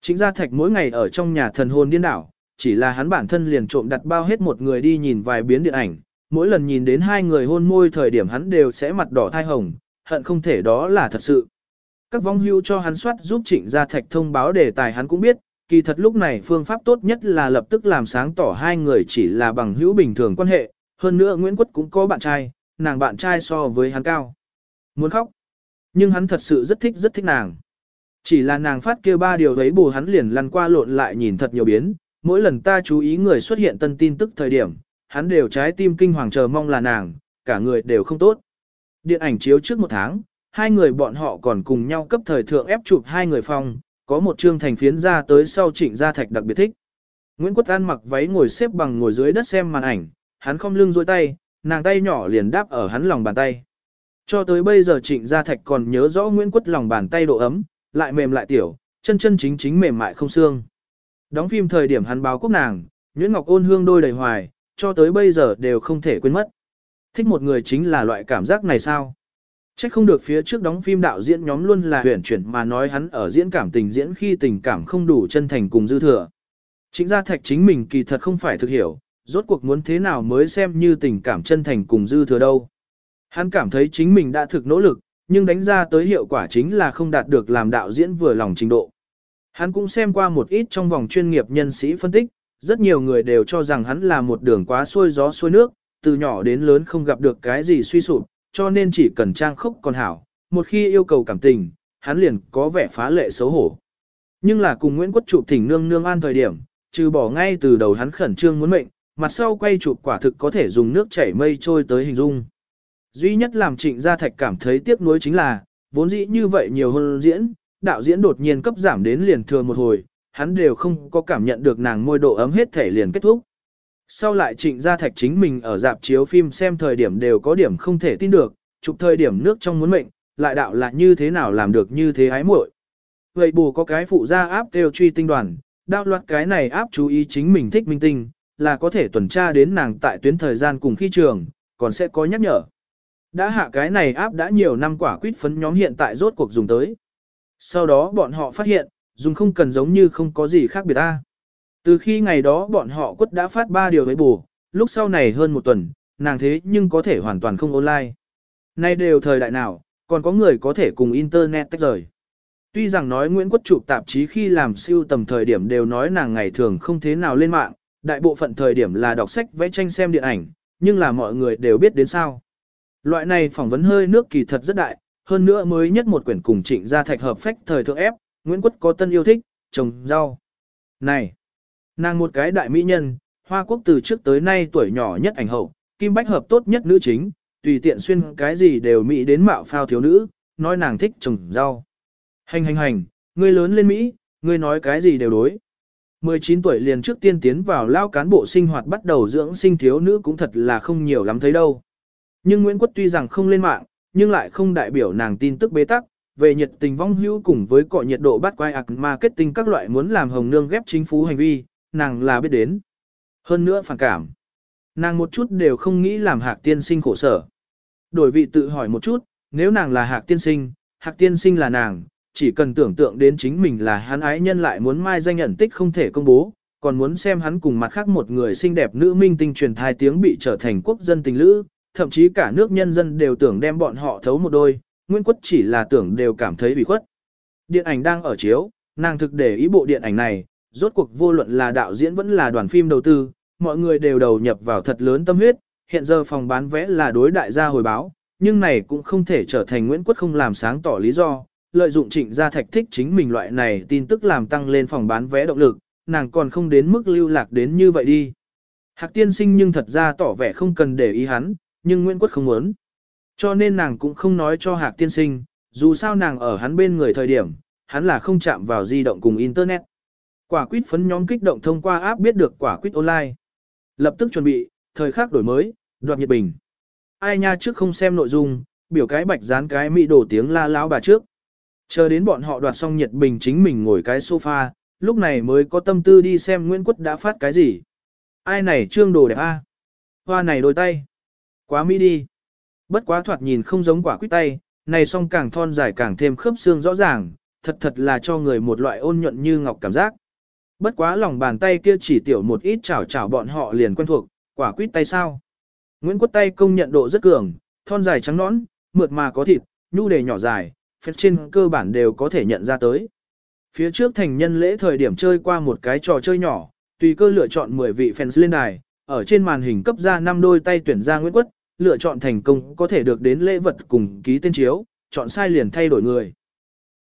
A: Chính gia thạch mỗi ngày ở trong nhà thần hồn điên đảo, chỉ là hắn bản thân liền trộm đặt bao hết một người đi nhìn vài biến điện ảnh, mỗi lần nhìn đến hai người hôn môi thời điểm hắn đều sẽ mặt đỏ thai hồng, hận không thể đó là thật sự. Các vong hưu cho hắn soát giúp trịnh gia thạch thông báo đề tài hắn cũng biết, kỳ thật lúc này phương pháp tốt nhất là lập tức làm sáng tỏ hai người chỉ là bằng hữu bình thường quan hệ, hơn nữa Nguyễn Quất cũng có bạn trai, nàng bạn trai so với hắn cao. Muốn khóc. Nhưng hắn thật sự rất thích rất thích nàng. Chỉ là nàng phát kia ba điều ấy bù hắn liền lăn qua lộn lại nhìn thật nhiều biến, mỗi lần ta chú ý người xuất hiện tân tin tức thời điểm, hắn đều trái tim kinh hoàng chờ mong là nàng, cả người đều không tốt. Điện ảnh chiếu trước một tháng, hai người bọn họ còn cùng nhau cấp thời thượng ép chụp hai người phong, có một chương thành phiến ra tới sau trịnh gia thạch đặc biệt thích. Nguyễn Quốc An mặc váy ngồi xếp bằng ngồi dưới đất xem màn ảnh, hắn không lưng dôi tay, nàng tay nhỏ liền đáp ở hắn lòng bàn tay. Cho tới bây giờ trịnh gia thạch còn nhớ rõ Nguyễn Quất lòng bàn tay độ ấm, lại mềm lại tiểu, chân chân chính chính mềm mại không xương. Đóng phim thời điểm hắn báo quốc nàng, Nguyễn Ngọc ôn hương đôi đầy hoài, cho tới bây giờ đều không thể quên mất. Thích một người chính là loại cảm giác này sao? Chắc không được phía trước đóng phim đạo diễn nhóm luôn là huyển chuyển mà nói hắn ở diễn cảm tình diễn khi tình cảm không đủ chân thành cùng dư thừa. Chính gia thạch chính mình kỳ thật không phải thực hiểu, rốt cuộc muốn thế nào mới xem như tình cảm chân thành cùng dư thừa đâu. Hắn cảm thấy chính mình đã thực nỗ lực, nhưng đánh ra tới hiệu quả chính là không đạt được làm đạo diễn vừa lòng trình độ. Hắn cũng xem qua một ít trong vòng chuyên nghiệp nhân sĩ phân tích, rất nhiều người đều cho rằng hắn là một đường quá xuôi gió xuôi nước, từ nhỏ đến lớn không gặp được cái gì suy sụp, cho nên chỉ cần trang khốc còn hảo, một khi yêu cầu cảm tình, hắn liền có vẻ phá lệ xấu hổ. Nhưng là cùng Nguyễn Quốc chụp thỉnh nương nương an thời điểm, trừ bỏ ngay từ đầu hắn khẩn trương muốn mệnh, mặt sau quay chụp quả thực có thể dùng nước chảy mây trôi tới hình dung. Duy nhất làm trịnh gia thạch cảm thấy tiếc nuối chính là, vốn dĩ như vậy nhiều hơn diễn, đạo diễn đột nhiên cấp giảm đến liền thừa một hồi, hắn đều không có cảm nhận được nàng môi độ ấm hết thể liền kết thúc. Sau lại trịnh gia thạch chính mình ở dạp chiếu phim xem thời điểm đều có điểm không thể tin được, chụp thời điểm nước trong muốn mệnh, lại đạo là như thế nào làm được như thế ái muội. Vậy bù có cái phụ gia áp đều truy tinh đoàn, đạo loạt cái này áp chú ý chính mình thích minh tinh, là có thể tuần tra đến nàng tại tuyến thời gian cùng khi trường, còn sẽ có nhắc nhở. Đã hạ cái này áp đã nhiều năm quả quýt phấn nhóm hiện tại rốt cuộc dùng tới. Sau đó bọn họ phát hiện, dùng không cần giống như không có gì khác biệt ta. Từ khi ngày đó bọn họ quất đã phát ba điều với bù, lúc sau này hơn một tuần, nàng thế nhưng có thể hoàn toàn không online. Nay đều thời đại nào, còn có người có thể cùng Internet tách rời. Tuy rằng nói Nguyễn Quốc chụp tạp chí khi làm siêu tầm thời điểm đều nói nàng ngày thường không thế nào lên mạng, đại bộ phận thời điểm là đọc sách vẽ tranh xem điện ảnh, nhưng là mọi người đều biết đến sao. Loại này phỏng vấn hơi nước kỳ thật rất đại, hơn nữa mới nhất một quyển cùng trịnh gia thạch hợp phách thời thượng ép, Nguyễn Quốc có tân yêu thích, trồng rau. Này, nàng một cái đại mỹ nhân, Hoa Quốc từ trước tới nay tuổi nhỏ nhất ảnh hậu, Kim Bách hợp tốt nhất nữ chính, tùy tiện xuyên cái gì đều mỹ đến mạo phao thiếu nữ, nói nàng thích trồng rau. Hành hành hành, ngươi lớn lên Mỹ, ngươi nói cái gì đều đối. 19 tuổi liền trước tiên tiến vào lao cán bộ sinh hoạt bắt đầu dưỡng sinh thiếu nữ cũng thật là không nhiều lắm thấy đâu. Nhưng Nguyễn Quốc tuy rằng không lên mạng, nhưng lại không đại biểu nàng tin tức bế tắc, về nhiệt tình vong hữu cùng với cọ nhiệt độ bắt quay ạc marketing các loại muốn làm hồng nương ghép chính phủ hành vi, nàng là biết đến. Hơn nữa phản cảm. Nàng một chút đều không nghĩ làm hạc tiên sinh khổ sở. Đổi vị tự hỏi một chút, nếu nàng là hạc tiên sinh, hạc tiên sinh là nàng, chỉ cần tưởng tượng đến chính mình là hắn ái nhân lại muốn mai danh nhận tích không thể công bố, còn muốn xem hắn cùng mặt khác một người xinh đẹp nữ minh tinh truyền thai tiếng bị trở thành quốc dân tình lữ, thậm chí cả nước nhân dân đều tưởng đem bọn họ thấu một đôi, Nguyễn Quất chỉ là tưởng đều cảm thấy bị khuất. Điện ảnh đang ở chiếu, nàng thực để ý bộ điện ảnh này, rốt cuộc vô luận là đạo diễn vẫn là đoàn phim đầu tư, mọi người đều đầu nhập vào thật lớn tâm huyết, hiện giờ phòng bán vé là đối đại gia hồi báo, nhưng này cũng không thể trở thành Nguyễn Quất không làm sáng tỏ lý do, lợi dụng trịnh gia thạch thích chính mình loại này tin tức làm tăng lên phòng bán vé động lực, nàng còn không đến mức lưu lạc đến như vậy đi. Hạc tiên sinh nhưng thật ra tỏ vẻ không cần để ý hắn, nhưng Nguyễn Quất không muốn. Cho nên nàng cũng không nói cho Hạc tiên sinh, dù sao nàng ở hắn bên người thời điểm, hắn là không chạm vào di động cùng Internet. Quả quýt phấn nhóm kích động thông qua app biết được quả quýt online. Lập tức chuẩn bị, thời khắc đổi mới, đoạt nhiệt bình. Ai nha trước không xem nội dung, biểu cái bạch dán cái mỹ đổ tiếng la lão bà trước. Chờ đến bọn họ đoạt xong nhiệt bình chính mình ngồi cái sofa, lúc này mới có tâm tư đi xem Nguyễn Quất đã phát cái gì. Ai này trương đồ đẹp a Hoa này đôi tay. Quá mỹ đi. Bất quá thoạt nhìn không giống quả quýt tay, này song càng thon dài càng thêm khớp xương rõ ràng, thật thật là cho người một loại ôn nhuận như ngọc cảm giác. Bất quá lòng bàn tay kia chỉ tiểu một ít chảo chảo bọn họ liền quen thuộc, quả quýt tay sao. Nguyễn Quất tay công nhận độ rất cường, thon dài trắng nõn, mượt mà có thịt, nhu đề nhỏ dài, phép trên cơ bản đều có thể nhận ra tới. Phía trước thành nhân lễ thời điểm chơi qua một cái trò chơi nhỏ, tùy cơ lựa chọn 10 vị fans lên đài, ở trên màn hình cấp ra 5 đôi tay tuyển ra Nguyễn Quất, lựa chọn thành công có thể được đến lễ vật cùng ký tên chiếu, chọn sai liền thay đổi người.